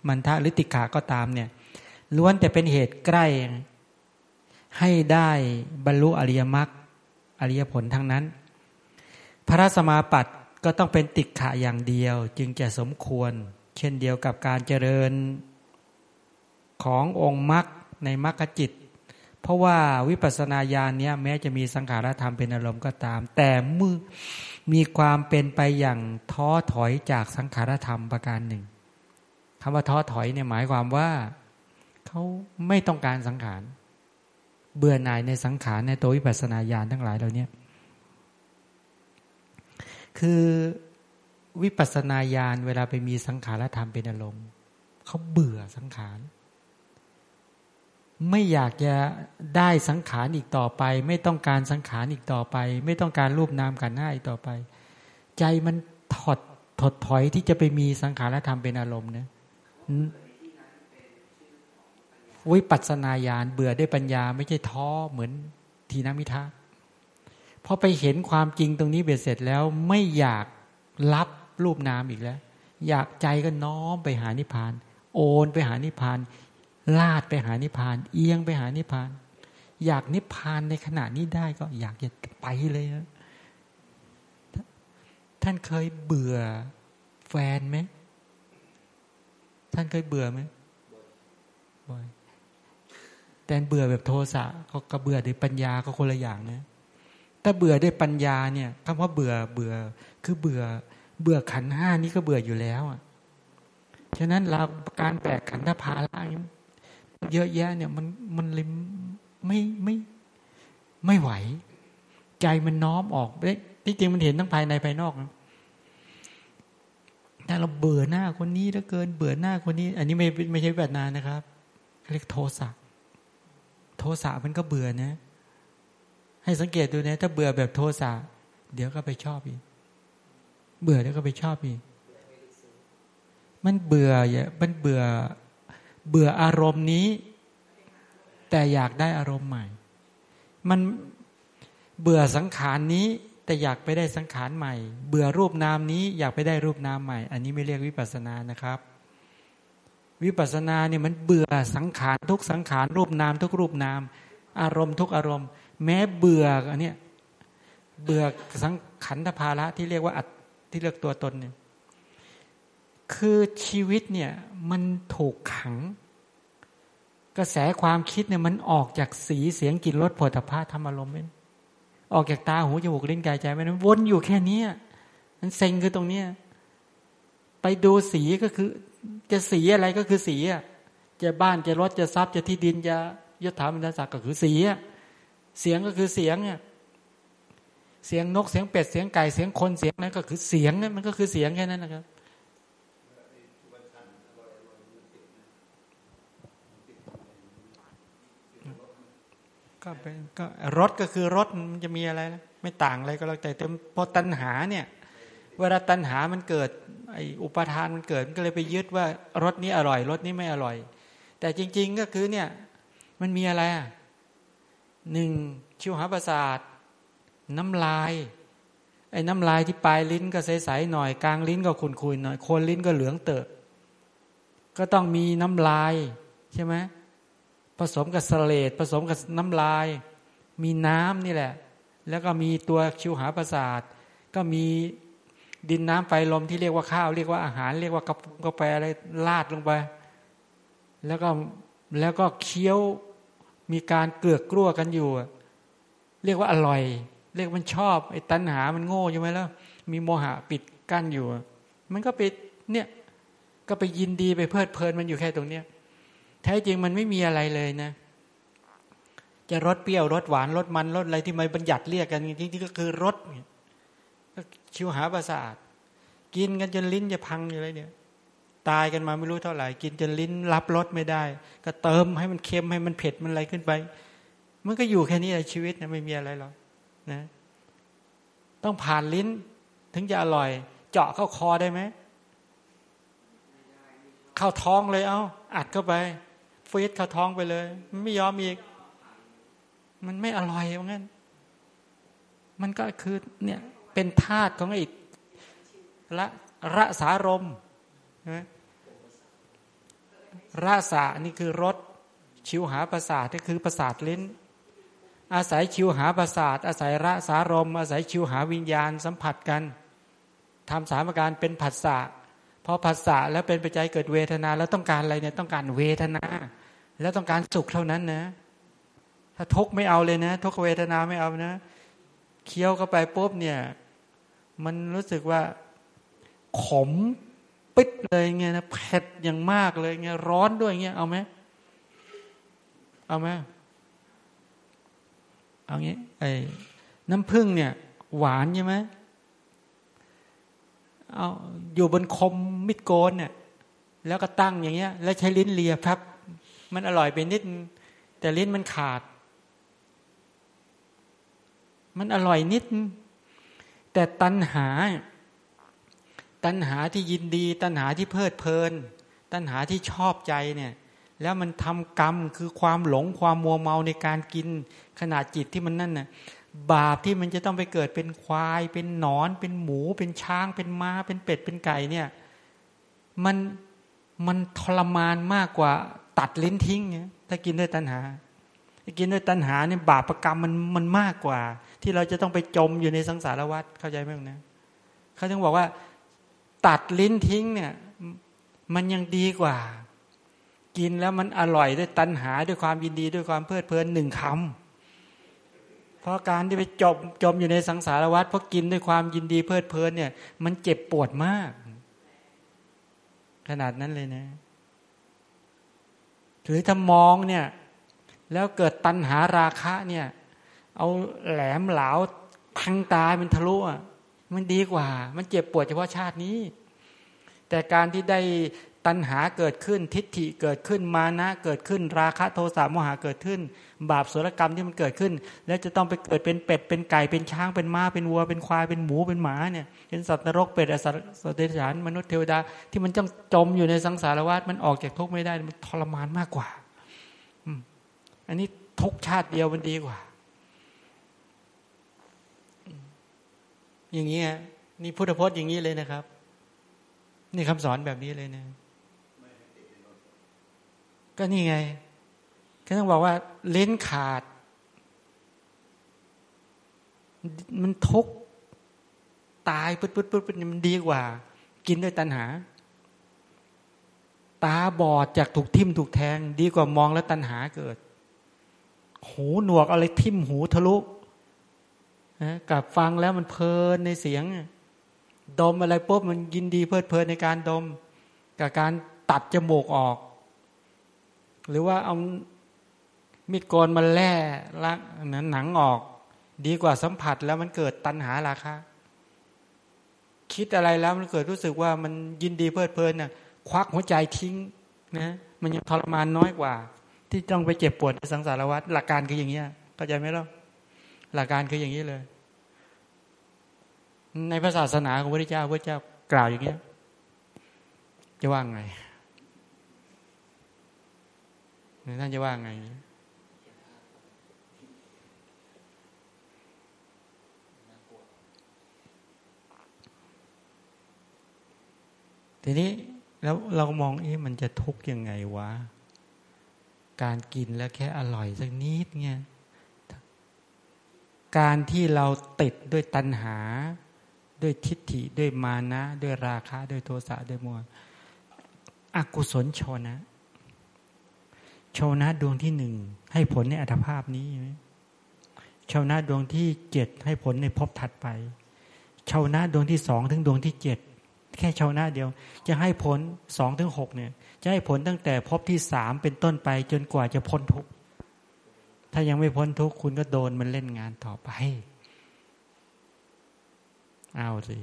มันทะหรือติขาก็ตามเนี่ยล้วนแต่เป็นเหตุใกล้ให้ได้บรรลุอริยมรรคอริยผลทั้งนั้น พระสมาปัตก็ต้องเป็นติขะอย่างเดียว จึงจะสมควร เช่นเดียวกับการเจริญ ขององค์มรรคในมรรคจิต เพราะว่าวิปัสสนาญาณเนี้ยแม้จะมีสังขารธรรมเป็นอารมณ์ก็ตาม แต่มือมีความเป็นไปอย่างท้อถอยจากสังขารธรรมประการหนึ่งคำว่าท้อถอยเนี่ยหมายความว่าเขาไม่ต้องการสังขารเบื่อหน่ายในสังขารในตัววิปัสสนาญาณทั้งหลายเหล่านี้คือวิปัสสนาญาณเวลาไปมีสังขารธรรมเป็นอารมณ์เขาเบื่อสังขาร ไม่อยากจะได้สังขารอีกต่อไป ไม่ต้องการสังขารอีกต่อไป ไม่ต้องการรูปนามกันหน้าอีกต่อไป ใจมันถอดถดถอยที่จะไปมีสังขารธรรมเป็นอารมณ์นะวิปัสสนาญาณเบื่อได้ปัญญา ไม่ใช่ท้อเหมือนทีนมิทะพอไปเห็นความจริงตรงนี้เบียดเสร็จแล้วไม่อยากรับรูปนามอีกแล้ว อยากใจก็น้อมไปหานิพพาน โอนไปหานิพพาน ลาดไปหานิพพาน เอียงไปหานิพพาน อยากนิพพานในขณะนี้ได้ก็อยากจะไปเลยนะท่านเคยเบื่อแฟนไหม ท่านเคยเบื่อไหมบ่อยแต่เบื่อแบบโทสะเขาก็เบื่อด้วยปัญญาก็คนละอย่างนะ ถ้าเบื่อด้วยปัญญาเนี่ยคำว่าเบื่อเบื่อ คือเบื่อ เบื่อขันห้านี้ก็เบื่ออยู่แล้วอะ ฉะนั้นเราการแบกขันธภาระ เยอะแยะเนี่ยมันมันเลยไม่ไม่ไม่ไหว ใจมันน้อมออกที่จริงมันเห็นทั้งภายในภายนอกนะถ้าเราเบื่อหน้าคนนี้แล้วเกินเบื่อหน้าคนนี้ อันนี้ไม่ไม่ใช่แบบนานนะครับเรียกโทสะโทสะมันก็เบื่อนะ ให้สังเกตดูนะ ถ้าเบื่อแบบโทสะเดี๋ยวก็ไปชอบอีก เบื่อแล้วก็ไปชอบอีก มันเบื่ออย่ามันเบื่อ เบื่ออารมณ์นี้ แต่อยากได้อารมณ์ใหม่ มันเบื่อสังขารนี้ แต่อยากไปได้สังขารใหม่ เบื่อรูปนามนี้ อยากไปได้รูปนามใหม่ อันนี้ไม่เรียกวิปัสสนานะครับ วิปัสสนาเนี่ยมันเบื่อสังขารทุกสังขารรูปนามทุกรูปนาม อารมณ์ทุกอารมณ์ แม้เบื่ออันเนี้ยเบื่อสังขันธภาระที่เรียกว่าอัตที่เรียกตัวตนเนี่ย คือชีวิตเนี่ยมันถูกขัง กระแสความคิดเนี่ยมันออกจากสีเสียงกลิ่นรสผลิตภัณฑ์ธรรมอารมณ์ไม่ออกจากตาหูจมูกลิ้นกายใจไม่นั้นวนอยู่แค่นี้มันเซ็งคือตรงเนี้ยไปดูสีก็คือ จะสีอะไรก็คือสีอะจะบ้านจะรถจะทรัพย์จะที่ดินจะยศถาบรรดาศักดิ์ก็คือสีอะเสียงก็คือเสียงเนี่ยเสียงนกเสียงเป็ดเสียงไก่เสียงคนเสียงนั้นก็คือเสียงนั่นมันก็คือเสียงแค่นั้นนะครับ ก็เป็นก็รถก็คือรถมันจะมีอะไรนะไม่ต่างอะไรก็แล้วแต่แต่พอตัณหาเนี่ย เวลาตัณหามันเกิดไออุปทานมันเกิดมันก็เลยไปยึดว่ารถนี้อร่อย รถนี้ไม่อร่อย แต่จริง ๆก็คือเนี่ยมันมีอะไรอะหนึ่งชิวหาประสาทน้ำลายไอ้น้ำลายที่ปลายลิ้นก็ใสๆหน่อยกลางลิ้นก็ขุ่นๆหน่อยโคนลิ้นก็เหลืองเตอะก็ต้องมีน้ำลายใช่ไหม ผสมกับสเลดผสมกับน้ำลาย มีน้ำนี่แหละ แล้วก็มีตัวชิวหาประสาท ก็มีดินน้ำไฟลมที่เรียกว่าข้าว เรียกว่าอาหาร เรียกว่ากากาแฟอะไรลาดลงไป แล้วก็แล้วก็เคี้ยวมีการเกลือกกลัวกันอยู่ เรียกว่าอร่อย เรียกมันชอบไอ้ตัณหามันโง่ใช่ไหมแล้ว มีโมหะปิดกั้นอยู่ มันก็ไปเนี่ยก็ไปยินดีไปเพลิดเพลินมันอยู่แค่ตรงเนี้ย แท้จริงมันไม่มีอะไรเลยนะ จะรสเปรี้ยวรสหวานรสมันรสอะไรที่มาบัญญัติเรียกกันจริงๆก็คือรสก็ชิวหาประสาทกินกันจนลิ้นจะพังอยู่เลยเนี่ยตายกันมาไม่รู้เท่าไหร่ กินจนลิ้นรับรสไม่ได้ ก็เติมให้มันเค็มให้มันเผ็ดมันอะไรขึ้นไป มันก็อยู่แค่นี้ชีวิตนะไม่มีอะไรหรอกนะ ต้องผ่านลิ้น ถึงจะอร่อย เจาะเข้าคอได้ไหมเข้าท้องเลยเอ้าอัดเข้าไป ฟีดเข้าท้องไปเลย ไม่ยอมอีก มันไม่อร่อยว่างั้น มันก็คือเนี่ยเป็นธาตุของไอ้ละระสารมนะระสานี่คือรสชิวหาประสาทนี่คือประสาทลิ้น อาศัยชิวหาประสาท อาศัยระสารม อาศัยชิวหาวิญญาณสัมผัสกันทำสามการเป็นผัสสะพอผัสสะแล้วเป็นปัจจัยเกิดเวทนา แล้วต้องการอะไรเนี่ยต้องการเวทนา แล้วต้องการสุขเท่านั้นนะ ถ้าทุกไม่เอาเลยนะ ทุกเวทนาไม่เอานะเคี้ยวเข้าไปปุ๊บเนี่ย มันรู้สึกว่าขมปิดเลยเงี้ยนะเผ็ดอย่างมากเลยเงี้ยร้อนด้วยเงี้ยเอาไหมเอาไหมเอางี้ไอ้น้ำผึ้งเนี่ย หวานใช่ไหมเอาอยู่บนคมมิดโกนเนี่ยแล้วก็ตั้งอย่างเงี้ย แล้วใช้ลิ้นเลียครับ มันอร่อยไปนิด แต่ลิ้นมันขาด มันอร่อยนิด แต่ตัณหา ตัณหาที่ยินดี ตัณหาที่เพลิดเพลิน ตัณหาที่ชอบใจเนี่ยแล้วมันทำกรรมคือความหลงความมัวเมาในการกินขนาดจิตที่มันนั่นน่ะบาปที่มันจะต้องไปเกิดเป็นควาย เป็นหนอน เป็นหมู เป็นช้าง เป็นม้า เป็นเป็ดเป็นไก่เนี่ย มันมันทรมานมากกว่า ตัดลิ้นทิ้งเนี่ยถ้ากินด้วยตัณหาถ้ากินด้วยตัณหาเนี่ยบาปรกรรมมันมันมากกว่า ที่เราจะต้องไปจมอยู่ในสังสารวัฏเข้าใจไหมนะเขาจึงบอกว่า ตัดลิ้นทิ้งเนี่ย มันยังดีกว่า กินแล้วมันอร่อยด้วยตัณหาด้วยความยินดีด้วยความเพลิดเพลินหนึ่งคำเพราะการที่ไปจมจมอยู่ในสังสารวัฏเพราะกินด้วยความยินดีเพลิดเพลินเนี่ย มันเจ็บปวดมาก ขนาดนั้นเลยนะ หรือถ้ามองเนี่ย แล้วเกิดตัณหาราคะเนี่ย เอาแหลมเหลาทังตายมันทะลุอะมันดีกว่า มันเจ็บปวดเฉพาะชาตินี้ แต่การที่ได้ ตัณหาเกิดขึ้นทิฏฐิเกิดขึ้นมานะเกิดขึ้น ราคะโทสะโมหะเกิดขึ้น บาปสุรกรรมที่มันเกิดขึ้น แล้วจะต้องไปเกิดเป็นเป็ดเป็นไก่เป็นช้างเป็นม้าเป็นวัวเป็นควายเป็นหมูเป็นหมาเนี่ยเป็นสัตว์นรกเป็ดอสัตว์สัตว์เดรัจฉานมนุษย์เทวดาที่มันจ้องจมอยู่ในสังสารวัฏมันออกจากทุกข์ไม่ได้มันทรมานมากกว่าอันนี้ทุกชาติเดียวมันดีกว่า อย่างนี้นี่พุทธพจน์อย่างนี้เลยนะครับ นี่คำสอนแบบนี้เลยนะ ก็นี่ไงก็ต้องบอกว่าลิ้นขาด มันทุกตายปึ๊ดปึ๊ดปึ๊ดมันดีกว่า กินด้วยตัณหา ตาบอดจากถูกทิ่มถูกแทง ดีกว่ามองแล้วตัณหาเกิด หูหนวกอะไรทิ่มหูทะลุนะกับฟังแล้วมันเพลินในเสียง ดมอะไรปุ๊บมันยินดีเพลิดเพลินในการดม กับการตัดจมูกออก หรือว่าเอามีดโกนมาแล่ละหนังออก ดีกว่าสัมผัสแล้วมันเกิดตัณหาราคะ คิดอะไรแล้วมันเกิดรู้สึกว่ามันยินดีเพลิดเพลินน่ะควักหัวใจทิ้งนะมันยังทรมานน้อยกว่า ที่ต้องไปเจ็บปวดในสังสารวัฏหลักการคืออย่างนี้เข้าใจไหมล่ะหลักการคืออย่างนี้เลย ในพระศาสนาของพระเจ้าพระเจ้ากล่าวอย่างนี้จะว่าไง ท่านจะว่าไง ทีนี้แล้วเรามองเอ๊ะมันจะทุกข์ยังไงวะ การกินแล้วแค่อร่อยสักนิดเนี่ย การที่เราติดด้วยตัณหา ด้วยทิฏฐิ ด้วยมานะ ด้วยราคะ ด้วยโทสะ ด้วยมัวอกุศลชนะ ชาวนะดวงที่หนึ่งให้ผลในอัตภาพนี้ชาวนะดวงที่เจ็ดให้ผลในภพถัดไปชาวนะดวงที่สองถึงดวงที่เจ็ดแค่ชาวนะเดียว จะให้ผลสองถึงหกเนี่ย จะให้ผลตั้งแต่ภพที่สามเป็นต้นไปจนกว่าจะพ้นทุกถ้ายังไม่พ้นทุกคุณก็โดนมันเล่นงานต่อไป เอาสิ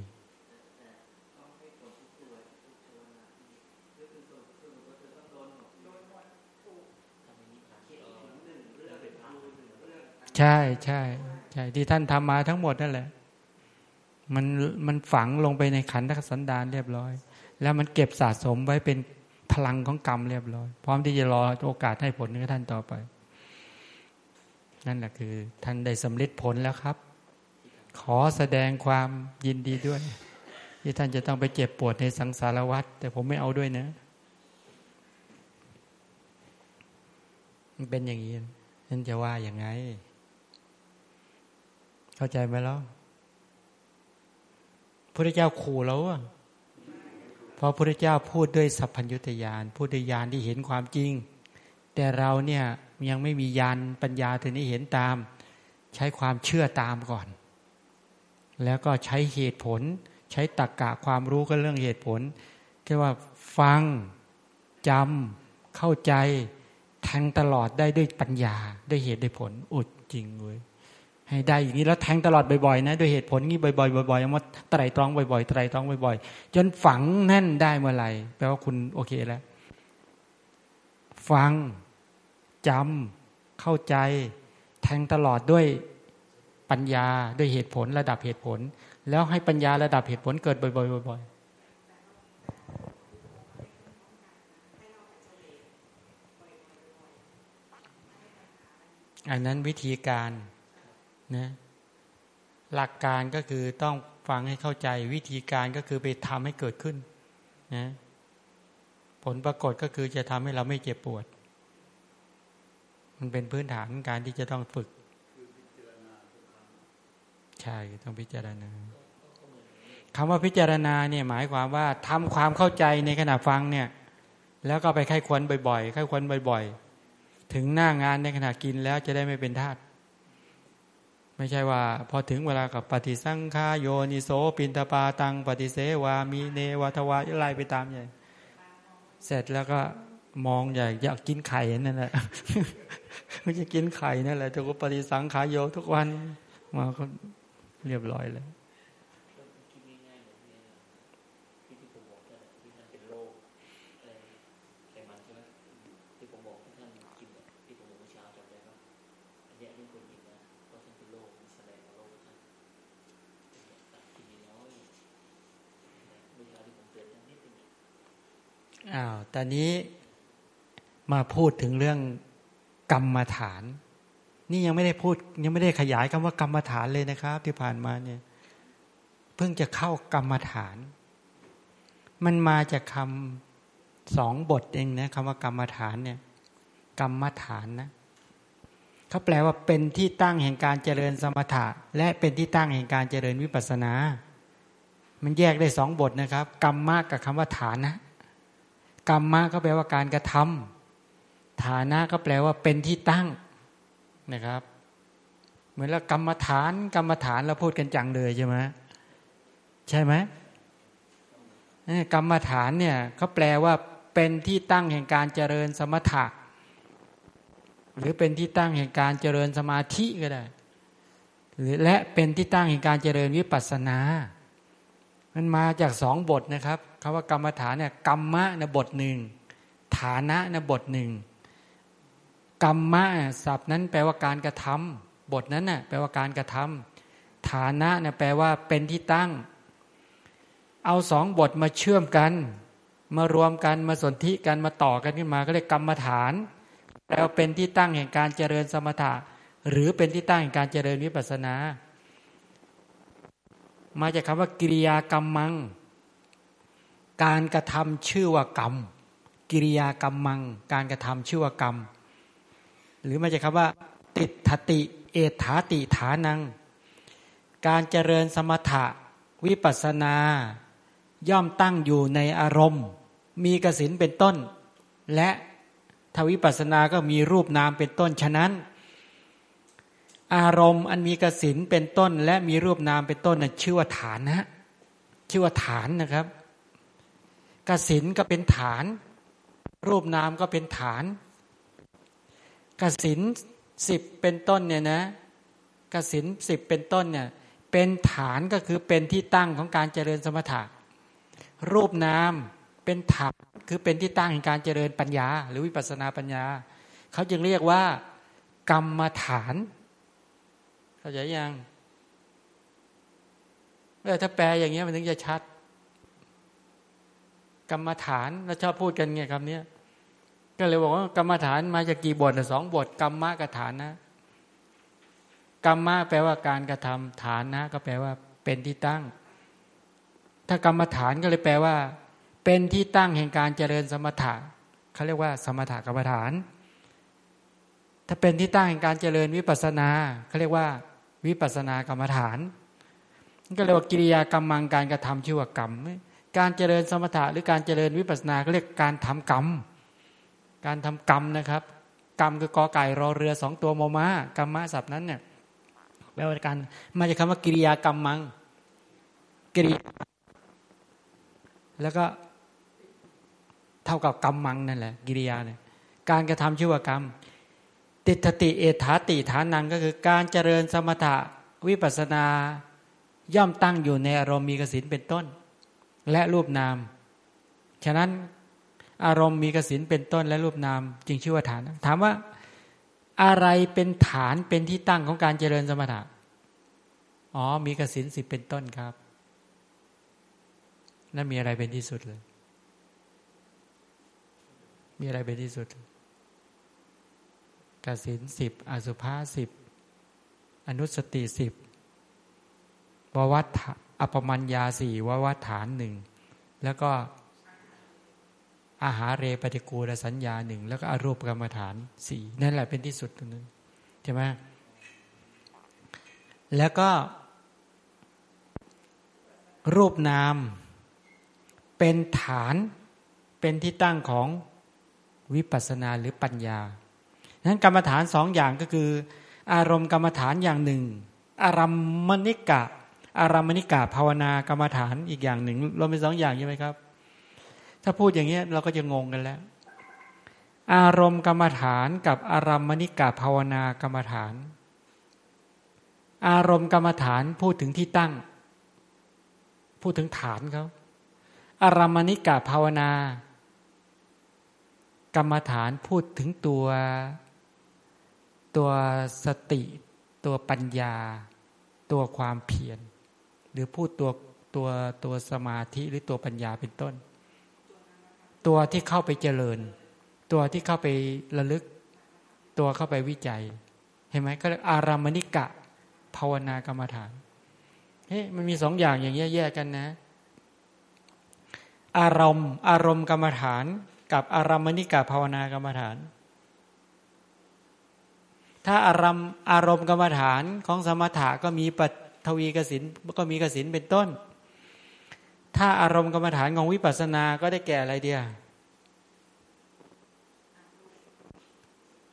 ใช่ใช่ใช่ที่ท่านทำมาทั้งหมดนั่นแหละ มันมันฝังลงไปในขันธสันดานเรียบร้อย แล้วมันเก็บสะสมไว้เป็นพลังของกรรมเรียบร้อย พร้อมที่จะรอโอกาสให้ผลกับท่านต่อไป นั่นแหละคือ ท่านได้สำเร็จผลแล้วครับ ขอแสดงความยินดีด้วย ที่ท่านจะต้องไปเจ็บปวดในสังสารวัฏแต่ผมไม่เอาด้วยนะมันเป็นอย่างนี้ท่านจะว่าอย่างไง เข้าใจไหมแล่ะพระเจ้าขู่เราอะเพราะพระเจ้าพูดด้วยสัพพัญญุตยานพูดด้วยยานที่เห็นความจริง แต่เราเนี่ยยังไม่มียานปัญญาถึงนี้เห็นตาม ใช้ความเชื่อตามก่อน แล้วก็ใช้เหตุผล ใช้ตรรกกะความรู้ก็เรื่องเหตุผลแค่ว่าฟังจำเข้าใจแทงตลอดได้ด้วยปัญญาด้วยเหตุด้วยผลอุดจริงเว้ย ให้ได้อย่างนี้แล้วแทงตลอดบ่อยๆนะด้วยเหตุผลงี้บ่อยๆบ่อยๆเอามาไตรตรองบ่อยๆไตรตรองบ่อยๆ จนฝังแน่นได้เมื่อไหร่แปลว่าคุณโอเคแล้ว ฟังจำเข้าใจ แทงตลอดด้วยปัญญาด้วยเหตุผลระดับเหตุผล แล้วให้ปัญญาระดับเหตุผลเกิดบ่อยๆบ่อยๆอันนั้นวิธีการ นะหลักการก็คือต้องฟังให้เข้าใจวิธีการก็คือไปทำให้เกิดขึ้นนะผลปรากฏก็คือจะทำให้เราไม่เจ็บปวด มันเป็นพื้นฐานการที่จะต้องฝึกใช่ต้องพิจารณาคำว่าพิจารณาเนี่ยหมายความว่าทำความเข้าใจในขณะฟังเนี่ย แล้วก็ไปไข้ควรบ่อยๆไข้ควรบ่อย ๆ ถึงหน้างานในขณะกินแล้วจะได้ไม่เป็นทาต ไม่ใช่ว่า พอถึงเวลากับปฏิสังขาโยนิโสปินตปาตัง ปฏิเสวามีเนวัตวาไล่ไปตามอย่างเสร็จแล้วก็มองใหญ่อยากกินไข่นั่นแหละไม่จะกินไข่นั่นแหละแต่ก็ปฏิสังขาโยทุกวันมาก็เรียบร้อยแล้ว อ้าวตอนนี้มาพูดถึงเรื่องกรรมฐาน นี่ยังไม่ได้พูด ยังไม่ได้ขยายคำว่ากรรมฐานเลยนะครับ ที่ผ่านมาเนี่ยเพิ่งจะเข้ากรรมฐาน มันมาจากคำสองบทเองนะคำว่ากรรมฐานเนี่ยกรรมฐานนะเขาแปลว่าเป็นที่ตั้งแห่งการเจริญสมถะ และเป็นที่ตั้งแห่งการเจริญวิปัสสนา มันแยกได้สองบทนะครับ กรรมมากกับคำว่าฐานนะ กรรมะก็แปลว่าการกระทำฐานะก็แปลว่าเป็นที่ตั้งนะครับ เหมือนเรากรรมฐานกรรมฐานเราพูดกันจังเลยใช่ไหมใช่ไหมกรรมฐานเนี่ยเขาแปลว่าเป็นที่ตั้งแห่งการเจริญสมถะหรือเป็นที่ตั้งแห่งการเจริญสมาธิก็ได้หรือและเป็นที่ตั้งแห่งการเจริญวิปัสสนา มันมาจากสองบทนะครับคำว่ากรรมฐานเนี่ยกรรมะนะบทหนึ่งฐานะนะบทหนึ่งกรรมะศัพท์นั้นแปลว่าการกระทำบทนั้นน่ะแปลว่าการกระทำฐานะเนี่ยแปลว่าเป็นที่ตั้ง เอาสองบทมาเชื่อมกัน มารวมกันมาสนธิกันมาต่อกันขึ้นมา ก็เรียกกรรมฐานแปลว่าเป็นที่ตั้งแห่งการเจริญสมถะหรือเป็นที่ตั้งแห่งการเจริญวิปัสสนา มาจากคำว่ากิริยากรรมมัง การกระทำชื่อว่ากรรม กิริยากรรมมัง การกระทำชื่อว่ากรรม หรือมาจากคำว่า ติดทติ เอถาติฐานัง การเจริญสมถะวิปัสนา ย่อมตั้งอยู่ในอารมณ์ มีกสินเป็นต้น และทวิปัสนาก็มีรูปนามเป็นต้นฉะนั้น อารมณ์อันมีกสินเป็นต้น และมีรูปนามเป็นต้นนะชื่อว่าฐานนะชื่อว่าฐานนะครับกสินก็เป็นฐาน รูปนามก็เป็นฐานกสินสิบเป็นต้นเนี่ยนะกสินสิบเป็นต้นเนี่ยเป็นฐานก็คือเป็นที่ตั้งของการเจริญสมถะรูปนามเป็นฐานคือเป็นที่ตั้งแห่งการเจริญปัญญา หรือวิปัสนาปัญญา เขาจึงเรียกว่ากรรมฐาน เข้าใจยังเออถ้าแปลอย่างเงี้ยมันถึงจะชัด กรรมฐานเราชอบพูดกันไงคำนี้ก็เลยบอกว่ากรรมฐานมาจากกี่บทสองบทกรรมะกับฐานนะกรรมะแปลว่าการกระทำฐานนะ ก็แปลว่า เป็นที่ตั้ง ถ้ากรรมฐานก็เลยแปลว่า เป็นที่ตั้งแห่งการเจริญสมถะเขาเรียกว่า สมถะกรรมฐาน ถ้าเป็นที่ตั้งแห่งการเจริญวิปัสนาเขาเรียกว่า วิปัสสนากรรมฐานก็เรียกว่ากิริยากรรมังการกระทำชื่อว่ากรรม การเจริญสมถะหรือการเจริญวิปัสสนาก็เรียกการทำกรรม การทำกรรมนะครับ กรรมคือกอไก่รอเรือสองตัวโมมากรรมะศัพท์นั้นเนี่ยแปลว่าการมาจากคำว่ากิริยากรรมมังกิริยาแล้วก็เท่ากับกรรมมังนั่นแหละกิริยาเนี่ยการกระทำชื่อว่ากรรม ติทติเอถาติฐานังก็คือการเจริญสมถะวิปัสนา ย่อมตั้งอยู่ในอารมณ์มีกสินเป็นต้น และรูปนาม ฉะนั้นอารมณ์มีกสินเป็นต้นและรูปนาม จึงชื่อว่าฐาน ถามว่าอะไรเป็นฐานเป็นที่ตั้งของการเจริญสมถะอ๋อมีกสินสิบเป็นต้นครับนั่นมีอะไรเป็นที่สุดเลย มีอะไรเป็นที่สุด กสินสิบอสุภาสิบอนุสติสิบววัฏอปมัญญาสี่ววัฏฐานหนึ่งแล้วก็อาหารเรปฏิกูลสัญญาหนึ่งแล้วก็อรูปกรรมฐานสี่นั่นแหละเป็นที่สุดตรงนั้นใช่ไหมแล้วก็ รูปนาม เป็นฐานเป็นที่ตั้งของวิปัสสนาหรือปัญญา นั้นกรรมฐานสองอย่างก็คือ อารมณ์กรรมฐานอย่างหนึ่ง อารมมณิกะ อารมมณิกะภาวนากรรมฐานอีกอย่างหนึ่งเราเป็นสองอย่างใช่ไหมครับ ถ้าพูดอย่างนี้เราก็จะงงกันแล้ว อารมณ์กรรมฐานกับอารมมณิกะภาวนากรรมฐาน อารมณ์กรรมฐานพูดถึงที่ตั้ง พูดถึงฐานเขาอารมณิกะภาวนากรรมฐานพูดถึงตัว ตัวสติ ตัวปัญญา ตัวความเพียร หรือพูดตัวตัวตัวสมาธิหรือตัวปัญญาเป็นต้น ตัวที่เข้าไปเจริญ ตัวที่เข้าไประลึก ตัวเข้าไปวิจัย เห็นไหมก็อารามณิกะ ภาวนากรรมฐานเฮ้ยมันมีสองอย่างอย่างเงี้ยแยกกันนะ อารมณ์ อารมณ์กรรมฐาน กับอารามณิกะภาวนากรรมฐาน ถ้าอารมณ์อารมณ์กรรมฐานของสมถะก็มีปัทวีกสินก็มีกสินเป็นต้น ถ้าอารมณ์กรรมฐานของวิปัสสนาก็ได้แก่อะไรเดีย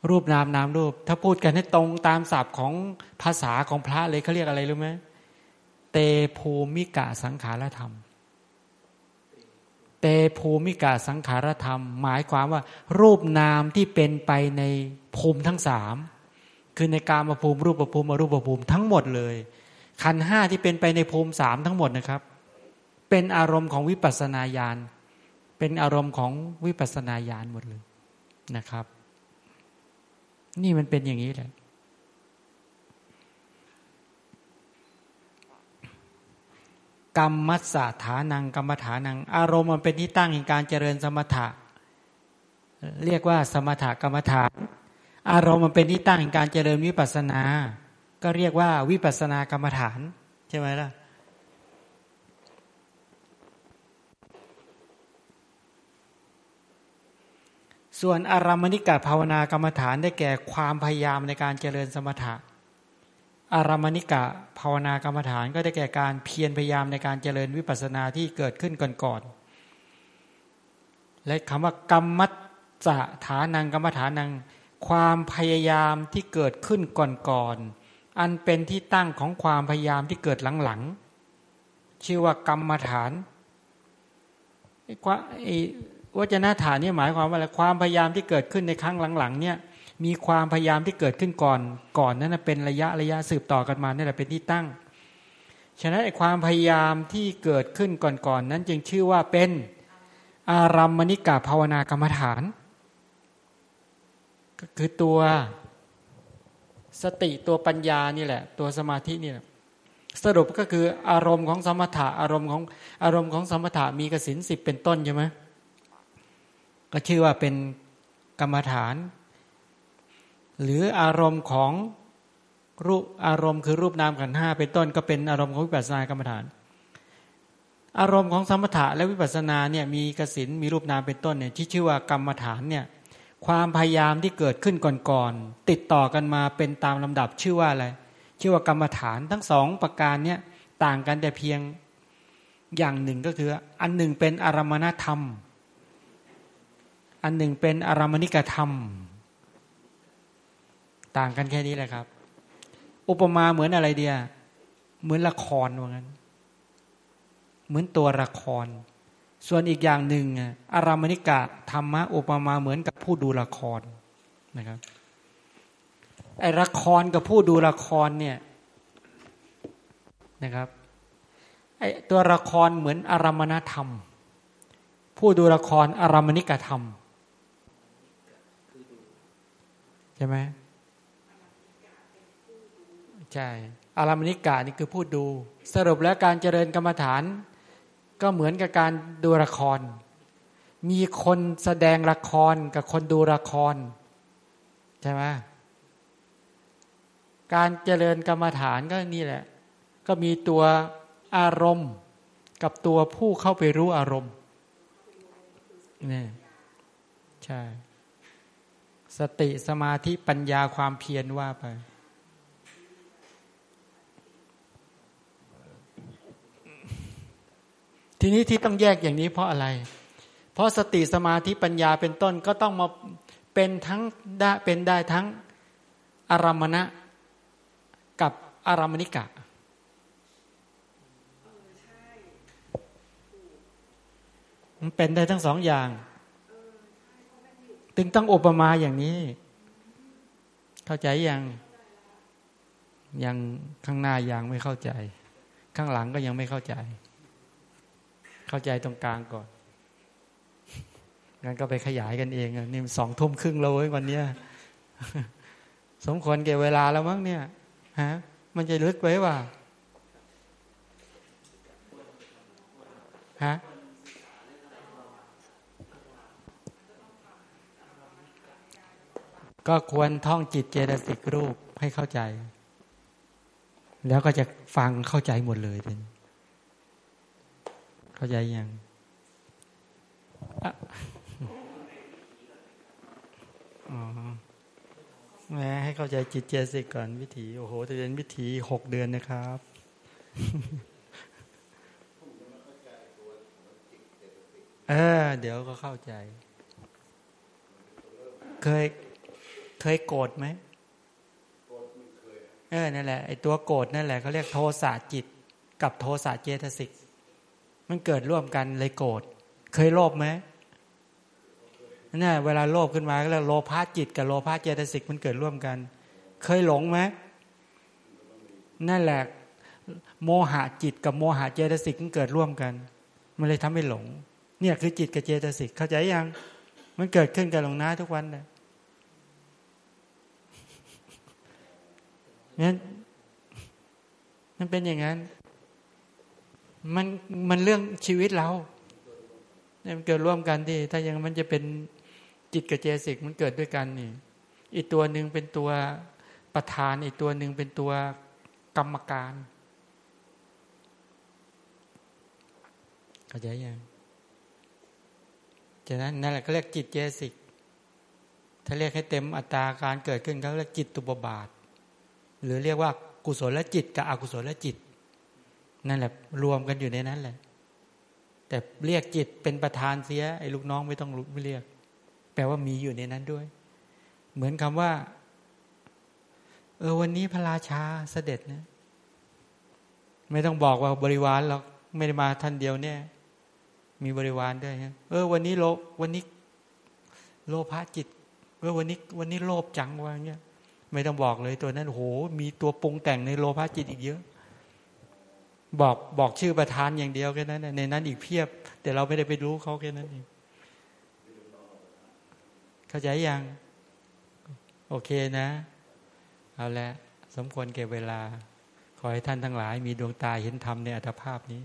รูปนามนามรูป ถ้าพูดกันให้ตรงตามศัพท์ของภาษาของพระเลยเขาเรียกอะไรรู้ไหมเตภูมิกะสังขารธรรม เตภูมิกะสังขารธรรม หมายความว่า รูปนามที่เป็นไปในภูมิทั้งสาม คือในการมาภูมิรูปภูมิมารูปภูมิทั้งหมดเลย ขันห้าที่เป็นไปในภูมิสามทั้งหมดนะครับ เป็นอารมณ์ของวิปัสนาญาณเป็นอารมณ์ของวิปัสนาญาณหมดเลยนะครับ นี่มันเป็นอย่างนี้แหละกรรมมัสสฐานังกรรมฐานัง อารมณ์มันเป็นที่ตั้งแห่งการเจริญสมถะ เรียกว่าสมถะกรรมฐาน อารมณ์มันเป็นที่ตั้งการเจริญวิปัสสนา ก็เรียกว่าวิปัสสนากรรมฐาน ใช่ไหมล่ะส่วนอารามณิกาภาวนากรรมฐานได้แก่ความพยายามในการเจริญสมถะ อารามณิกะภาวนากรรมฐานก็ได้แก่การเพียรพยายามในการเจริญวิปัสสนาที่เกิดขึ้นก่อนๆและคำว่ากรรมัจะฐานังกรรมฐานัง ความพยายามที่เกิดขึ้นก่อนๆอันเป็นที่ตั้งของความพยายามที่เกิดหลังๆชื่อว่ากรรมฐานวจนะฐานนี่หมายความว่าอะไรความพยายามที่เกิดขึ้นในครั้งหลังๆ เนี่ย มีความพยายามที่เกิดขึ้นก่อน ก่อนนั้นเป็นระยะระยะสืบต่อกันมานี่แหละเป็นที่ตั้ง ฉะนั้นไอ้ความพยายามที่เกิดขึ้นก่อนๆนั้นจึงชื่อว่าเป็นอารัมมณิกาภาวนากรรมฐาน ก็คือตัวสติตัวปัญญานี่แหละ ตัวสมาธินี่แหละสรุปก็คืออารมณ์ของสมถะอารมณ์ของอารมณ์ของสมถะมีกสินสิบเป็นต้นใช่ไหมก็ชื่อว่าเป็นกรรมฐาน หรืออารมณ์ของรูปอารมณ์คือรูปนามขันห้าเป็นต้นก็เป็นอารมณ์ของวิปัสสนากรรมฐาน อารมณ์ของสมถะและวิปัสสนาเนี่ยมีกสินมีรูปนามเป็นต้นเนี่ยที่ชื่อว่ากรรมฐานเนี่ย ความพยายามที่เกิดขึ้นก่อนๆติดต่อกันมาเป็นตามลำดับชื่อว่าอะไรชื่อว่ากรรมฐานทั้งสองประการเนี้ยต่างกันแต่เพียงอย่างหนึ่งก็คือ อันหนึ่งเป็นอารมณธรรม อันหนึ่งเป็นอารมณิกธรรม ต่างกันแค่นี้แหละครับ อุปมาเหมือนอะไรเดียเหมือนละครว่างั้น เหมือนตัวละคร ส่วนอีกอย่างหนึ่งอารามณิกะธรรมะโอุปมาเหมือนกับผู้ดูละครนะครับไอละครกับผู้ดูละครเนี่ยนะครับไอตัวละครเหมือนอารามณธรรม ผู้ดูละครอารามณิกธรรมใช่ไหมใช่อารามณิกานี่คือพูดดู สรุปแล้วการเจริญกรรมฐาน ก็เหมือนกับการดูละคร มีคนแสดงละครกับคนดูละคร ใช่ไหมการเจริญกรรมฐานก็นี่แหละ ก็มีตัวอารมณ์กับตัวผู้เข้าไปรู้อารมณ์นี่ใช่ สติสมาธิปัญญาความเพียรว่าไป ทีนี้ที่ต้องแยกอย่างนี้เพราะอะไร เพราะสติสมาธิปัญญาเป็นต้นก็ต้องมาเป็นทั้งได้เป็นได้ทั้งอารมณะกับอารมณิกะ มันเป็นได้ทั้งสองอย่างตึงต้องอุปมาอย่างนี้ เข้าใจยัง ยังข้างหน้ายังไม่เข้าใจ ข้างหลังก็ยังไม่เข้าใจ เข้าใจตรงกลางก่อนงั้นก็ไปขยายกันเองนี่สองทุ่มครึ่งแล้วเว้ยวันเนี้ยสมควรเก็บเวลาแล้วมั้งเนี่ยฮะมันจะลึกไว้ว่าฮะก็ควรท่องจิตเจตสิกรูปให้เข้าใจ แล้วก็จะฟังเข้าใจหมดเลยทีนี้ เข้าใจยังอ๋อแม่ให้เข้าใจจิตเจสิกก่อนวิถีโอ้โหจะเป็นวิถีหกเดือนนะครับเออเดี๋ยวก็เข้าใจ เคย เคยโกรธไหมเออนั่นแหละไอ้ตัวโกรธนั่นแหละเขาเรียกโทสะจิต กับโทสะเจตสิก มันเกิดร่วมกันเลยโกรธเคยโลภไหมนี่เวลาโลภขึ้นมาก็แล้วโลภะจิตกับโลภะเจตสิกมันเกิดร่วมกัน เคยหลงไหมนั่นแหละโมหะจิตกับโมหะเจตสิกมันเกิดร่วมกัน มันเลยทำให้หลง เนี่ยคือจิตกับเจตสิกเข้าใจยัง มันเกิดขึ้นกับหลงน้าทุกวันเลยนั้นมันเป็นอย่างนั้น มันมันเรื่องชีวิตเราเนี่ยมันเกิดร่วมกันที่ถ้ายังมันจะเป็นจิตกับเจสิกมันเกิดด้วยกันนี่ อีกตัวหนึ่งเป็นตัวประธาน อีกตัวหนึ่งเป็นตัวกรรมการเข้าใจยังฉะนั้นนั่นแหละเขาเรียกจิตเจสิก ถ้าเรียกให้เต็มอัตราการเกิดขึ้นเขาเรียกจิตตุบบาท หรือเรียกว่ากุศลจิตกับอกุศลจิต นั่นแหละรวมกันอยู่ในนั้นแหละ แต่เรียกจิตเป็นประธานเสีย ไอ้ลูกน้องไม่ต้องรู้ไม่เรียก แปลว่ามีอยู่ในนั้นด้วย เหมือนคำว่า เออวันนี้พระราชาเสด็จนะไม่ต้องบอกว่าบริวารเราไม่ได้มาท่านเดียวเนี่ย มีบริวารด้วยฮะเออ วันนี้โลวันนี้ โลภะจิตเออวันนี้ วันนี้โลภจังว่าเงี้ยไม่ต้องบอกเลยตัวนั้นโหมีตัวปรุงแต่งในโลภะจิตอีกเยอะ บอกบอกชื่อประธานอย่างเดียวแค่นั้นในนั้นอีกเพียบ แต่เราไม่ได้ไปรู้เขาแค่นั้นเองเข้าใจยัง โอเคนะ เอาละสมควรเก็บเวลา ขอให้ท่านทั้งหลาย มีดวงตาเห็นธรรมในอัตภาพนี้